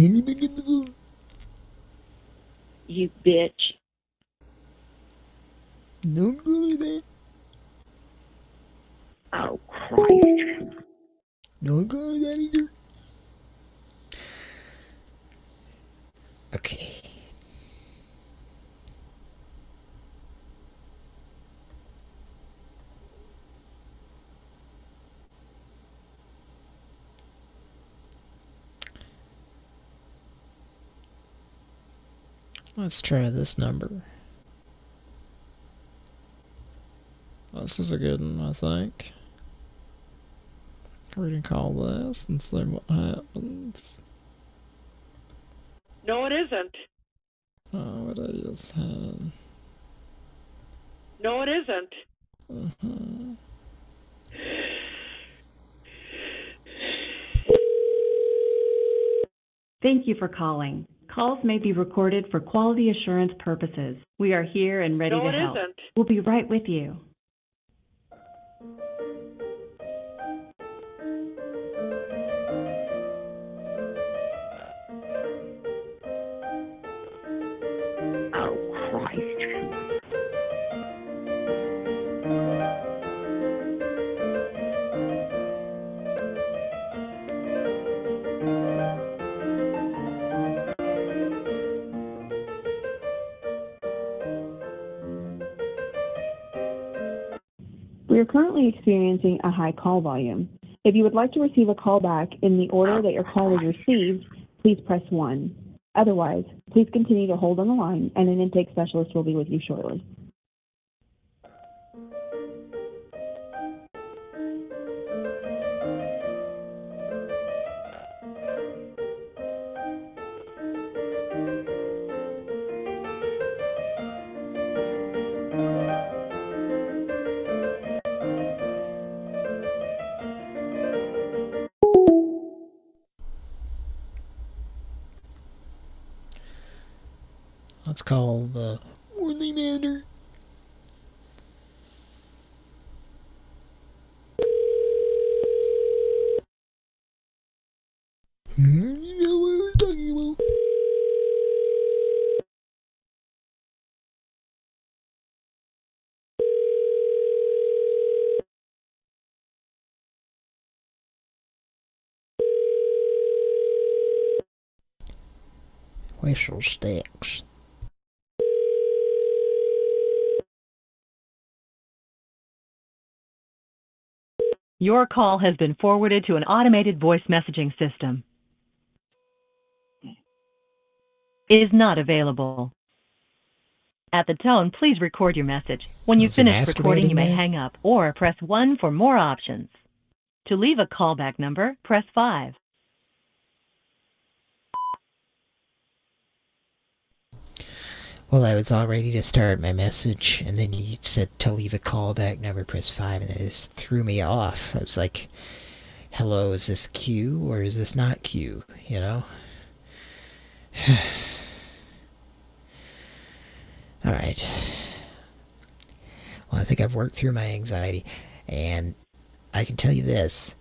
Nearly begin the phone. You bitch. Don't go there. Oh, Christ. Don't go that either. Let's try this number. This is a good one, I think. We can call this and see what happens. No, it isn't. Oh, it is. huh? No, it isn't. Uh-huh. Thank you for calling. Calls may be recorded for quality assurance purposes. We are here and ready No, to help. isn't. We'll be right with you. Are currently experiencing a high call volume. If you would like to receive a call back in the order that your call was received, please press 1. Otherwise, please continue to hold on the line and an intake specialist will be with you shortly. Whistle sticks. Your call has been forwarded to an automated voice messaging system. Is not available. At the tone, please record your message. When you Was it finish recording, you may there? hang up or press 1 for more options. To leave a callback number, press 5. Well, I was all ready to start my message, and then you said to leave a callback number, press 5, and it just threw me off. I was like, hello, is this Q or is this not Q? You know? (sighs) Alright. Well, I think I've worked through my anxiety, and I can tell you this.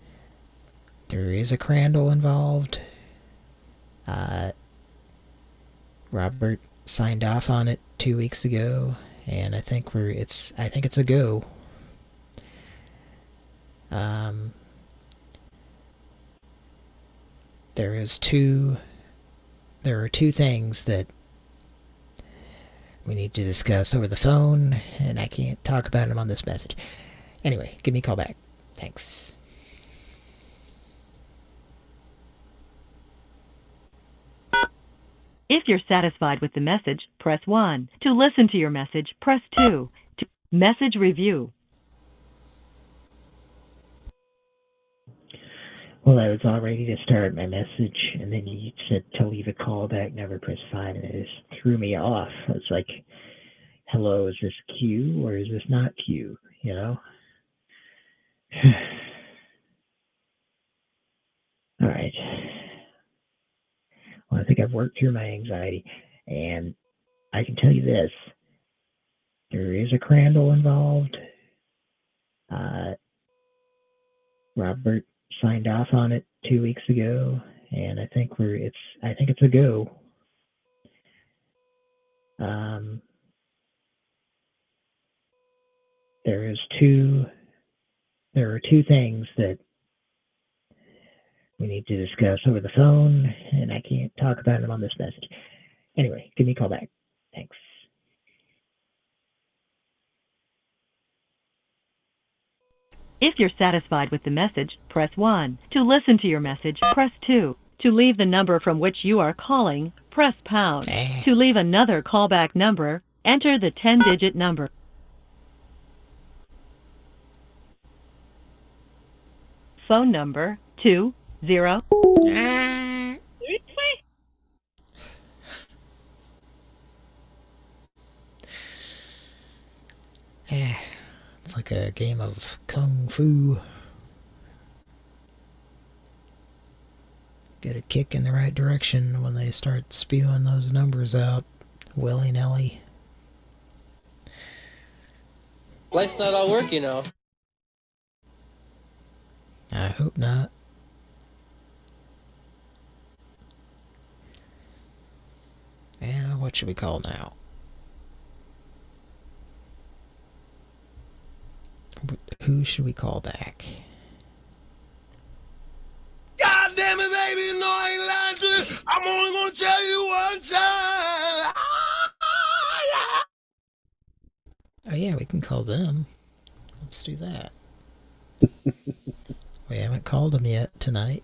There is a Crandall involved. Uh, Robert signed off on it two weeks ago, and I think we're it's I think it's a go. Um, there is two. There are two things that we need to discuss over the phone, and I can't talk about them on this message. Anyway, give me a call back. Thanks. If you're satisfied with the message, press 1. To listen to your message, press 2. To message review. Well, I was all ready to start my message, and then you said to leave a callback never press 5, and it just threw me off. I was like, hello, is this Q or is this not Q? You know? (sighs) all right. Well, I think I've worked through my anxiety, and I can tell you this. There is a Crandall involved. Uh, Robert signed off on it two weeks ago, and I think we're it's I think it's a go. Um, there is two there are two things that we need to discuss over the phone, and I can't talk about them on this message. Anyway, give me a call back. Thanks. If you're satisfied with the message, press 1. To listen to your message, press 2. To leave the number from which you are calling, press pound. To leave another callback number, enter the 10-digit number. Phone number 20 Yeah, (sighs) it's like a game of kung fu. Get a kick in the right direction when they start spewing those numbers out willy nilly. Life's not all work, you know. I hope not. Yeah, what should we call now? Who should we call back? God damn it, baby, I ain't lying to you. I'm only gonna tell you one time. Oh yeah, we can call them. Let's do that. (laughs) we haven't called them yet tonight.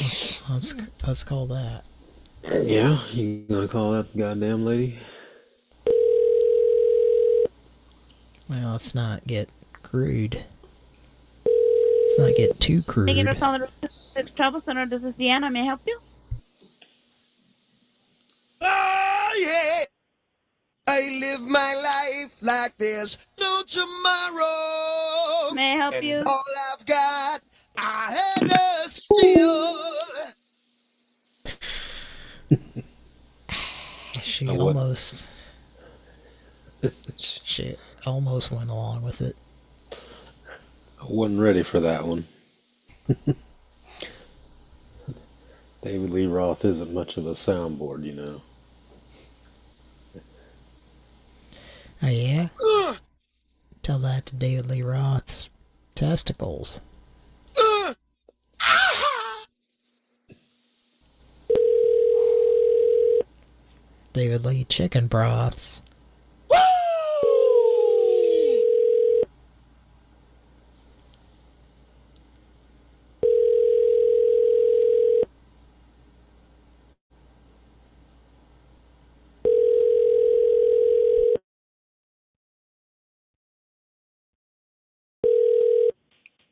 Let's let's let's call that. Yeah, you gonna call that goddamn lady? Well, let's not get crude. Let's not get too crude. Thank you for calling the Travel Center. This is Deanna. May I help you? Oh, yeah. I live my life like there's no tomorrow. May I help and you? All I've got, I had to steal. She I almost. (laughs) she almost went along with it. I wasn't ready for that one. (laughs) David Lee Roth isn't much of a soundboard, you know. Oh, yeah? Tell that to David Lee Roth's testicles. David Lee chicken broths.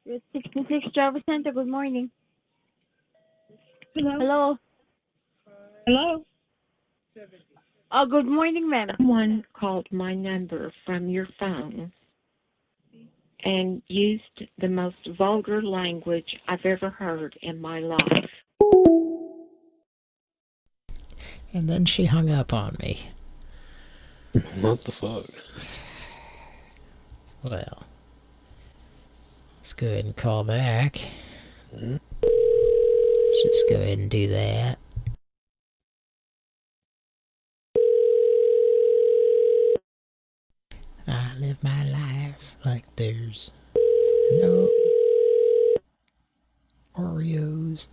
Route 66 Java Center, good morning. Hello. Hello. Hello. Oh, good morning, ma'am. Someone called my number from your phone and used the most vulgar language I've ever heard in my life. And then she hung up on me. What the fuck? Well, let's go ahead and call back. Hmm? Let's just go ahead and do that. I live my life like there's no Oreos.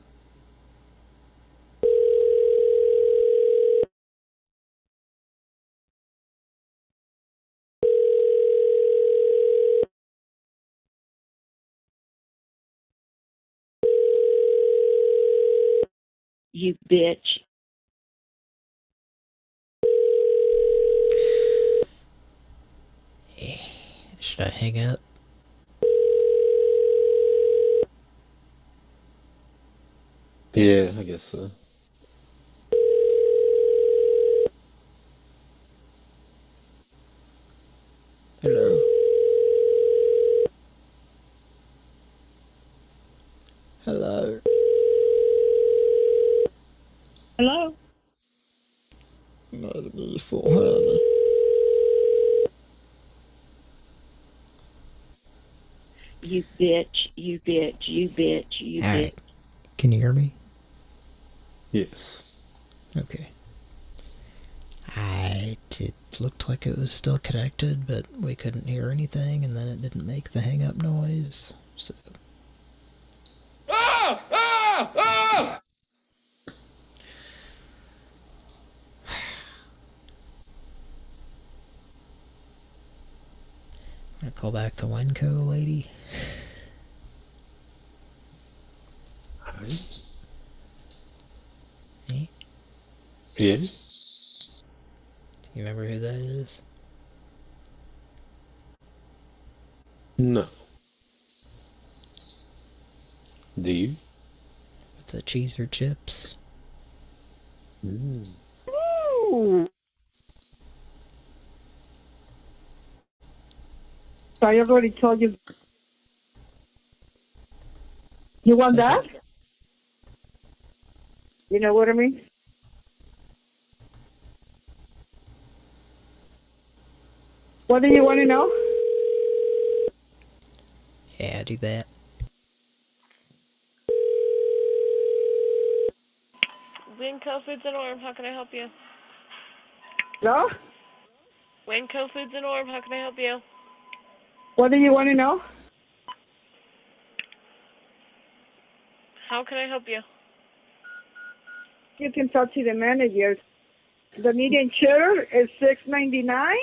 You bitch. Should I hang up? Yeah, I guess so. Hello. Hello. Hello. Not me, so honey. You bitch. You bitch. You bitch. You bitch. Alright. Can you hear me? Yes. Okay. I it looked like it was still connected, but we couldn't hear anything, and then it didn't make the hang up noise. So Ah! Ah! Ah! (sighs) I'm gonna call back the WinCo lady. Alright. Yeah. Do you remember who that is? No. Do you? With the cheese or chips? Mm. So I already told you. You want that? You know what I mean? What do you want to know? Yeah, do that. WinCo Foods and Orm, how can I help you? No? WinCo Foods and Orm, how can I help you? What do you want to know? How can I help you? You can talk to the manager. The median cheddar is six ninety nine.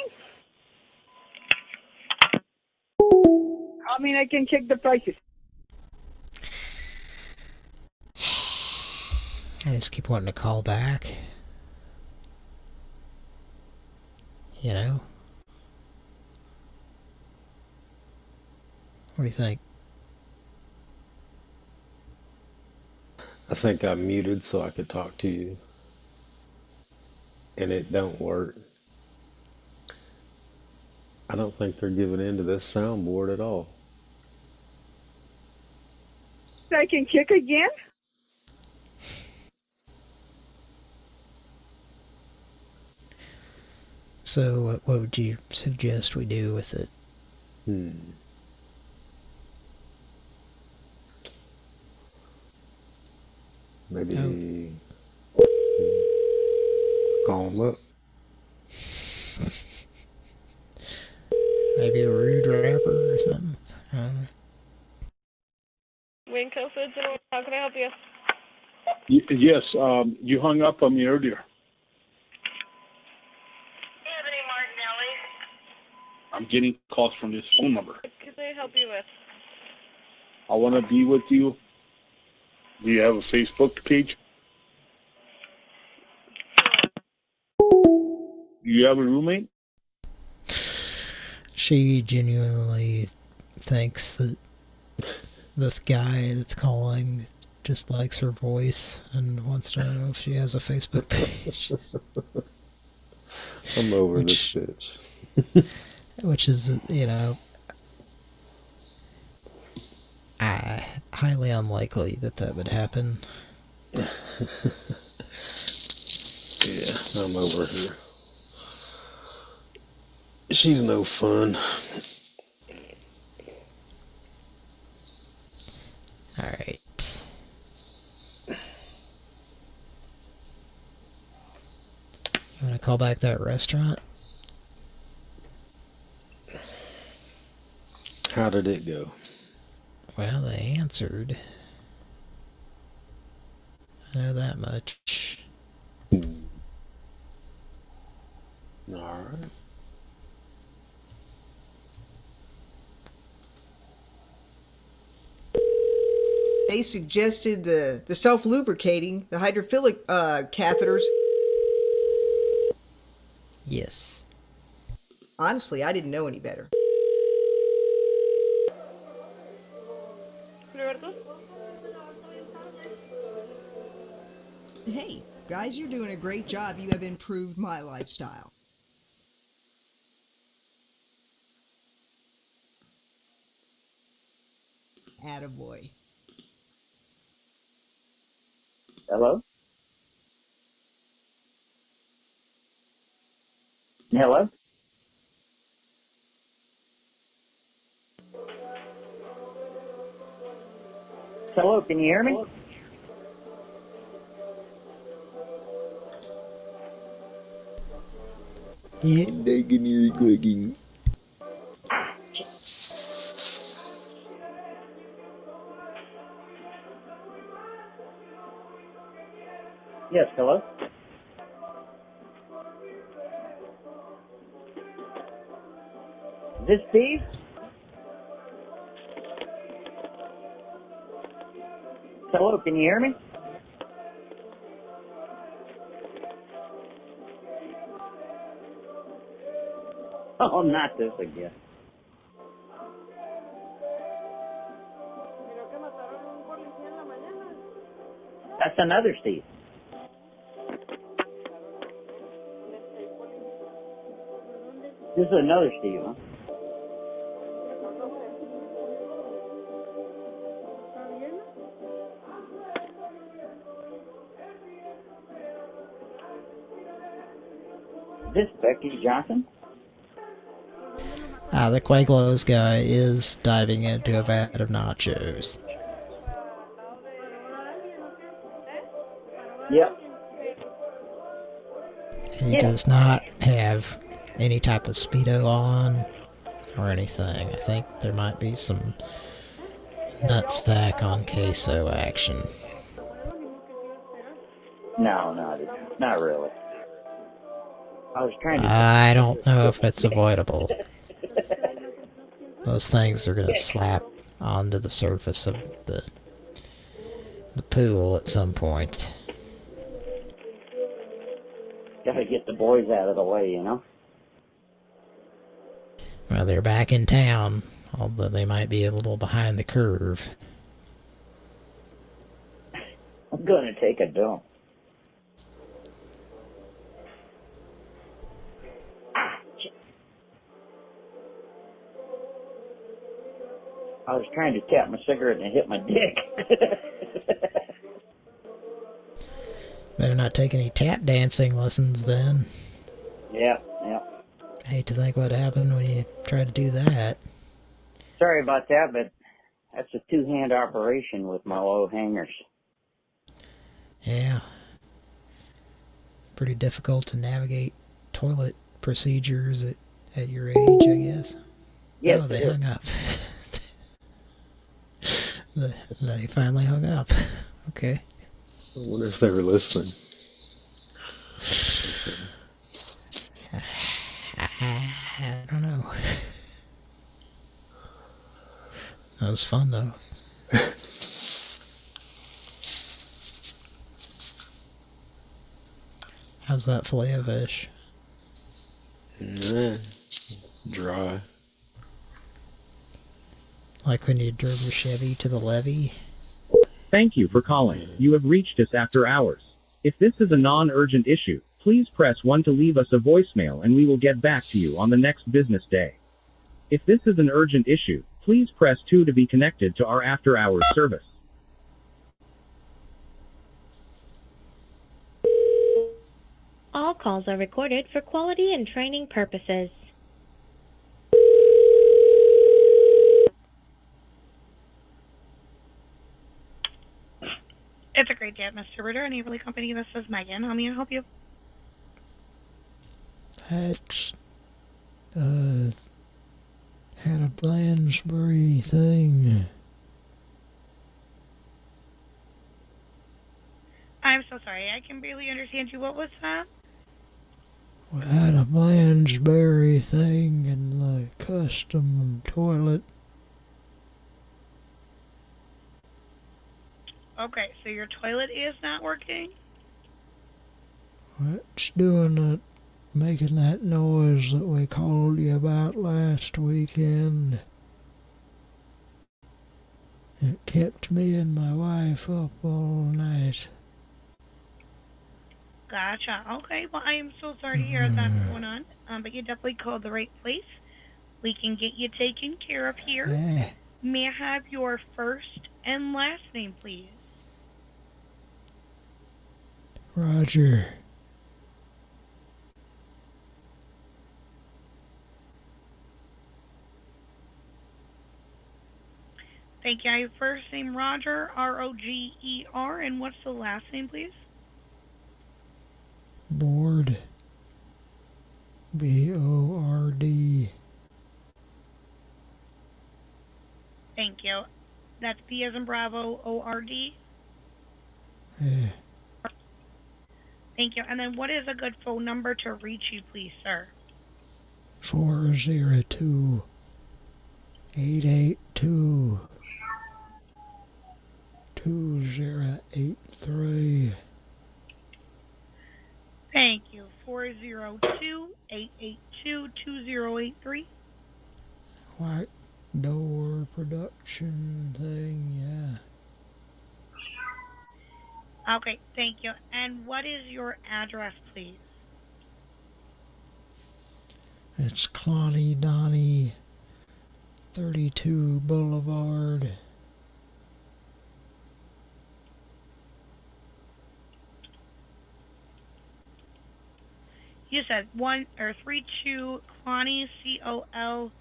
I mean, I can check the prices. I just keep wanting to call back. You know? What do you think? I think I muted so I could talk to you, and it don't work. I don't think they're giving in to this soundboard at all. I can kick again? So, what, what would you suggest we do with it? Hmm. Maybe call him up. (laughs) Maybe a rude rapper or something? I don't know. WinCo Foods and how can I help you? Y- yes, um, you hung up on me earlier. I'm getting calls from this phone number. What can I help you with? I want to be with you. Do you have a Facebook page? Do you have a roommate? She genuinely thinks that this guy that's calling just likes her voice and wants to know if she has a Facebook page. (laughs) I'm over Which- this bitch. (laughs) Which is, you know, uh, highly unlikely that that would happen. Yeah, I'm over here. She's no fun. Alright. You want to call back that restaurant? How did it go? Well, they answered. I know that much. Alright. They suggested the, the self lubricating, the hydrophilic uh, catheters. Yes. Honestly, I didn't know any better. Hey, guys, you're doing a great job. You have improved my lifestyle. Attaboy. Hello? Hello? Hello, can you hear me? And I can hear you clicking. Yes, hello? Is this Steve? Hello, can you hear me? (laughs) Oh, not this again. That's another Steve. This is another Steve, huh? Johnson? Ah, the Quaglos guy is diving into a vat of nachos. Yep. He Yeah. does not have any type of Speedo on or anything. I think there might be some nutsack on queso action. No, not not really. I was trying to. I don't know if it's avoidable. Those things are gonna slap onto the surface of the the pool at some point. Gotta get the boys out of the way, you know? Well, they're back in town, although they might be a little behind the curve. I'm gonna take a dump. Was trying to tap my cigarette and it hit my dick. (laughs) Better not take any tap dancing lessons then. yeah, yeah. I hate to think what happened when you try to do that. Sorry about that, but that's a two-hand operation with my low hangers. Yeah. Pretty difficult to navigate toilet procedures at, at your age, I guess. Yes, oh, they hung up. (laughs) they, finally hung up. (laughs) Okay. I wonder if they were listening. (sighs) I don't know. (laughs) That was fun, though. (laughs) How's that fillet of fish? Nah, dry. Like when you drove your Chevy to the levee? Thank you for calling. You have reached us after hours. If this is a non-urgent issue, please press 1 to leave us a voicemail and we will get back to you on the next business day. If this is an urgent issue, please press 2 to be connected to our after-hours service. All calls are recorded for quality and training purposes. It's a great day Mr. Ritter and Eberly Company. This is Megan. How may I help you? That's, uh, had a Blansbury thing. I'm so sorry. I can barely understand you. What was that? We had a Blansbury thing in the custom toilet. Okay, so your toilet is not working? It's doing that, making that noise that we called you about last weekend. It kept me and my wife up all night. Gotcha. Okay, well, I am so sorry to hear that's going on. Um, but you definitely called the right place. We can get you taken care of here. Eh, May I have your first and last name, please? Roger. Thank you. I have first name Roger, R O G E R, and what's the last name, please? Board. B O R D. Thank you. That's B as in Bravo, O R D. Eh, Thank you. And then what is a good phone number to reach you, please, sir? four zero two eight eight two two zero eight three. Thank you. Four zero two eight eight two two zero eight three. White door production thing, yeah. Okay, thank you. And what is your address, please? It's Clonny Donny 32 Boulevard. You said one or three two Clonnie C O L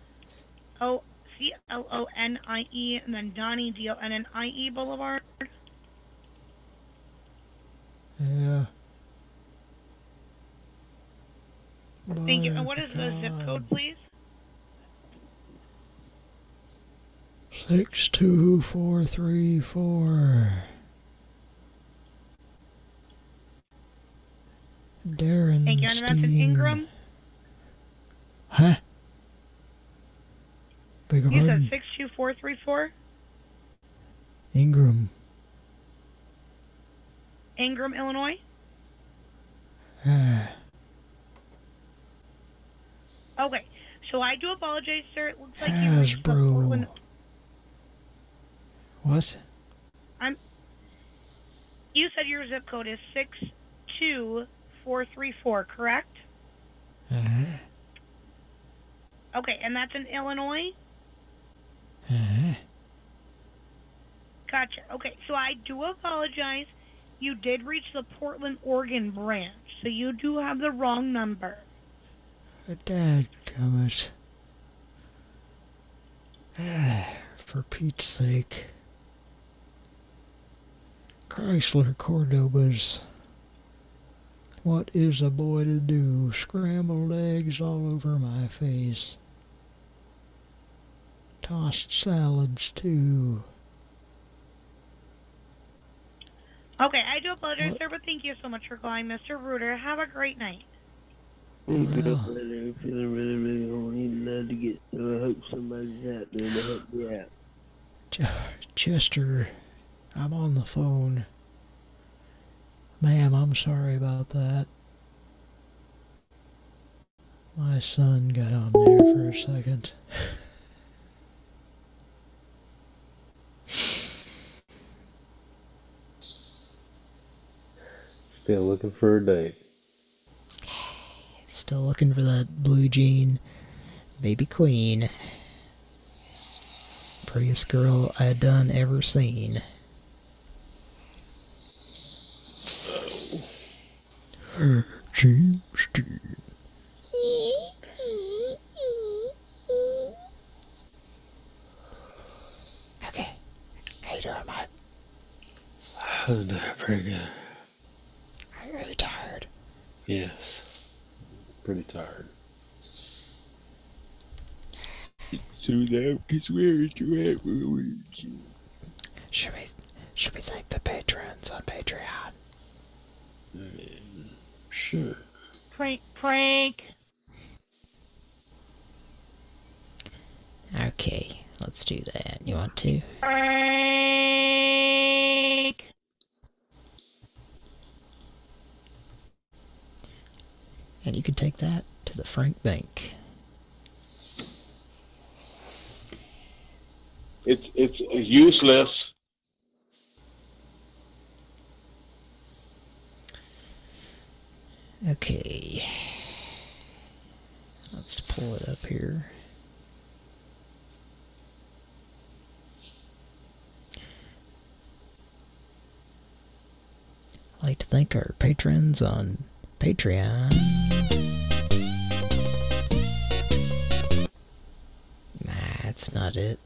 O C L O N I E and then Donnie D O N N I E Boulevard. Yeah. Thank you. And what is the zip code, please? 62434. Darren. Thank you. And that's in Ingram. Huh? Your You said six two four three four. Ingram. Ingram, Illinois. (sighs) Okay. So I do apologize, sir. It looks like you reached Hasbro. What? I'm. You said your zip code is six two four three four, correct? Uh-huh. Okay, and that's in Illinois. Uh-huh. Gotcha. Okay, so I do apologize. You did reach the Portland, Oregon branch, so you do have the wrong number. Dad, gummit. (sighs) For Pete's sake. Chrysler Cordobas. What is a boy to do? Scrambled eggs all over my face. Tossed salads, too. Okay, I do apologize, sir, but thank you so much for calling, Mr. Reuter. Have a great night. I'm feeling really, really horny. Love to get so I hope somebody's out there to help me out. Ch- Chester, I'm on the phone. Ma'am, I'm sorry about that. My son got on there for a second. (laughs) Still looking for a date. Still looking for that blue jean baby queen. Prettiest girl I done ever seen. James Dean. Okay. How you doing, mate? I'm doing pretty good. Are you really tired? Yes. Pretty tired. So now, cause where is you at? Where is? Should we should we thank the patrons on Patreon? Uh, sure. Prank, prank. Okay, let's do that. You want to? Prank. And you could take that to the Frank Bank. It's it's useless. Okay. Let's pull it up here. I'd like to thank our patrons on Patreon. That's not it.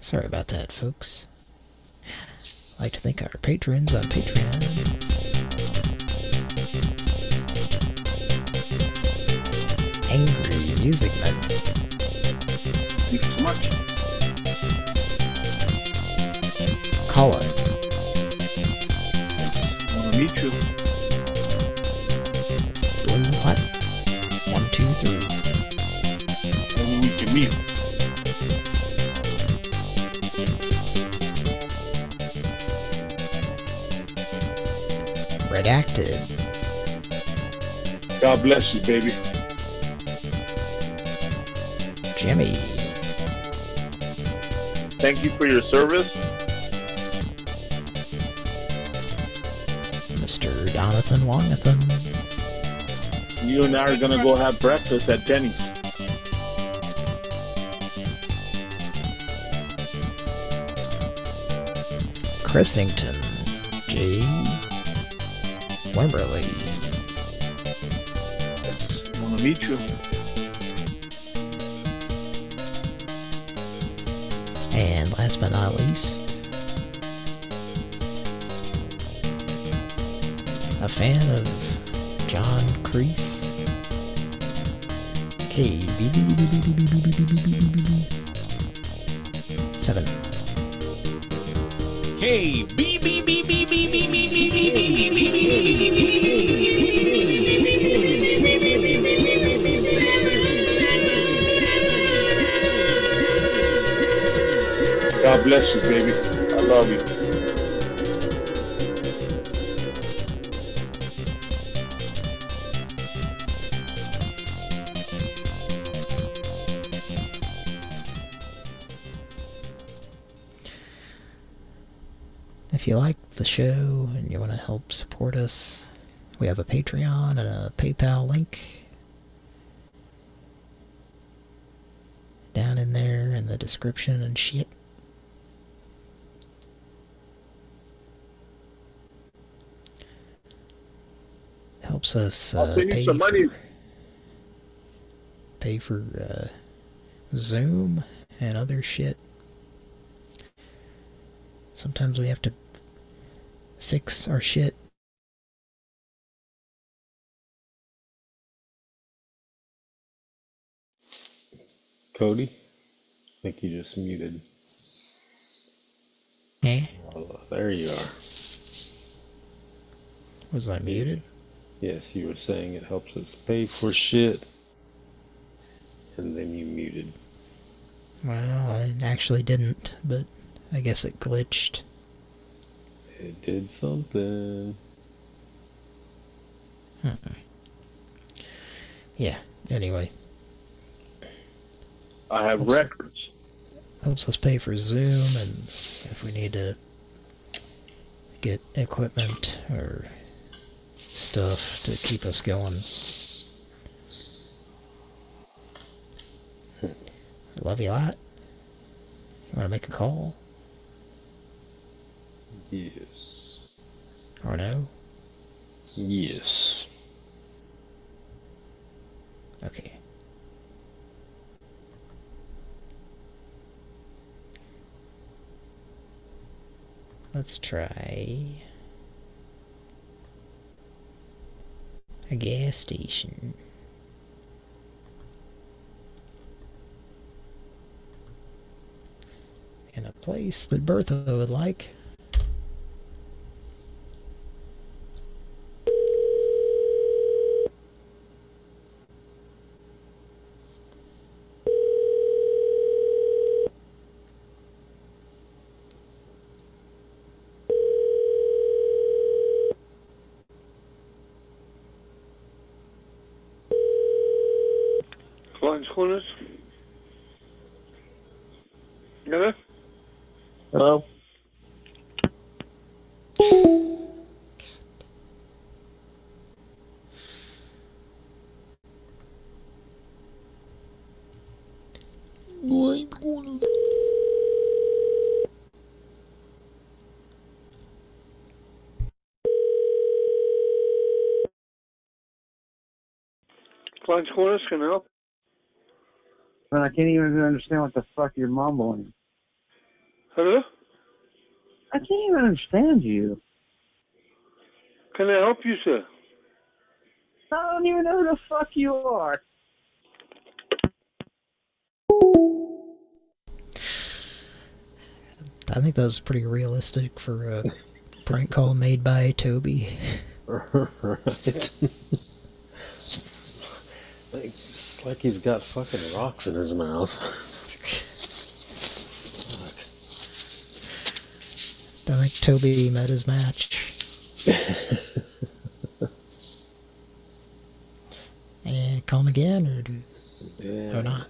Sorry about that, folks. I'd like to thank our patrons on Patreon. Angry Music. Thank you so much. Colin. Redacted. God bless you, baby. Jimmy. Thank you for your service. Mr. Donathan Wongathan. You and I are gonna go have breakfast at Denny's. Chrisington. J. Wimberley. Wanna meet you. And last but not least, a fan of John Creese. K B Hey b. K B B B B B B B B B B B God bless you, baby. I love you. Help support us, we have a Patreon and a PayPal link down in there in the description and shit. helps us uh, pay, for, money. pay for uh, Zoom and other shit. Sometimes we have to fix our shit. Cody? I think you just muted. Eh? Oh, there you are. Was I muted? Yes, you were saying it helps us pay for shit. And then you muted. Well, I actually didn't, but I guess it glitched. It did something. Hmm. Yeah, anyway. I have Helps- records. Helps us pay for Zoom and if we need to get equipment or stuff to keep us going. Love you a lot. You want to make a call? Yes. Or no? Yes. Okay. Let's try a gas station. In a place that Bertha would like. Klein's Corners. Hello? Hello? Klein's Corners, can I help? Man, I can't even understand what the fuck you're mumbling. Hello? I can't even understand you. Can I help you, sir? I don't even know who the fuck you are. I think that was pretty realistic for a prank call made by Toby. (laughs) right. Like, it's like he's got fucking rocks in his mouth. (laughs) I think Toby met his match. (laughs) and call him again, or do yeah. or not?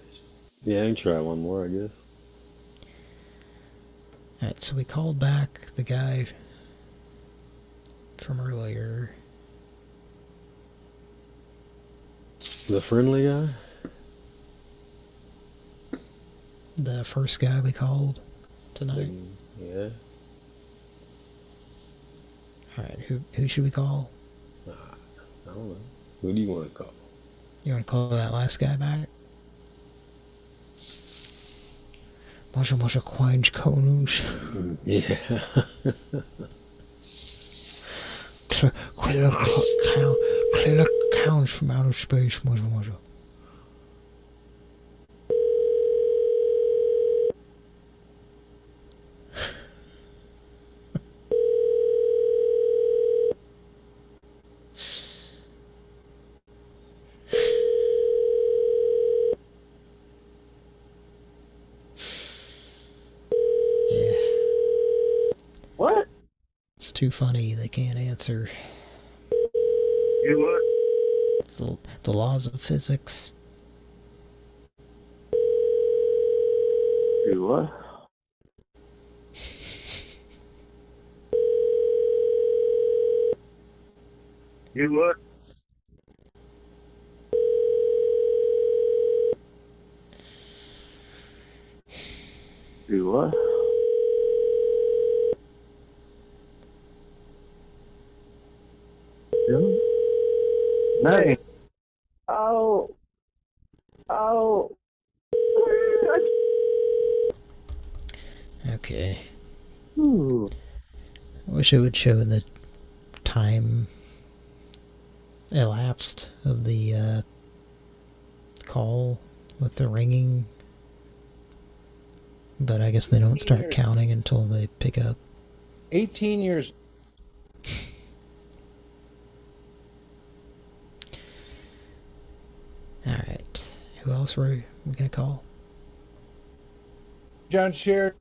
Yeah, I can try one more, I guess. Alright, so we called back the guy from earlier. The friendly guy? The first guy we called tonight. Yeah. Alright, who who should we call? I don't know. Who do you want to call? You want to call that last guy back? Może, może kłęcz konuś. Yeah. (laughs) Clear accounts from outer space, może, może. Yeah. What? It's too funny. They can't answer. You what? The, laws of physics. You what? You what? You what? You? Hey. Oh. Oh. Okay. Ooh. I wish it would show the time elapsed of the uh, call with the ringing. But I guess they don't start Years. counting until they pick up. 18 years. Alright. Who else were we going to call? John Shear.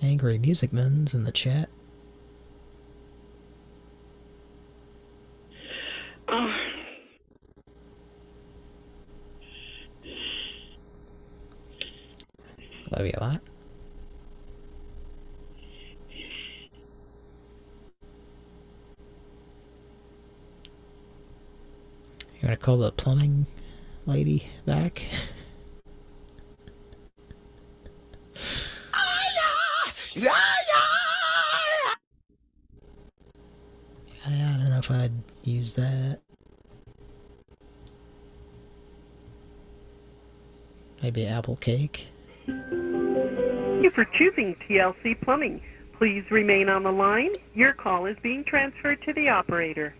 Angry Music Man's in the chat. Oh. Love you a lot. You want to call the plumbing lady back? Yeah, I don't know if I'd use that. Maybe apple cake. Thank you for choosing TLC Plumbing. Please remain on the line. Your call is being transferred to the operator.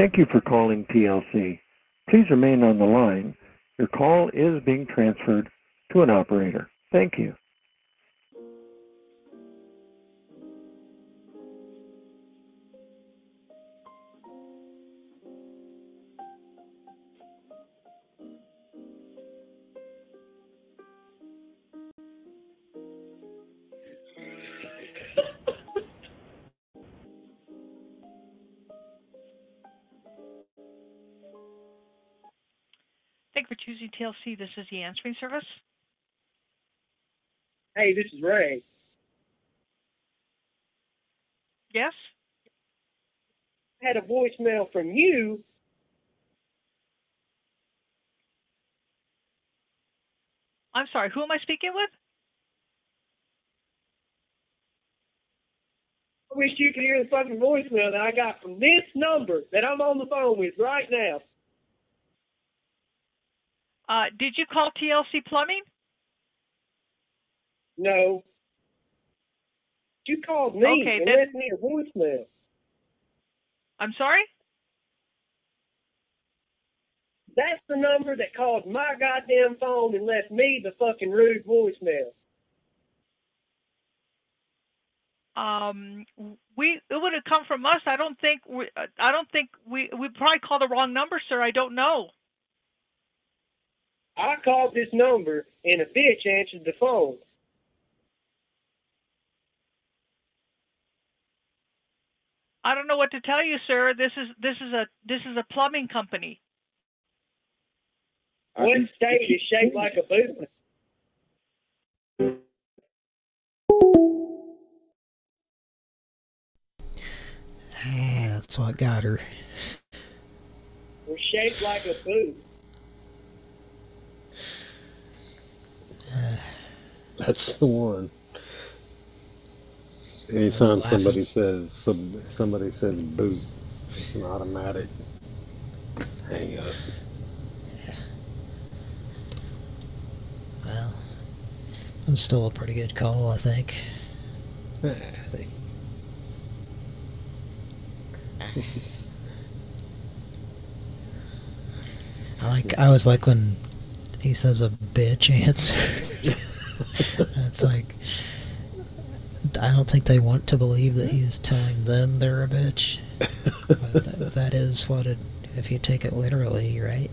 Thank you for calling TLC. Please remain on the line. Your call is being transferred to an operator. Thank you. Thank you for. This is the answering service. Hey, this is Ray. Yes? I had a voicemail from you. I'm sorry, who am I speaking with? I wish you could hear the fucking voicemail that I got from this number that I'm on the phone with right now. Uh, did you call TLC Plumbing? No. You called me Okay, and then- left me a voicemail. I'm sorry? That's the number that called my goddamn phone and left me the fucking rude voicemail. Um, we it would have come from us. I don't think we. uh, I don't think we. We probably called the wrong number, sir. I don't know. I called this number and a bitch answered the phone. I don't know what to tell you, sir. This is this is a this is a plumbing company. What state is shaped like a boot? That's what got her. We're shaped like a boot. That's the one. Anytime somebody says some, somebody says boot, it's an automatic hang up. Well, it was still a pretty good call, I think. Ah, I like. I was like when he says a bitch answer. (laughs) (laughs) it's like I don't think they want to believe that he's telling them they're a bitch. but that, (laughs) that is what it. If you take it literally, right?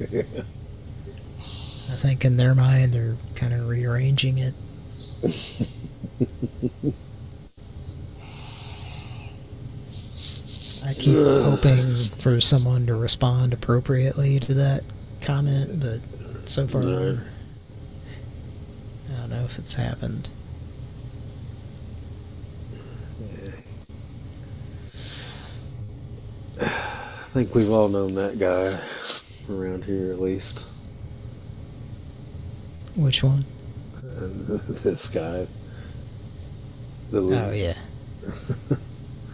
I think in their mind they're kind of rearranging it. I keep hoping for someone to respond appropriately to that comment, but so far. I don't know if it's happened. I think we've all known that guy around here at least. Which one? Uh, (laughs) this guy. The Oh, yeah. (laughs)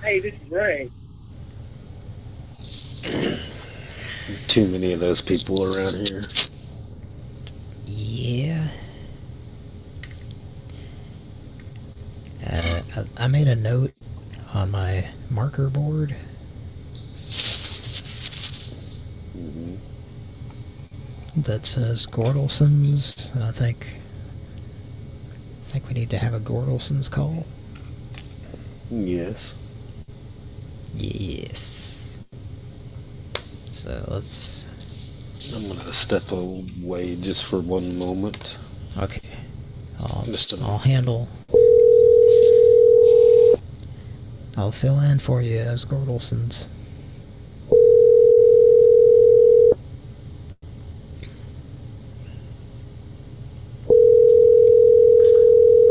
Hey, this is Ray. Too many of those people around here. Yeah. Uh, I, I made a note on my marker board. That says Gordelson's, and I think I think we need to have a Gordelson's call. Yes. Yes. So let's. I'm gonna step away just for one moment. Okay. I'll, Just a I'll handle. I'll fill in for you as Gordelson's.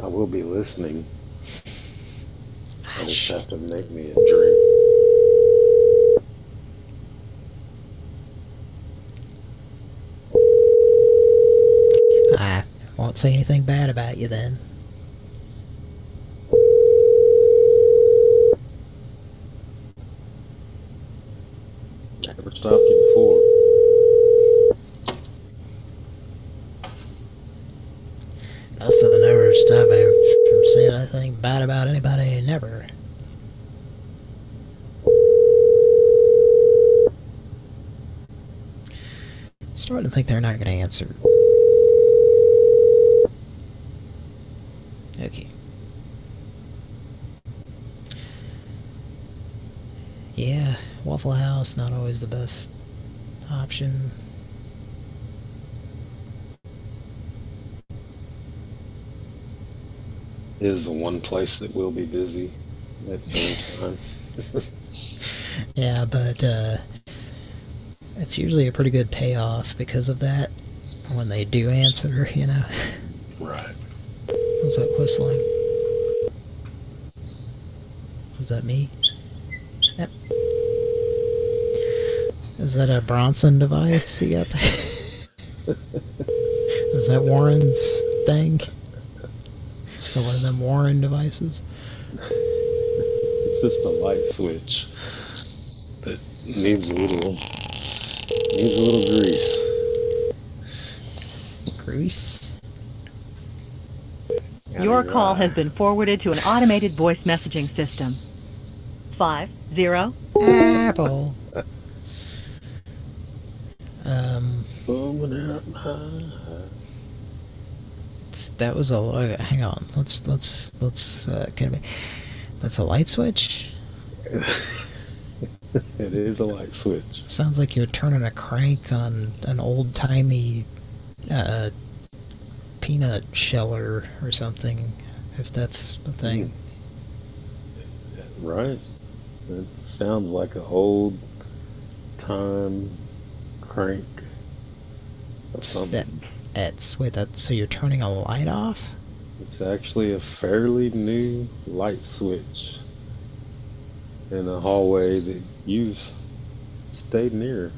I will be listening. Ah, I just have to make me a drink. I won't say anything bad about you then. Never stopped you before. Nothing ever stop me from saying anything bad about anybody, never. Starting to think they're not going to answer. Okay. Yeah, Waffle House, not always the best option. It is the one place that will be busy at any time. (laughs) Yeah, but uh, it's usually a pretty good payoff because of that when they do answer, you know. Right. Was that whistling? Was that me? Yep. Is that a Bronson device you got there? (laughs) Is that Warren's thing? Is that one of them Warren devices? It's just a light switch that needs a little needs a little grease. Grease? Your call has been forwarded to an automated voice messaging system. Five zero. Apple. Um. it's- That was a. Uh, hang on. Let's let's let's. Uh, can we? That's a light switch. (laughs) (laughs) It is a light switch. Sounds like you're turning a crank on an old timey uh, peanut sheller or something. If that's the thing. Right. It sounds like an old time crank That, that's wait. That so you're turning a light off? It's actually a fairly new light switch in a hallway that you've stayed near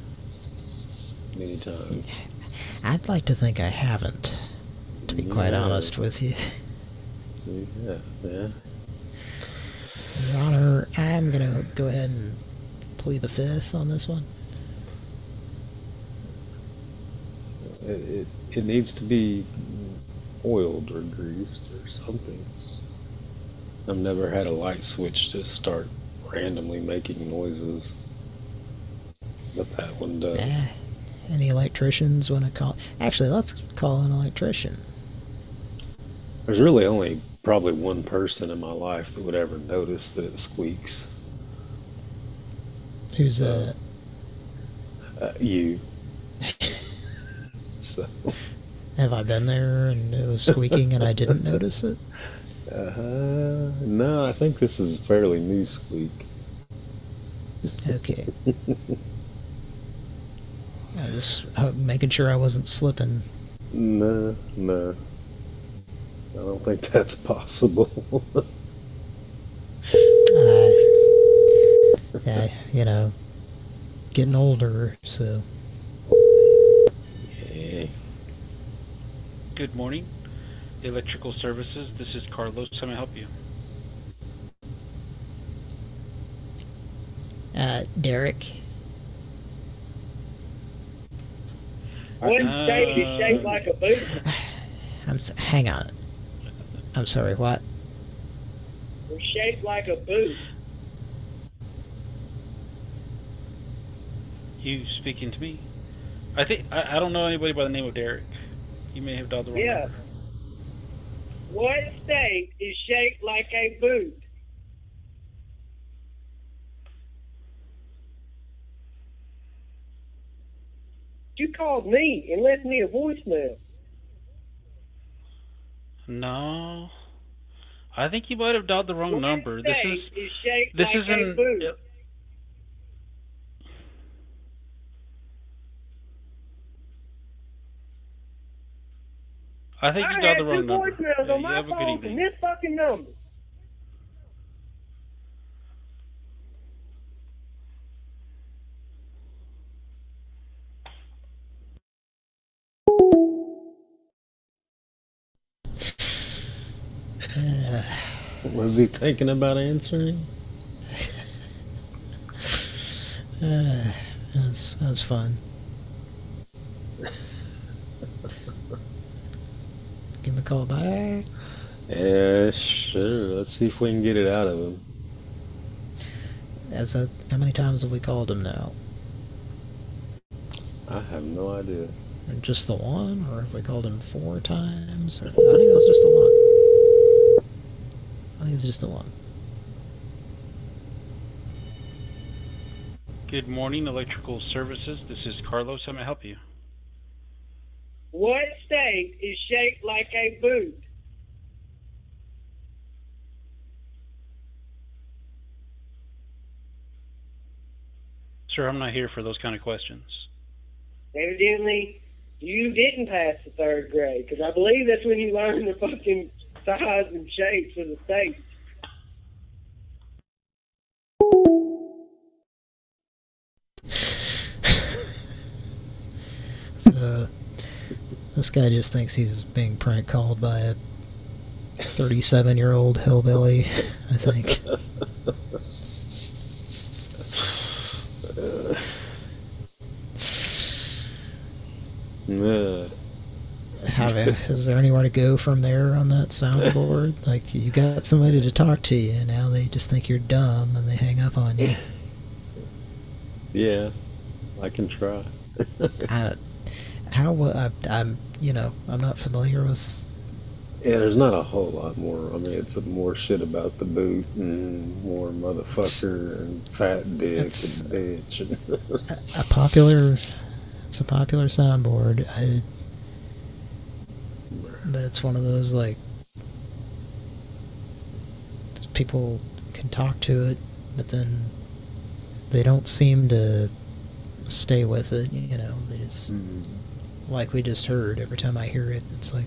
many times. I'd like to think I haven't. To be quite honest with you. Yeah, yeah. Your Honor, I'm gonna go ahead and plead the fifth on this one. It, it, it needs to be oiled or greased or something. I've never had a light switch just start randomly making noises. But that one does. Eh, any electricians want to call? Actually, let's call an electrician. There's really only probably one person in my life that would ever notice that it squeaks. Who's So- uh? Uh, you. (laughs) so, Have I been there and it was squeaking and I didn't notice it? (laughs) Uh, huh. no, I think this is fairly new squeak. Okay. (laughs) I was uh, making sure I wasn't slipping. No, no. I don't think that's possible. (laughs) Uh, yeah, you know, getting older, so. yeah. Good morning. Electrical Services, this is Carlos. How may I help you? Uh, Derek. One Uh, state is shaped like a boot. (sighs) I'm s- hang on. I'm sorry. What? We're shaped like a boot. You speaking to me? I think I, I don't know anybody by the name of Derek. You may have dialed the wrong Yeah. number. What state is shaped like a boot? You called me and left me a voicemail. No. I think you might have dialed the wrong What number. This is is shaped this like is a an boot. I think I you got the had wrong two number. voicemails Yeah, on you my have a good phone evening. from this fucking number. Uh, Was he thinking about answering? uh, (sighs) that's that's fun. Give him a call back. Yeah, sure. Let's see if we can get it out of him. As that, how many times have we called him now? I have no idea. Just the one, or have we called him four times? Or, I think it was just the one. I think it's just the one. Good morning, Electrical Services. This is Carlos. How may I help you? What state is shaped like a boot? Sir, I'm not here for those kind of questions. Evidently, you didn't pass the third grade, because I believe that's when you learn the fucking size and shapes of the states. This guy just thinks he's being prank called by a 37 year old hillbilly, I think. Yeah. (laughs) Have is there anywhere to go from there on that soundboard? (laughs) Like, you got somebody to talk to you, and now they just think you're dumb and they hang up on you. Yeah, I can try. I, how, uh, wo- I, I'm, you know, I'm not familiar with Yeah, there's not a whole lot more. I mean, it's more shit about the boot and more motherfucker and fat dick and bitch. And (laughs) a popular it's a popular soundboard I, but it's one of those like people can talk to it but then they don't seem to stay with it you know they just mm-hmm. Like we just heard every time i hear it it's like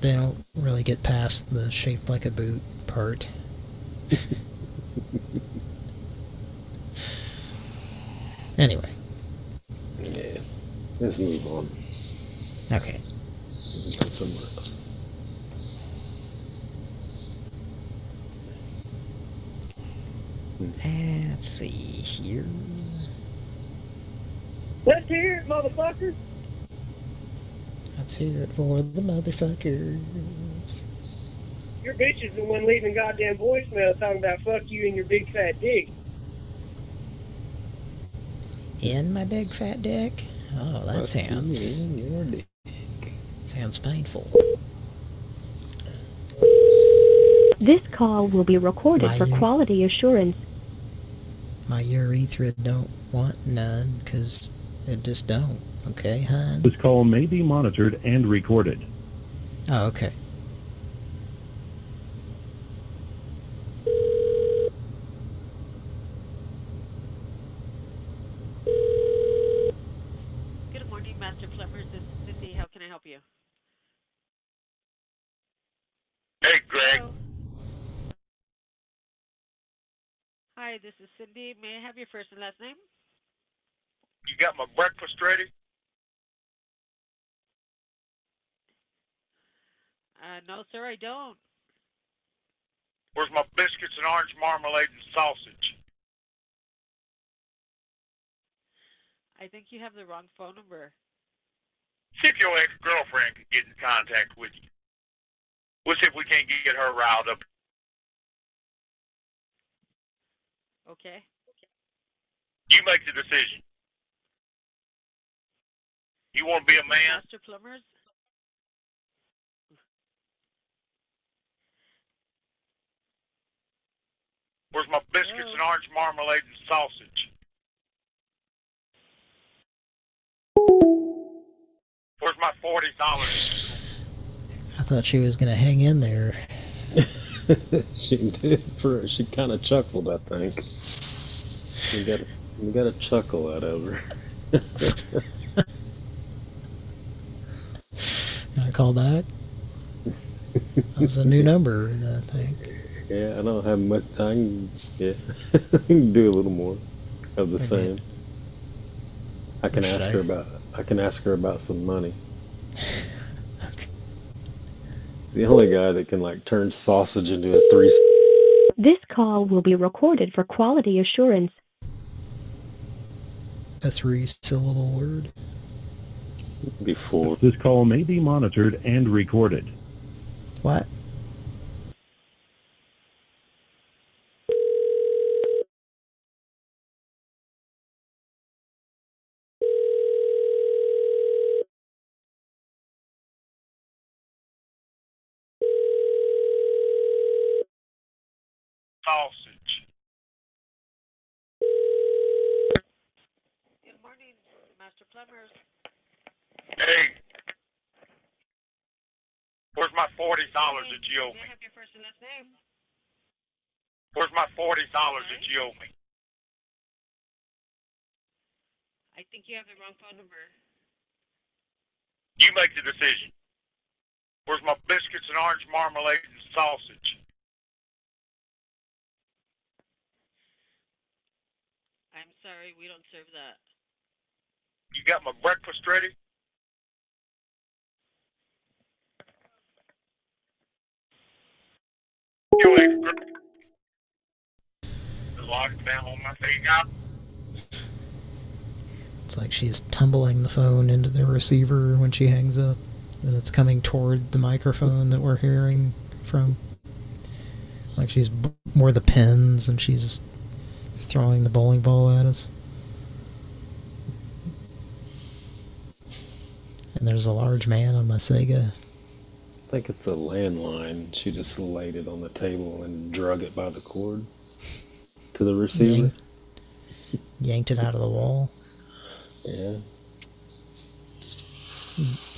they don't really get past the shaped like a boot part (laughs) Anyway. yeah, let's move on. Okay. Go somewhere else. Let's see here. Let's hear it, motherfucker. Let's hear it for the motherfuckers. Your bitch is the one leaving goddamn voicemail talking about fuck you and your big fat dick. In my big fat dick? Oh, that Fuck you sounds and your dick. sounds painful. This call will be recorded My for u- quality assurance. My urethra don't want none, 'cause It just don't. Okay, hun. This call may be monitored and recorded. Oh, okay. Good morning, Master Plumbers. This is Cindy. How can I help you? Hey, Greg. Hi, this is Cindy. May I have your first and last name? You got my breakfast ready? Uh, no, sir, I don't. Where's my biscuits and orange marmalade and sausage? I think you have the wrong phone number. See if your ex-girlfriend can get in contact with you. We'll see if we can't get her riled up. Okay. You make the decision. You want to be a man? Master Plumbers? Where's my biscuits and orange marmalade and sausage? Where's my forty dollars? I thought she was gonna hang in there. (laughs) she did. For she kind of chuckled. I think. We got we got a chuckle out of her. (laughs) Can I call back? (laughs) That was a new number, I think. Yeah, I don't have much. I can, yeah, (laughs) I can do a little more of the Okay. same. I can Should ask I? her about. I can ask her about some money. (laughs) okay. He's the only guy that can like turn sausage into a three. This call will be recorded for quality assurance. A three-syllable word. Before. This call may be monitored and recorded. What? Sausage. Good morning, Master Plumbers. Hey. Where's my forty dollars that you owe me? have your first and last name? Where's my forty dollars that you owe me? I think you have the wrong phone number. You make the decision. Where's my biscuits and orange marmalade and sausage? I'm sorry, we don't serve that. You got my breakfast ready? Your ex-girl. Locked down on my thing out. It's like she's tumbling the phone into the receiver when she hangs up, and it's coming toward the microphone that we're hearing from. Like she's more the pins, and she's throwing the bowling ball at us. And there's a large man on my Sega. I think it's a landline. She just laid it on the table and drug it by the cord to the receiver. Yank- yanked it out of the wall. Yeah.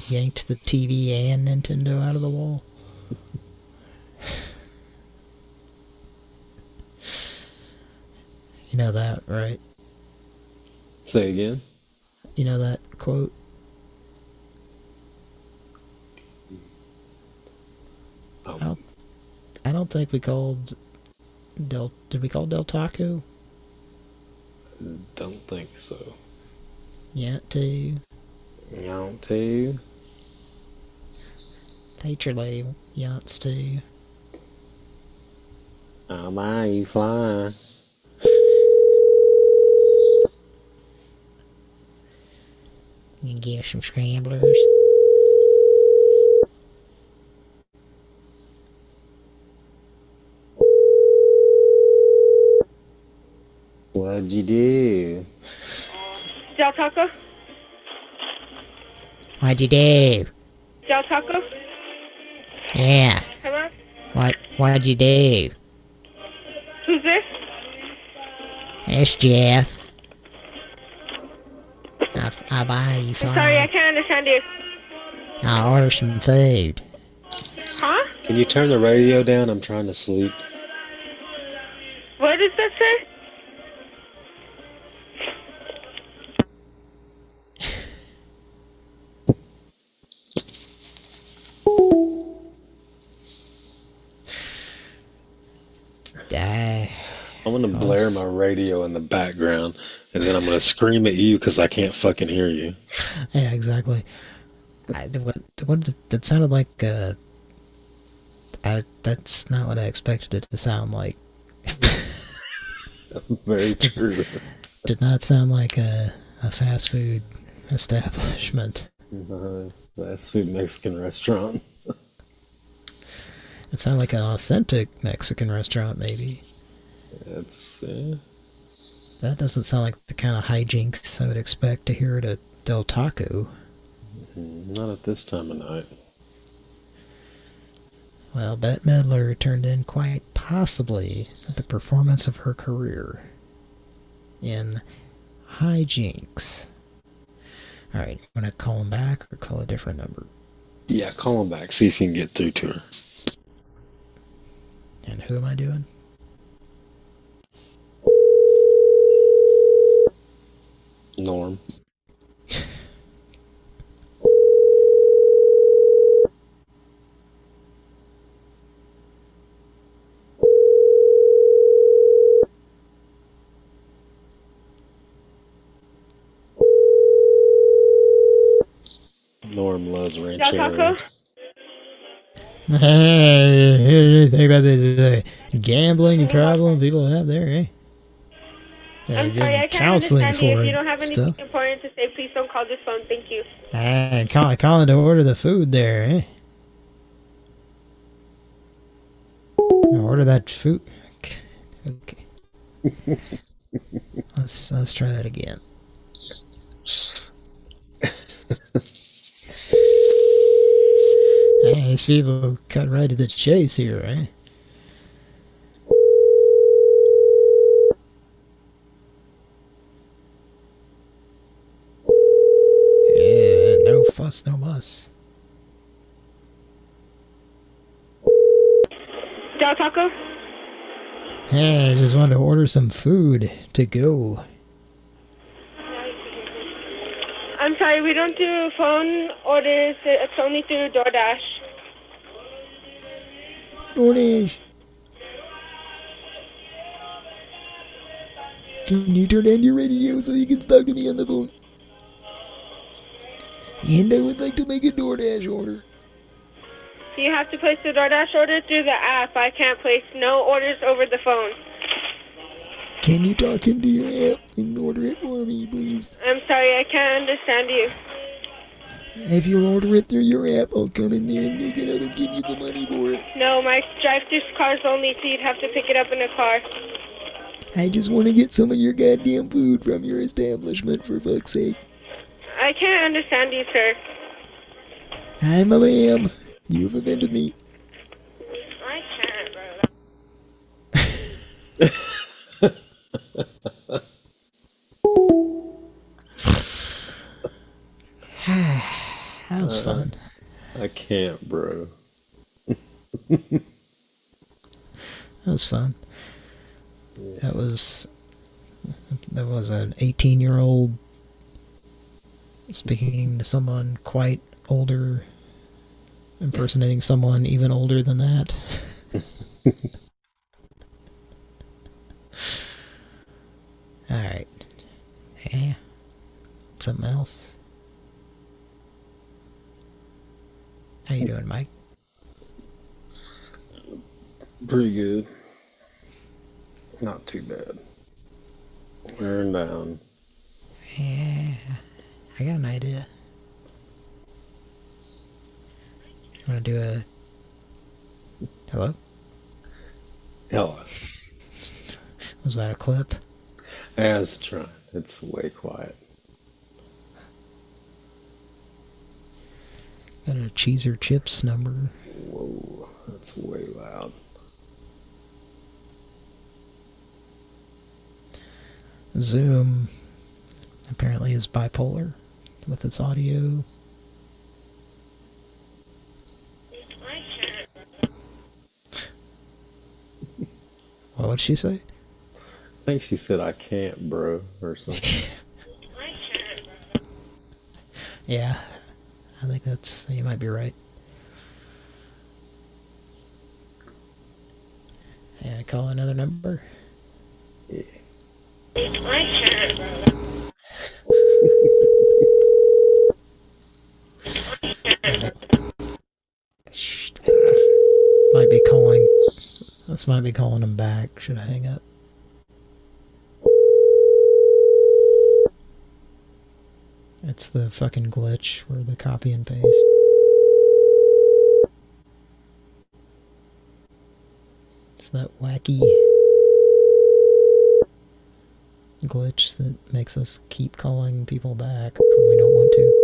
Yanked the TV and Nintendo out of the wall. you know that, right? Say again. You know that quote? Oh. I don't, I don't think we called Del. Did we call Del Taco? Don't think so. Yeah, too. Yonk too. Teacher lady yants too. Oh my, you fly. You can give some scramblers. What'd you do? Del Taco? What'd you do? Del Taco? Yeah. Hello? What What'd you do? Who's this? It's Jeff. I, f- I'll buy you I'm sorry, I can't understand you. I'll order some food. Huh? Can you turn the radio down? I'm trying to sleep. What does that say? I'm gonna blare my radio in the background, and then I'm gonna scream at you because I can't fucking hear you. yeah, exactly. I, what, what, that sounded like, uh, I, that's not what I expected it to sound like. (laughs) Very true. Did not sound like a, a fast food establishment. Uh, fast food Mexican restaurant. (laughs) It sounded like an authentic Mexican restaurant, maybe. That's yeah. That doesn't sound like the kind of hijinks I would expect to hear at a Del Taco. Mm, Not at this time of night. Well, Bette Midler turned in quite possibly the performance of her career in Hijinks. Alright, you want to call him back or call a different number? Yeah, call him back. See if you can get through to her. And who am I doing? Norm. Norm loves Del ranchero. Taco? Hey, anything about this uh, gambling problem people have there, eh? Yeah, I'm sorry, I can't counseling understand you. If you don't have anything stuff. important to say, please don't call this phone. Thank you. Ah, call, calling to order the food there, eh? Order that food. Okay. okay. (laughs) let's let's try that again. (laughs) hey, these people cut right to the chase here, eh? Fuss, no muss. Del Taco? Hey, I just wanted to order some food to go. I'm sorry, we don't do phone orders. It's only through DoorDash. DoorDash. Can you turn on your radio so you can talk to me on the phone? And I would like to make a DoorDash order. You have to place the DoorDash order through the app. I can't place no orders over the phone. Can you talk into your app and order it for me, please? I'm sorry, I can't understand you. If you'll order it through your app, I'll come in there and pick it up and give you the money for it. No, my drive-through car's only, so you'd have to pick it up in a car. I just want to get some of your goddamn food from your establishment, for fuck's sake. I can't understand you, sir. I'm ma'am. You've offended me. I can't, bro. (sighs) that was Uh, fun. I can't, bro. That was fun. That was that was an 18 year old speaking to someone quite older, impersonating someone even older than that. (laughs) All right. Yeah. Something else. How you doing, Mike? Pretty good. Not too bad. Wearing down. Yeah, I got an idea. I'm gonna do a... Hello? Hello. Was that a clip? Yeah, it's trying. It's way quiet. Got a cheese or chips number. Whoa, that's way loud. Zoom apparently is bipolar. With its audio. (laughs) What would she say? I think she said, I can't, bro, or something. (laughs) Yeah, I think that's, you might be right. Yeah, call another number. Shh, this might be calling. This might be calling him back. Should I hang up? It's the fucking glitch where the copy and paste. It's that wacky glitch that makes us keep calling people back when we don't want to.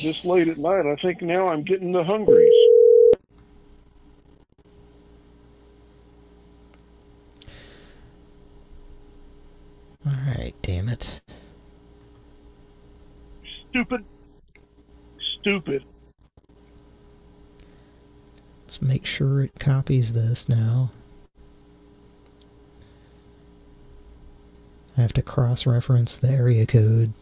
This late at night, I think now I'm getting the hungries. Alright, damn it. Stupid. Stupid. Let's make sure it copies this now. I have to cross-reference the area code.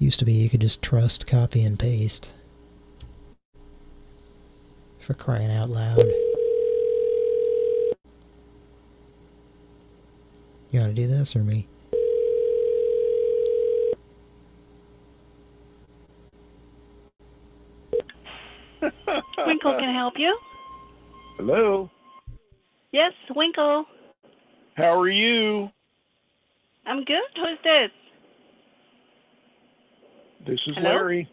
Used to be you could just trust copy and paste. For crying out loud. You want to do this or me? (laughs) Winkle can I help you. Hello. Yes, Winkle. How are you? I'm good. Who's this? This is Hello? Larry.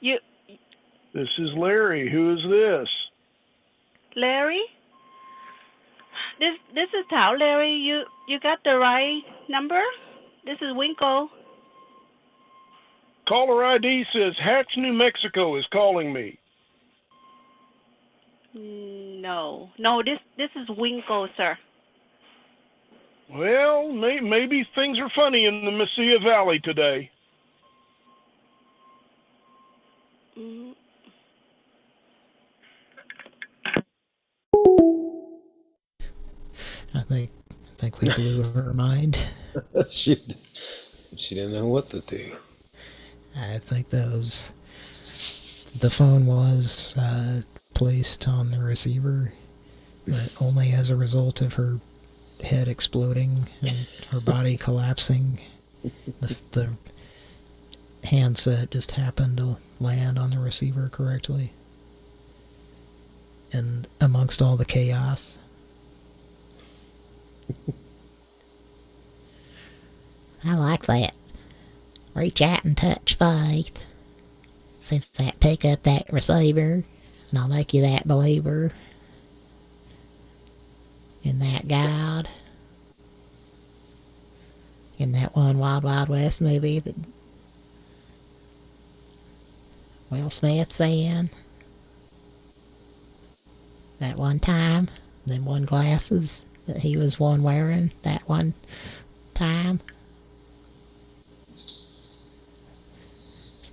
You, This is Larry. Who is this? Larry? This this is Tao, Larry. You you got the right number? This is Winkle. Caller ID says Hatch, New Mexico is calling me. No, no. This this is Winkle, sir. Well, may, maybe things are funny in the Mesilla Valley today. I think I think we blew her mind. (laughs) she, she didn't know what to do. I think that was the phone was uh, placed on the receiver, but only as a result of her head exploding and her body collapsing. The, the handset just happened to land on the receiver correctly. And amongst all the chaos. I like that. Reach out and touch faith. Since that pick up that receiver, and I'll make you that believer in that guide, In that one Wild Wild West movie that Will Smith's in. That one time, them one glasses that he was one wearing that one time.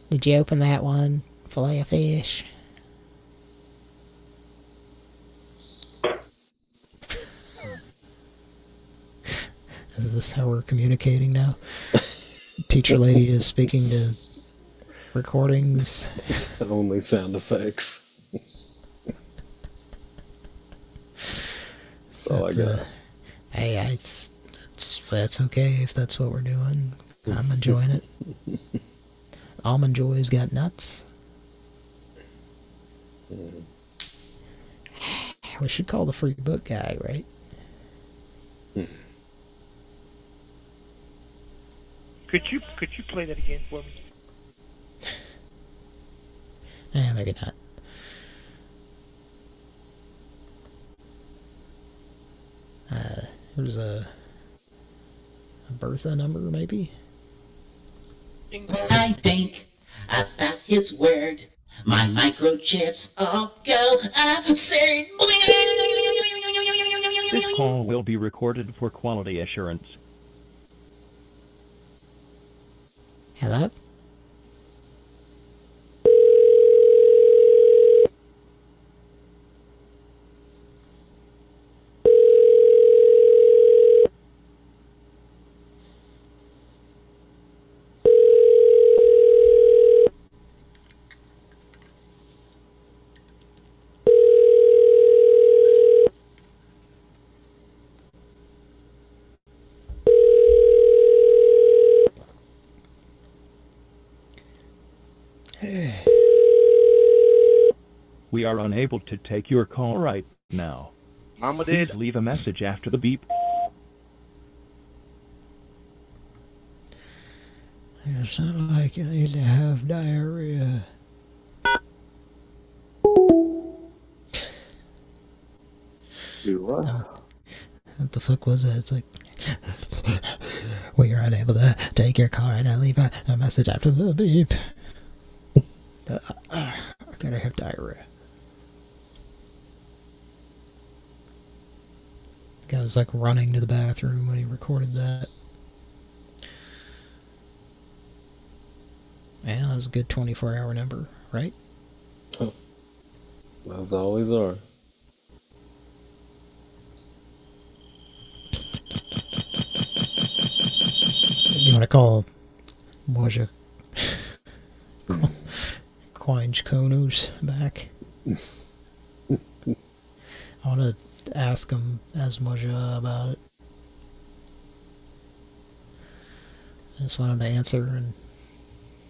Did you open that one fillet of fish? Is this how we're communicating now? Teacher lady is speaking to recordings. (laughs) Only sound effects. That's all I got. Hey, I- it's, it's that's okay if that's what we're doing. I'm enjoying it. (laughs) Almond Joy's got nuts. Hmm. We should call the free book guy, right? Hmm. Could you could you play that again for me? (laughs) Eh, maybe not. Uh, there's a A Bertha number, maybe? I think about his word. My microchips all go absurd. This call will be recorded for quality assurance. Hello? Are unable to take your call right now. Mama Please leave a message after the beep. You sound like you need to have diarrhea. Do what? What the fuck was that? It's like, (laughs) we are unable to take your call and leave a, a message after the beep. Uh, uh, I gotta have diarrhea. The guy was like running to the bathroom when he recorded that. Yeah, that's a good 24 hour number, right? Oh. As always are. You want to call Moja (laughs) Quinge Konos back? (laughs) I want to ask him as Moja about it. I just want him to answer and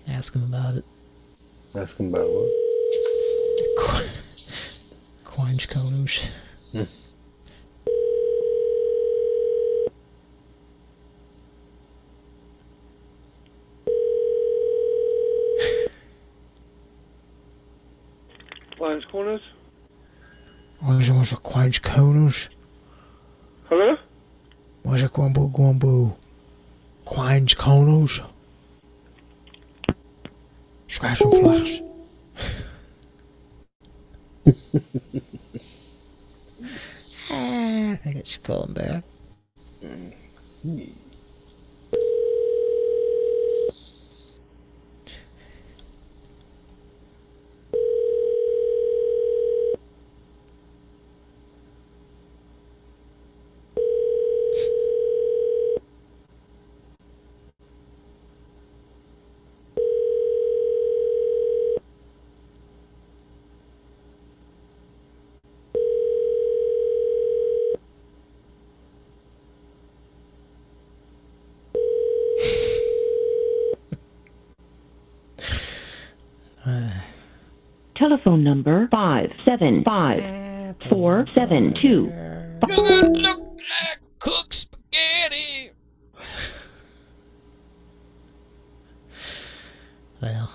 ask him about it. Ask him about what? (laughs) Quinge Konos. Hmm. Lions Corners? Moja Moja Quinge Konos. Hello? Moja Gwambu Gwambu. Quinge Konos. Scratch and flash. (laughs) Ah, I think I should call him back. Telephone number five seven five four seven two. Cook spaghetti. (laughs) Well,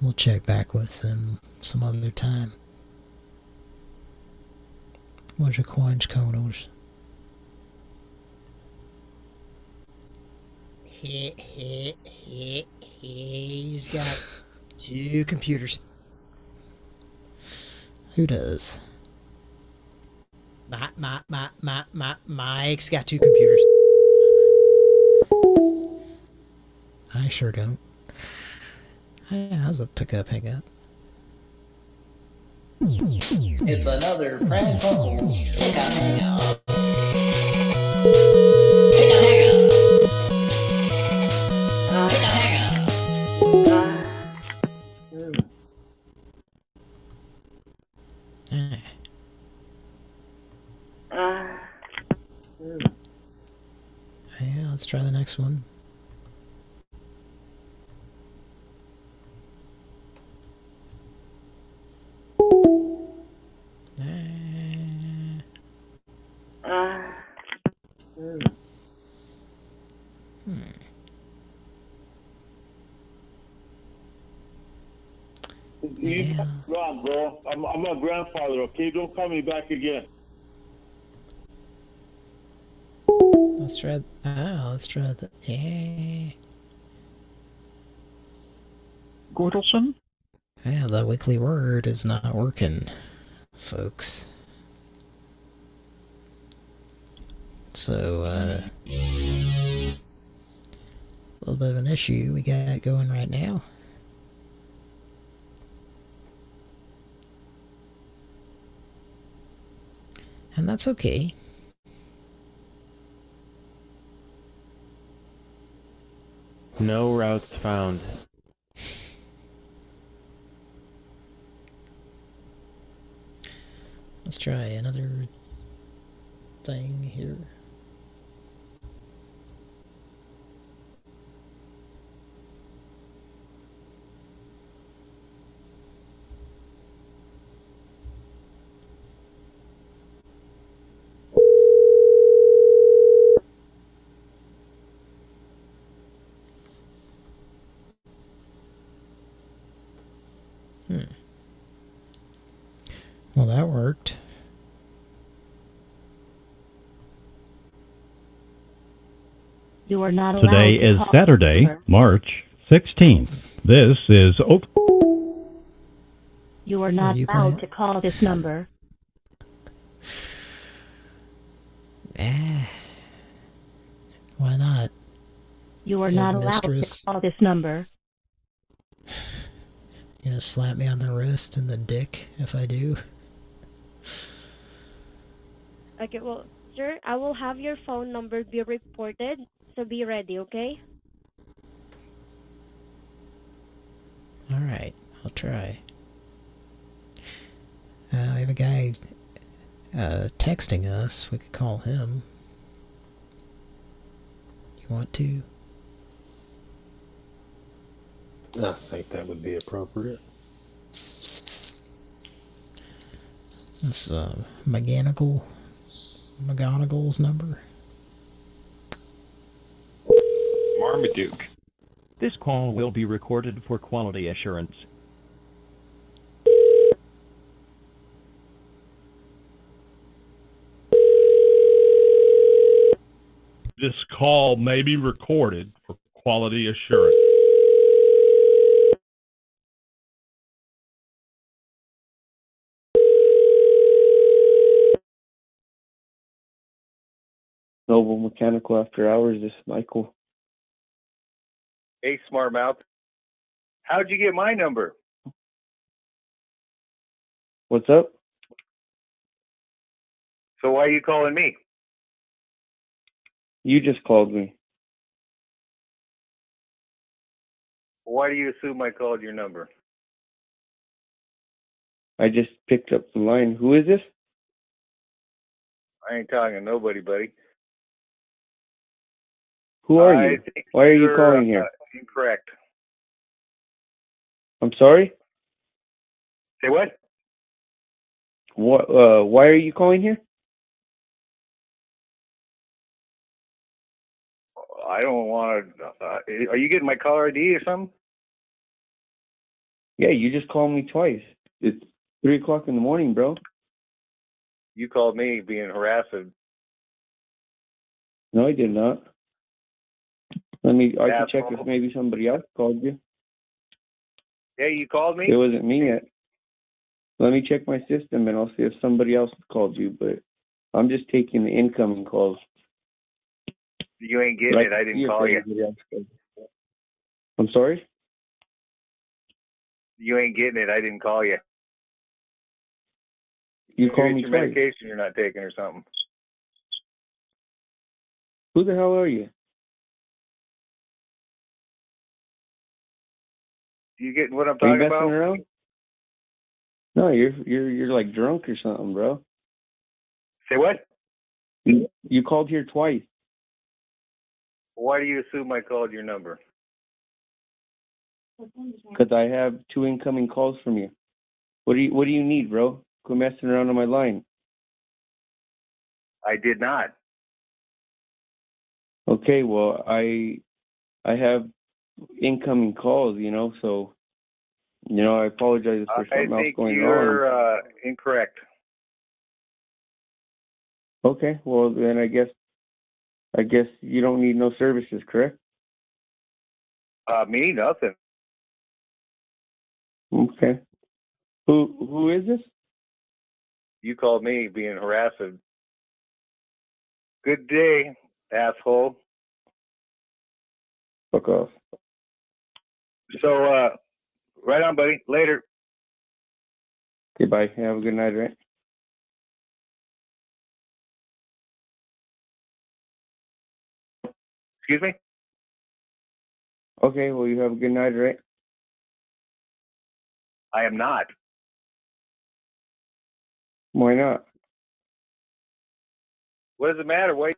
we'll check back with them some other time. What's your coins, Konos? He, he, he, he's got two computers. Who does? My, my, my, my, my, Mike's got two computers. I sure don't. Hey, how's a pickup hang up? It's another prank call. Pick up, let's try the next one. Hmm. You wrong, bro. I'm, I'm a grandfather, okay? Don't call me back again. Try. Ah, let's try the. Yeah. Gordelson? Yeah, the weekly word is not working, folks. So, uh, a little bit of an issue we got going right now. And that's okay. No routes found. Let's try another thing here. Hmm. Well, that worked. You are not Today to is call Saturday, number. March 16th. This is Oak. You are not you allowed playing? to call this number. Ah. Why not? You are Good not allowed to call this number. You gonna slap me on the wrist and the dick if I do? Okay, well, sir, I will have your phone number be reported, so be ready, okay? Alright, I'll try. Uh, we have a guy uh, texting us. We could call him. You want to? I think that would be appropriate. That's uh, McGanigal. McGonigal's number. Marmaduke. This call will be recorded for quality assurance. This call may be recorded for quality assurance. Noble Mechanical After Hours. This is Michael. Hey, smart mouth. How'd you get my number? What's up? So why are you calling me? You just called me. Why do you assume I called your number? I just picked up the line. Who is this? I ain't talking to nobody, buddy. Who are I you? Why are you calling uh, here? Incorrect. I'm sorry. Say what? What? Uh, why are you calling here? I don't want to. Uh, are you getting my caller ID or something? Yeah, you just called me twice. It's three o'clock in the morning, bro. You called me being harassed. No, I did not. Let me. I can check if maybe somebody else called you. Yeah, you called me. It wasn't me yet. Let me check my system and I'll see if somebody else called you. But I'm just taking the incoming calls. You ain't getting Right. it. I didn't You call you. somebody else called you. I'm sorry. You ain't getting it. I didn't call you. You called me your twice. medication you're not taking or something. Who the hell are you? You getting what I'm Are you talking about? around? No, you're you're you're like drunk or something, bro. Say what? You, you called here twice. Why do you assume I called your number? Because I have two incoming calls from you. What do you What do you need, bro? Quit messing around on my line. I did not. Okay, well, I I have incoming calls, you know, so you know, I apologize there's I something else think going you're on. uh, incorrect. Okay, well then I guess I guess you don't need no services, correct? Uh, me, nothing. Okay. Who who is this? You called me being harassed. Good day, asshole. Fuck off. So, uh, right on, buddy. Later. Okay, bye. Have a good night, right? Excuse me? Okay, well you have a good night, right? I am not. Why not? What does it matter? Wait.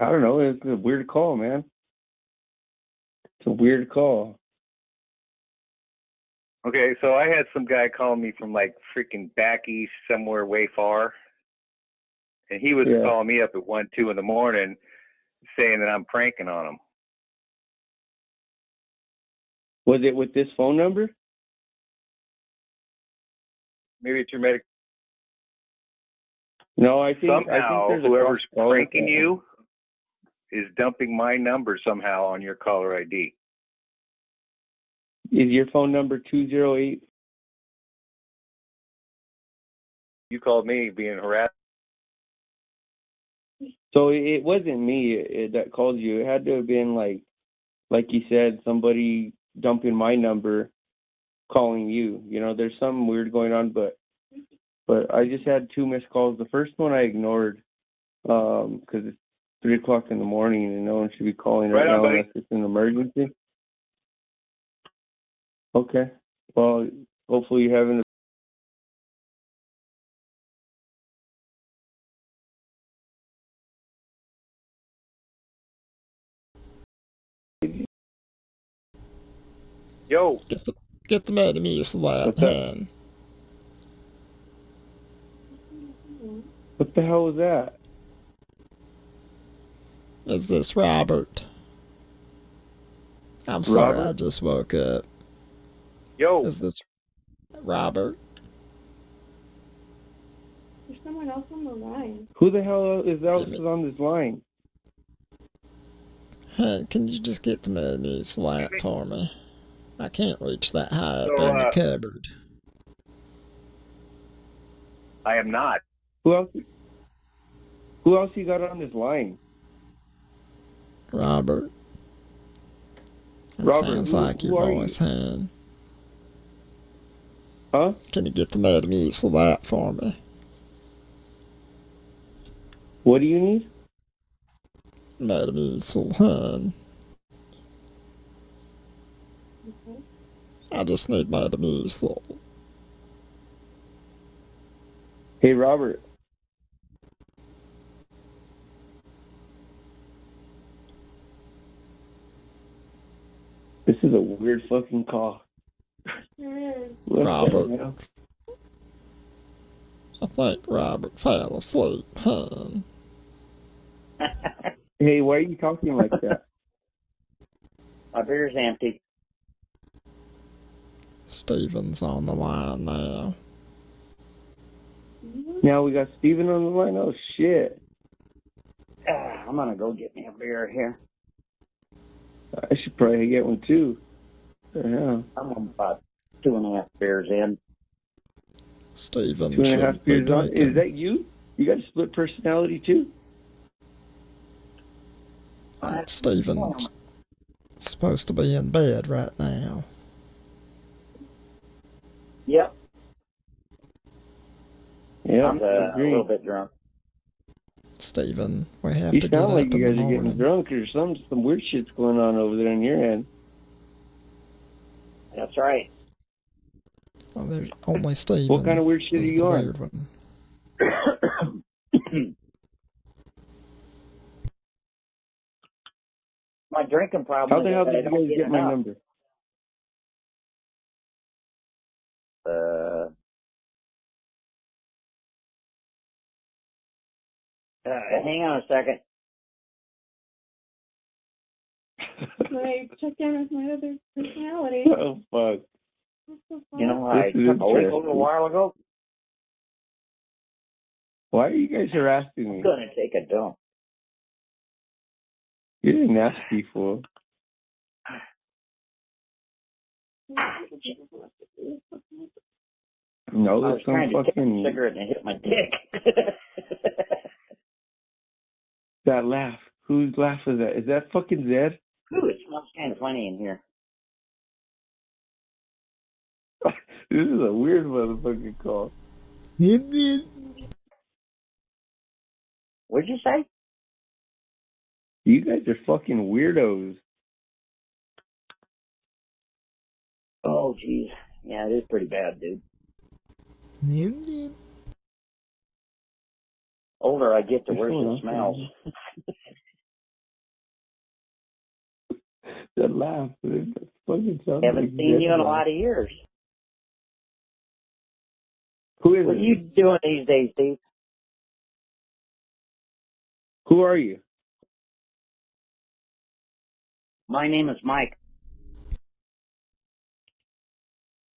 I don't know. It's a weird call, man. It's a weird call. Okay, so I had some guy call me from like freaking back east somewhere way far. And he was Yeah. calling me up at one, two in the morning saying that I'm pranking on him. Was it with this phone number? Maybe it's your medic No, I think I think there's a whoever's pranking you is dumping my number somehow on your caller ID. Is your phone number two zero eight? You called me being harassed. So it wasn't me it, that called you. It had to have been like, like you said, somebody dumping my number, calling you. You know, there's something weird going on, but but I just had two missed calls. The first one I ignored um 'cause it's three o'clock in the morning and no one should be calling right, Right now buddy. unless it's an emergency. Okay. Well, hopefully you're having a Yo. Get the get the Metamucil out, What's that? man. What the hell was that? Is this Robert? I'm sorry, I just woke up. Yo. Is this Robert? There's someone else on the line. Who the hell is else is on this line? Hey, can you just get the Metamucil out for me? I can't reach that high up So, in the uh, cupboard. I am not. Who else? Who else you got on this line? Robert. That Robert, sounds like who your are you? voice, Huh? Can you get the Metamucil out for me? What do you need? Metamucil, hun. Mm-hmm. I just need Metamucil. Hey, Robert. Is a weird fucking call. Robert. hell? I think Robert fell asleep, hun. (laughs) Hey, why are you talking like that? (laughs) My beer's empty. Steven's on the line now. Now we got Steven on the line. Oh shit! Ah, I'm gonna go get me a beer here. I should probably get one too. The hell? I'm about two and a half beers in. Steven Two and a half beers on. Is that you? You got a split personality too? Uh, Steven's supposed to be in bed right now. Yep. Yeah, I'm uh, a little bit drunk. Steven, we have You to get sound up like you guys are getting drunk or some some weird shit's going on over there on your end. That's right. Well, there's only Steven. What kind of weird shit are you on? weird one. (coughs) My drinking problem How the hell did you guys get get my enough. number? Uh, uh, hang on a second. (laughs) I checked in with my other personality. Oh fuck! You know, I took a leak a little while ago. Why are you guys harassing me? I'm gonna take a dump. You're a nasty fool. No, I was that's some trying to take a fucking cigarette and hit my dick. (laughs) that laugh. Whose laugh is that? Is that fucking Zed? Ooh, it smells kind of funny in here. (laughs) This is a weird motherfucking call. What'd you say? You guys are fucking weirdos. Oh, jeez. Yeah, it is pretty bad, dude. Older I get, the worse it smells. (laughs) that laugh. That fucking sounds Haven't like seen you in a lot of years. Who is What it? are you doing these days, Steve? Who are you? My name is Mike.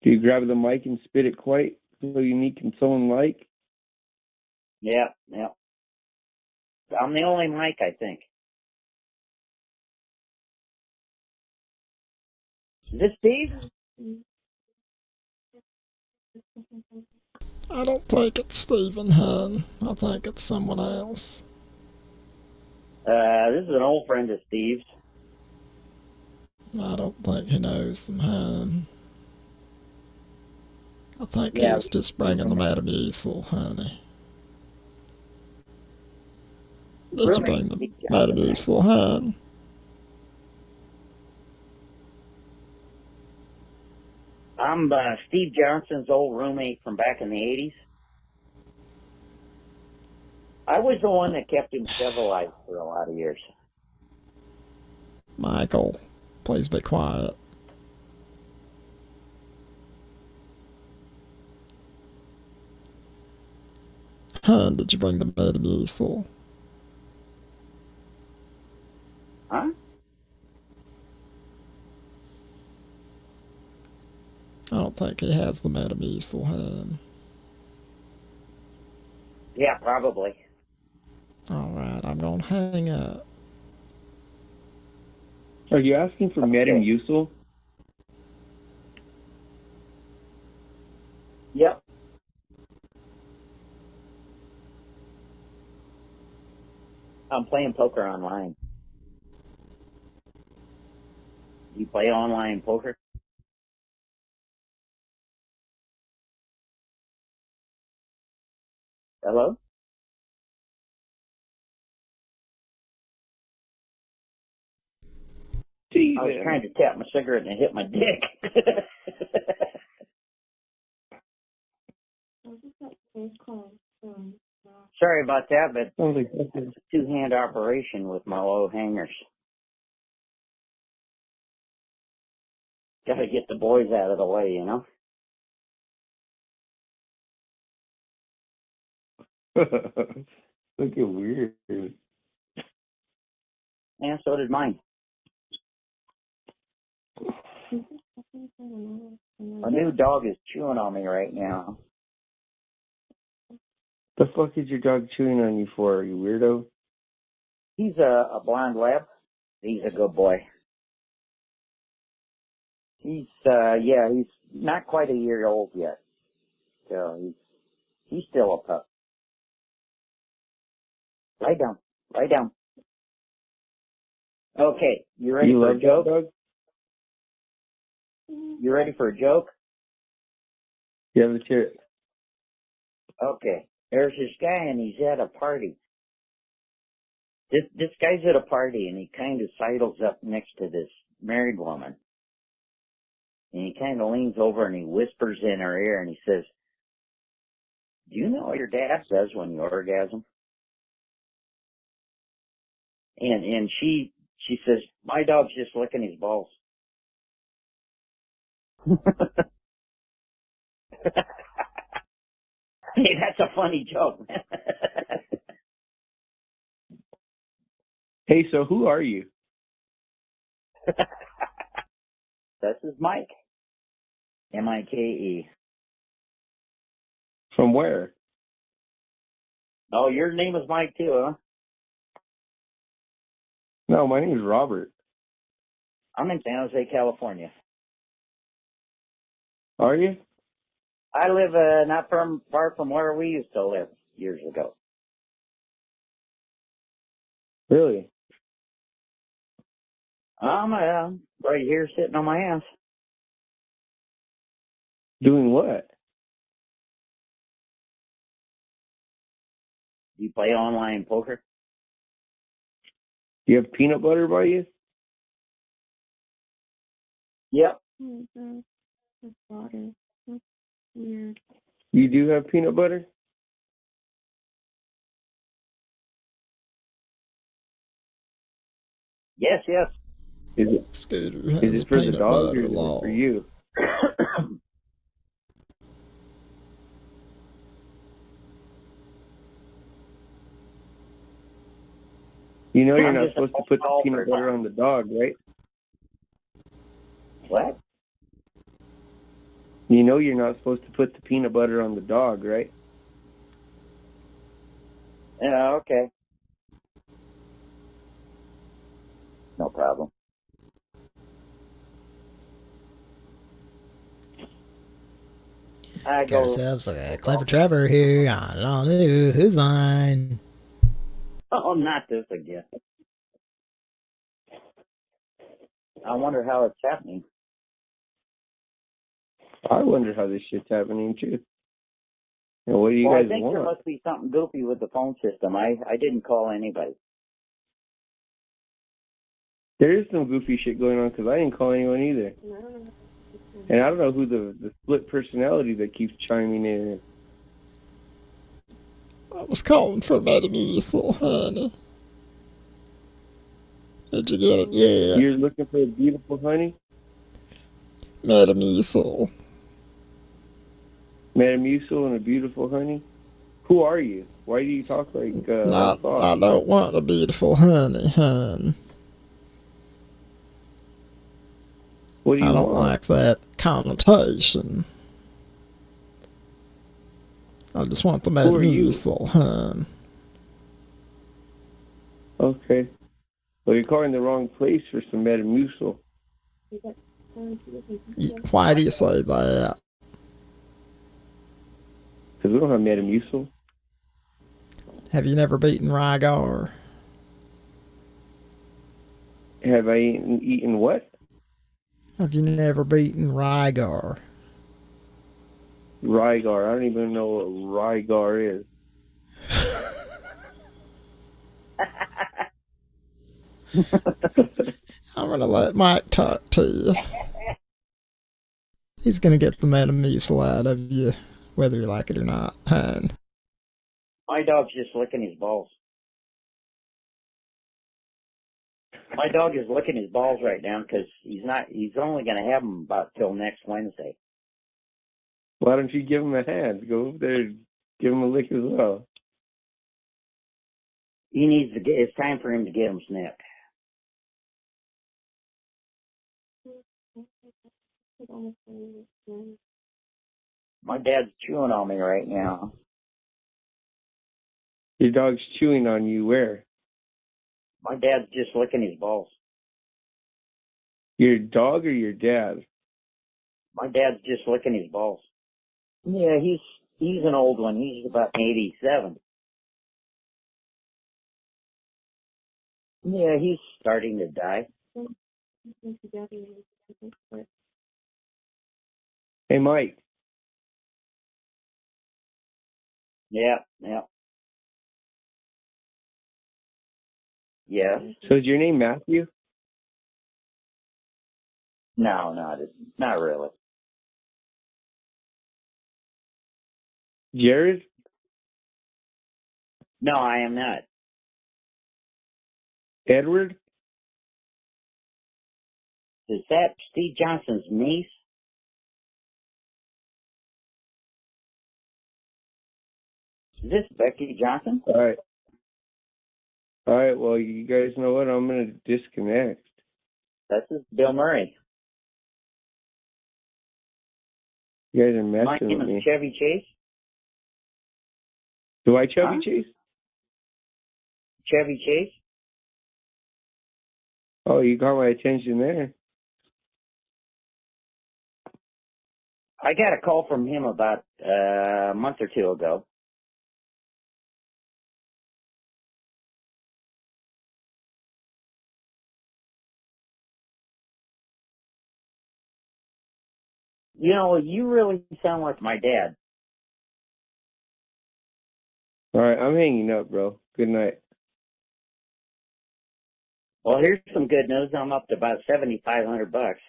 Do you grab the mic and spit it quite so unique and so unlike? Yeah, yeah. I'm the only Mike, I think. Is this Steve? I don't think it's Stephen Hun. I think it's someone else. Uh, this is an old friend of Steve's. I don't think he knows them Hun. I think he was just bringing them out of the Metamucil, honey. Really? bring the Metamucil, hun? I'm uh, Steve Johnson's old roommate from back in the 80s. I was the one that kept him civilized for a lot of years. Michael, please be quiet. Hun, did you bring the Metamucil? Huh? I don't think he has the Metamucil, hun. Yeah, probably. Alright, I'm gonna hang up. Are you asking for Metamucil? Yep. I'm playing poker online. You play online poker? Hello? I was trying to tap my cigarette and it hit my dick. Sorry about that, but it's a two-hand operation with my low hangers. Gotta get the boys out of the way, you know? (laughs) Look Looking weird. Yeah, so did mine. A new dog is chewing on me right now. The fuck is your dog chewing on you for, you weirdo? He's a, a blonde lab. He's a good boy. He's, uh, yeah, he's not quite a year old yet. So he's, he's still a pup. Lie down. Lie down. Okay, you ready you for a joke? dog? You ready for a joke? Yeah, let's hear it. Okay. There's this guy and he's at a party. This this guy's at a party and he kind of sidles up next to this married woman. And he kind of leans over and he whispers in her ear and he says, "Do you know what your dad says when you orgasm?" And and she she says, "My dog's just licking his balls." (laughs) hey, that's a funny joke. man. (laughs) Hey, so who are you? (laughs) this is Mike. M I K E. From where? Oh, your name is Mike too, huh? No, my name is Robert. I'm in San Jose, California. Are you? I live uh, not from far from where we used to live years ago. Really? I'm uh, right here sitting on my ass. Doing what? You play online poker? You have peanut butter by you? Yep. You do have peanut butter? Yes, yes. Is it Scooter is it for the peanut dog or is it for you? (laughs) You know you're I'm not supposed to put the peanut butter on the dog, right? What? You know you're not supposed to put the peanut butter on the dog, right? Yeah, okay. No problem. I Got go. ourselves a clever Trevor here on an all new Whose Line. (laughs) Oh, not this again. I wonder how it's happening. I wonder how this shit's happening too. And what do you well, I guys think there must be something goofy with the phone system. I I didn't call anybody. There is some goofy shit going on because I didn't call anyone either. And I don't know who the the split personality that keeps chiming in. I was calling for Metamucil, honey. Did you get it? Yeah. You're looking for a beautiful honey, Metamucil. Metamucil, and a beautiful honey. Who are you? Why do you talk like uh, I, like I don't want a beautiful honey, hun. What do you I don't want? like that connotation. I just want the are you? Metamucil. Okay. Well, you're calling the wrong place for some Metamucil. Why do you say that? Because we don't have Metamucil. Have you never beaten Rygar? Have I eaten, eaten what? Have you never beaten Rygar? Rygar. I don't even know what Rygar is. (laughs) I'm gonna let Mike talk to you. He's gonna get the Metamucil out of you, whether you like it or not, hun. My dog's just licking his balls. My dog is licking his balls right now because he's not. He's only going to have them about till next Wednesday. Why don't you give him a hand? Go over there and give him a lick as well. He needs to get. It's time for him to get him snipped. My dad's chewing on me right now. Your dog's chewing on you where? My dad's just licking his balls. Your dog or your dad? My dad's just licking his balls. Yeah, he's he's an old one. He's about eighty-seven. Yeah, he's starting to die. Hey, Mike. Yeah, yeah. Yes. So is your name Matthew? No, not not really. Jared? No, I am not. Edward? Is that Steve Johnson's niece? Is this Becky Johnson? All right. All right. Well, you guys know what? I'm gonna disconnect. This is Bill Murray. You guys are messing My name with is me. Chevy Chase. Do I Chevy Huh? Chase? Chevy Chase? Oh, you got my attention there. I got a call from him about uh, a month or two ago. You know, you really sound like my dad. All right, I'm hanging up, bro. Good night. Well, here's some good news. I'm up to about seventy five hundred bucks.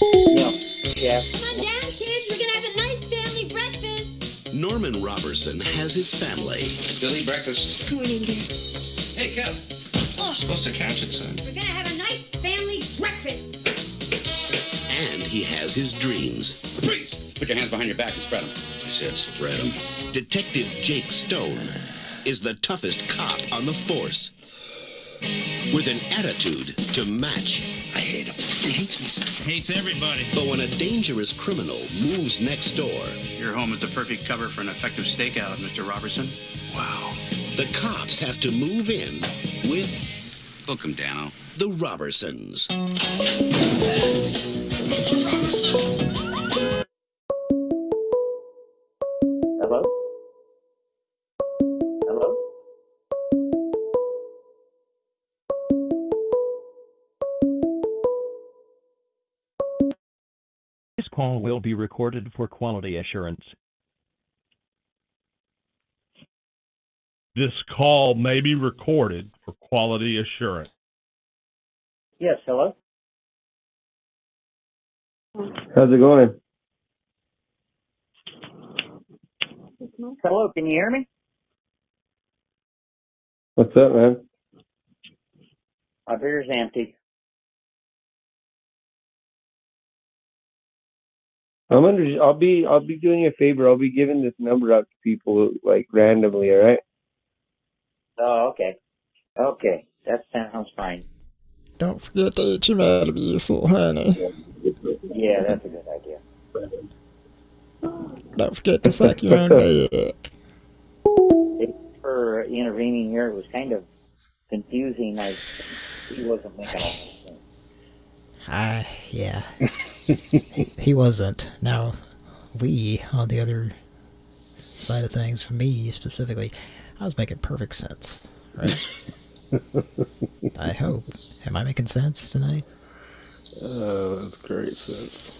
Yeah. Yeah. Come on down, kids. We're gonna have a nice family breakfast. Norman Robertson has his family. Billy, breakfast. Morning, dear. Hey, Kev. Oh, I'm supposed to count it, son. We're gonna he has his dreams. Freeze! Put your hands behind your back and spread them. I said spread them. Detective Jake Stone is the toughest cop on the force. With an attitude to match. I hate him. He hates me, son. Hates everybody. But when a dangerous criminal moves next door, Your home is the perfect cover for an effective stakeout, Mr. Robertson. Wow. the cops have to move in with Book him, Danno. the Robertsons. Hello? Hello? This call will be recorded for quality assurance. This call may be recorded for quality assurance. Yes, hello? How's it going? Hello, can you hear me? What's up, man? My beer's empty. I'm under. I'll be. I'll be doing you a favor. I'll be giving this number out to people like randomly. All right. Oh, okay. Okay, that sounds fine. Don't forget to eat your Metamucil, honey. Yeah, that's a good idea. Don't forget to suck your own (laughs) dick. For intervening here. It was kind of confusing. I he wasn't making all sense. Ah, yeah. (laughs) he wasn't. Now, we, on the other side of things, me specifically, I was making perfect sense, right? (laughs) I hope. Am I making sense tonight? Oh, that's great sense.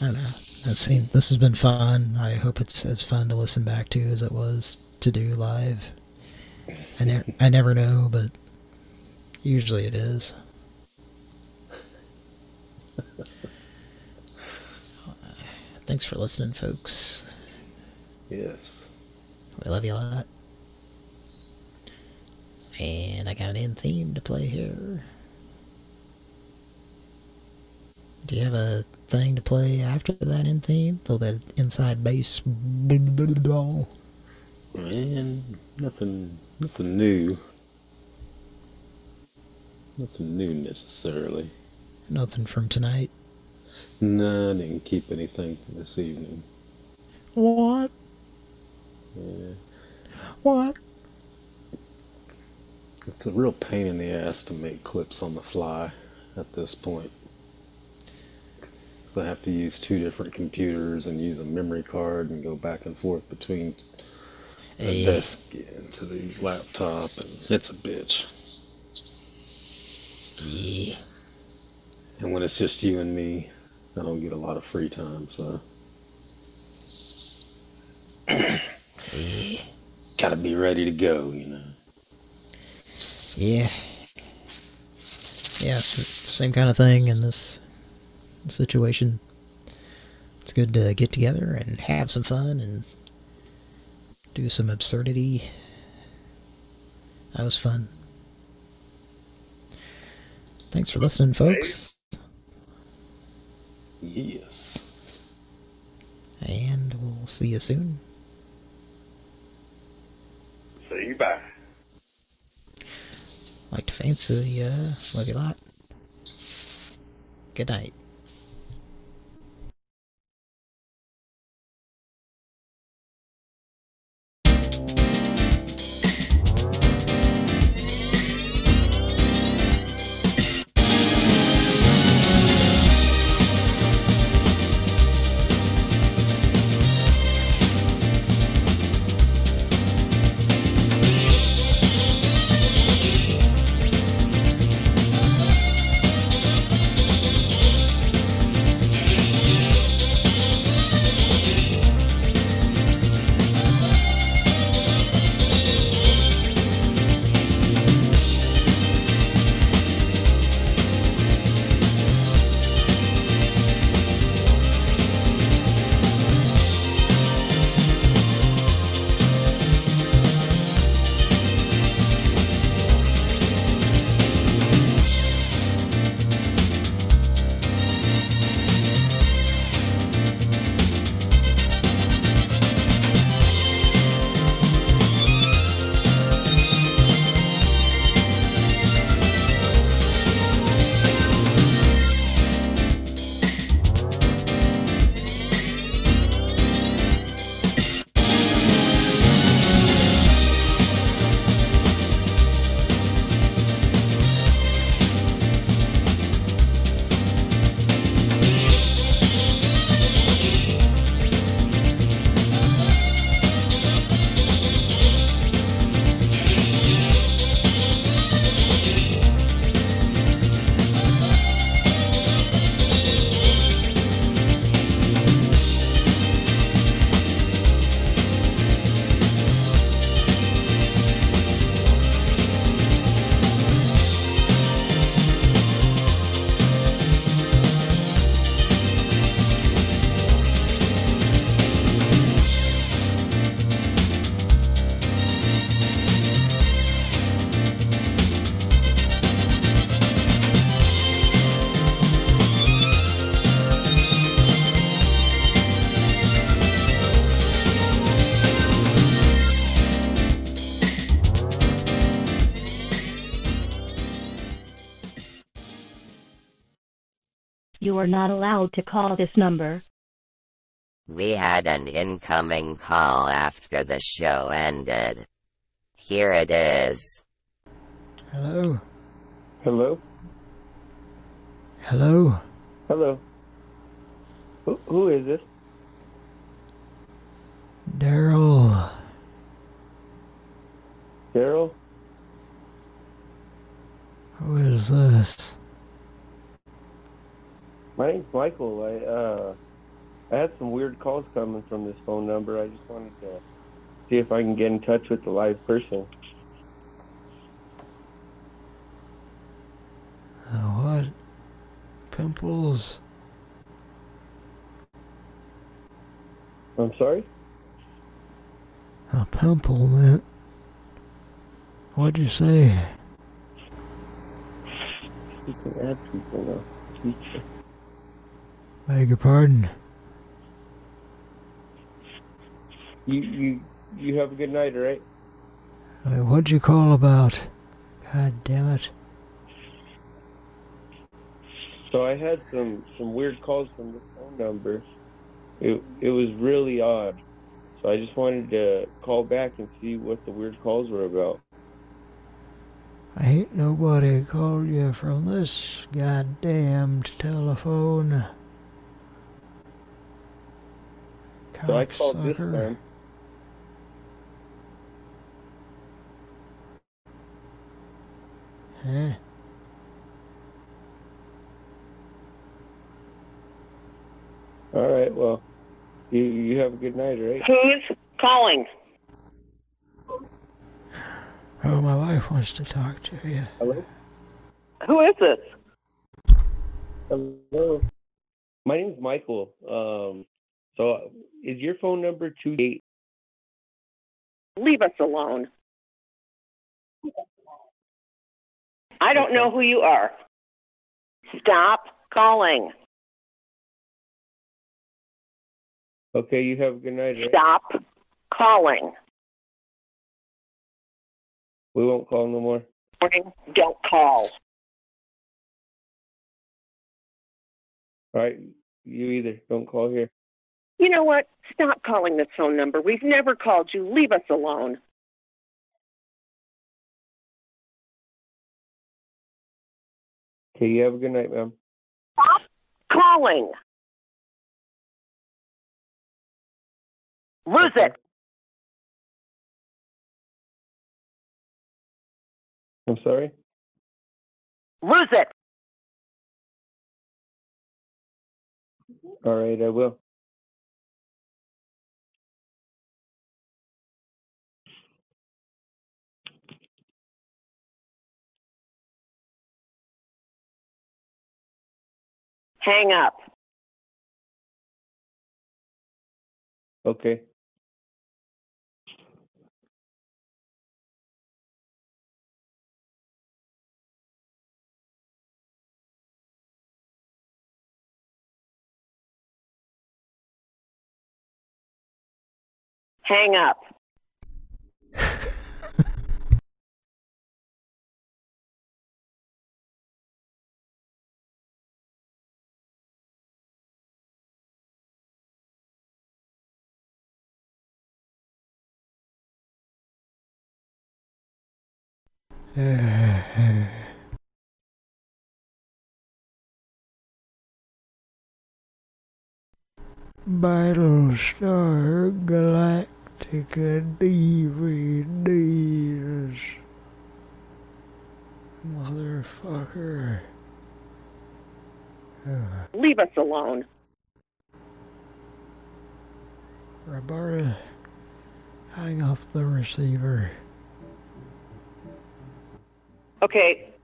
I don't know. That seemed, this has been fun. I hope it's as fun to listen back to as it was to do live. I, ne- I never know, but usually it is. Thanks for listening, folks. Yes. We love you a lot. And I got an end theme to play here. Do you have a thing to play after that end theme? A little bit of inside bass. Man, nothing, nothing new. Nothing new necessarily. Nothing from tonight. No, I didn't keep anything for this evening. What? Yeah. What? It's a real pain in the ass to make clips on the fly at this point. I have to use two different computers and use a memory card and go back and forth between the Hey. desk into the laptop, and it's a bitch. Yeah. And when it's just you and me, I don't get a lot of free time, so. Gotta be ready to go, you know. Yeah. Yeah, same kind of thing in this situation. It's good to get together and have some fun and do some absurdity. That was fun. Thanks for listening, folks. Yes. And we'll see you soon. See you bye. Like to fancy, uh, love you a lot. Good night. Are not allowed to call this number. We had an incoming call after the show ended. Here it is. Hello? Hello? Hello? Hello? Who, who is this? Daryl. Daryl? Who is this? My name's Michael. I uh I had some weird calls coming from this phone number. I just wanted to see if I can get in touch with the live person. Uh, what? Pimples? I'm sorry? A pimple, man. What'd you say? You can add people now. Beg your pardon? You you you have a good night, all right? Uh, what'd you call about? God damn it. So I had some some weird calls from the phone number. It it was really odd. So I just wanted to call back and see what the weird calls were about. I ain't nobody called you from this goddamned telephone. So I called this Cocksucker. time. Huh? All right, well, you you have a good night, right? Who's calling? Oh, my wife wants to talk to you. Hello? Who is this? Hello. My name's Michael. Um, so is your phone number two eight? Leave us alone. I don't know who you are. Stop calling. Okay, you have a good night. right? Stop calling. We won't call no more. Don't call. All right, you either. Don't call here. You know what? Stop calling this phone number. We've never called you. Leave us alone. Okay, you have a good night, ma'am. Stop calling. Lose it. I'm sorry. Lose it. All right, I will. Hang up. Okay. Hang up. (sighs) Battlestar Galactica DVDs. Motherfucker. (sighs) Leave us alone. Roberta, hang up the receiver. Okay.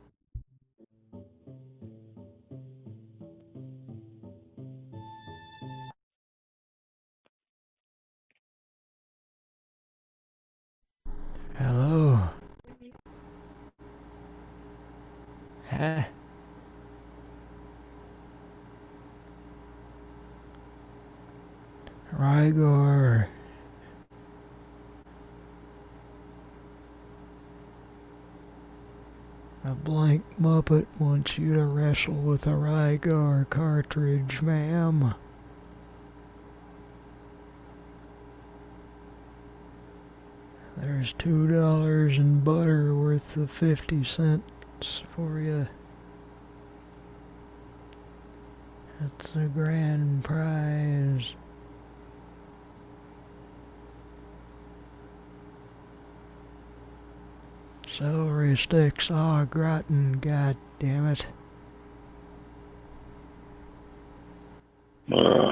Wants you to wrestle with a Rygar cartridge, ma'am. There's two dollars in butter worth of fifty cents for you. That's the grand prize. Celery sticks au gratin, god damn it. Ugh.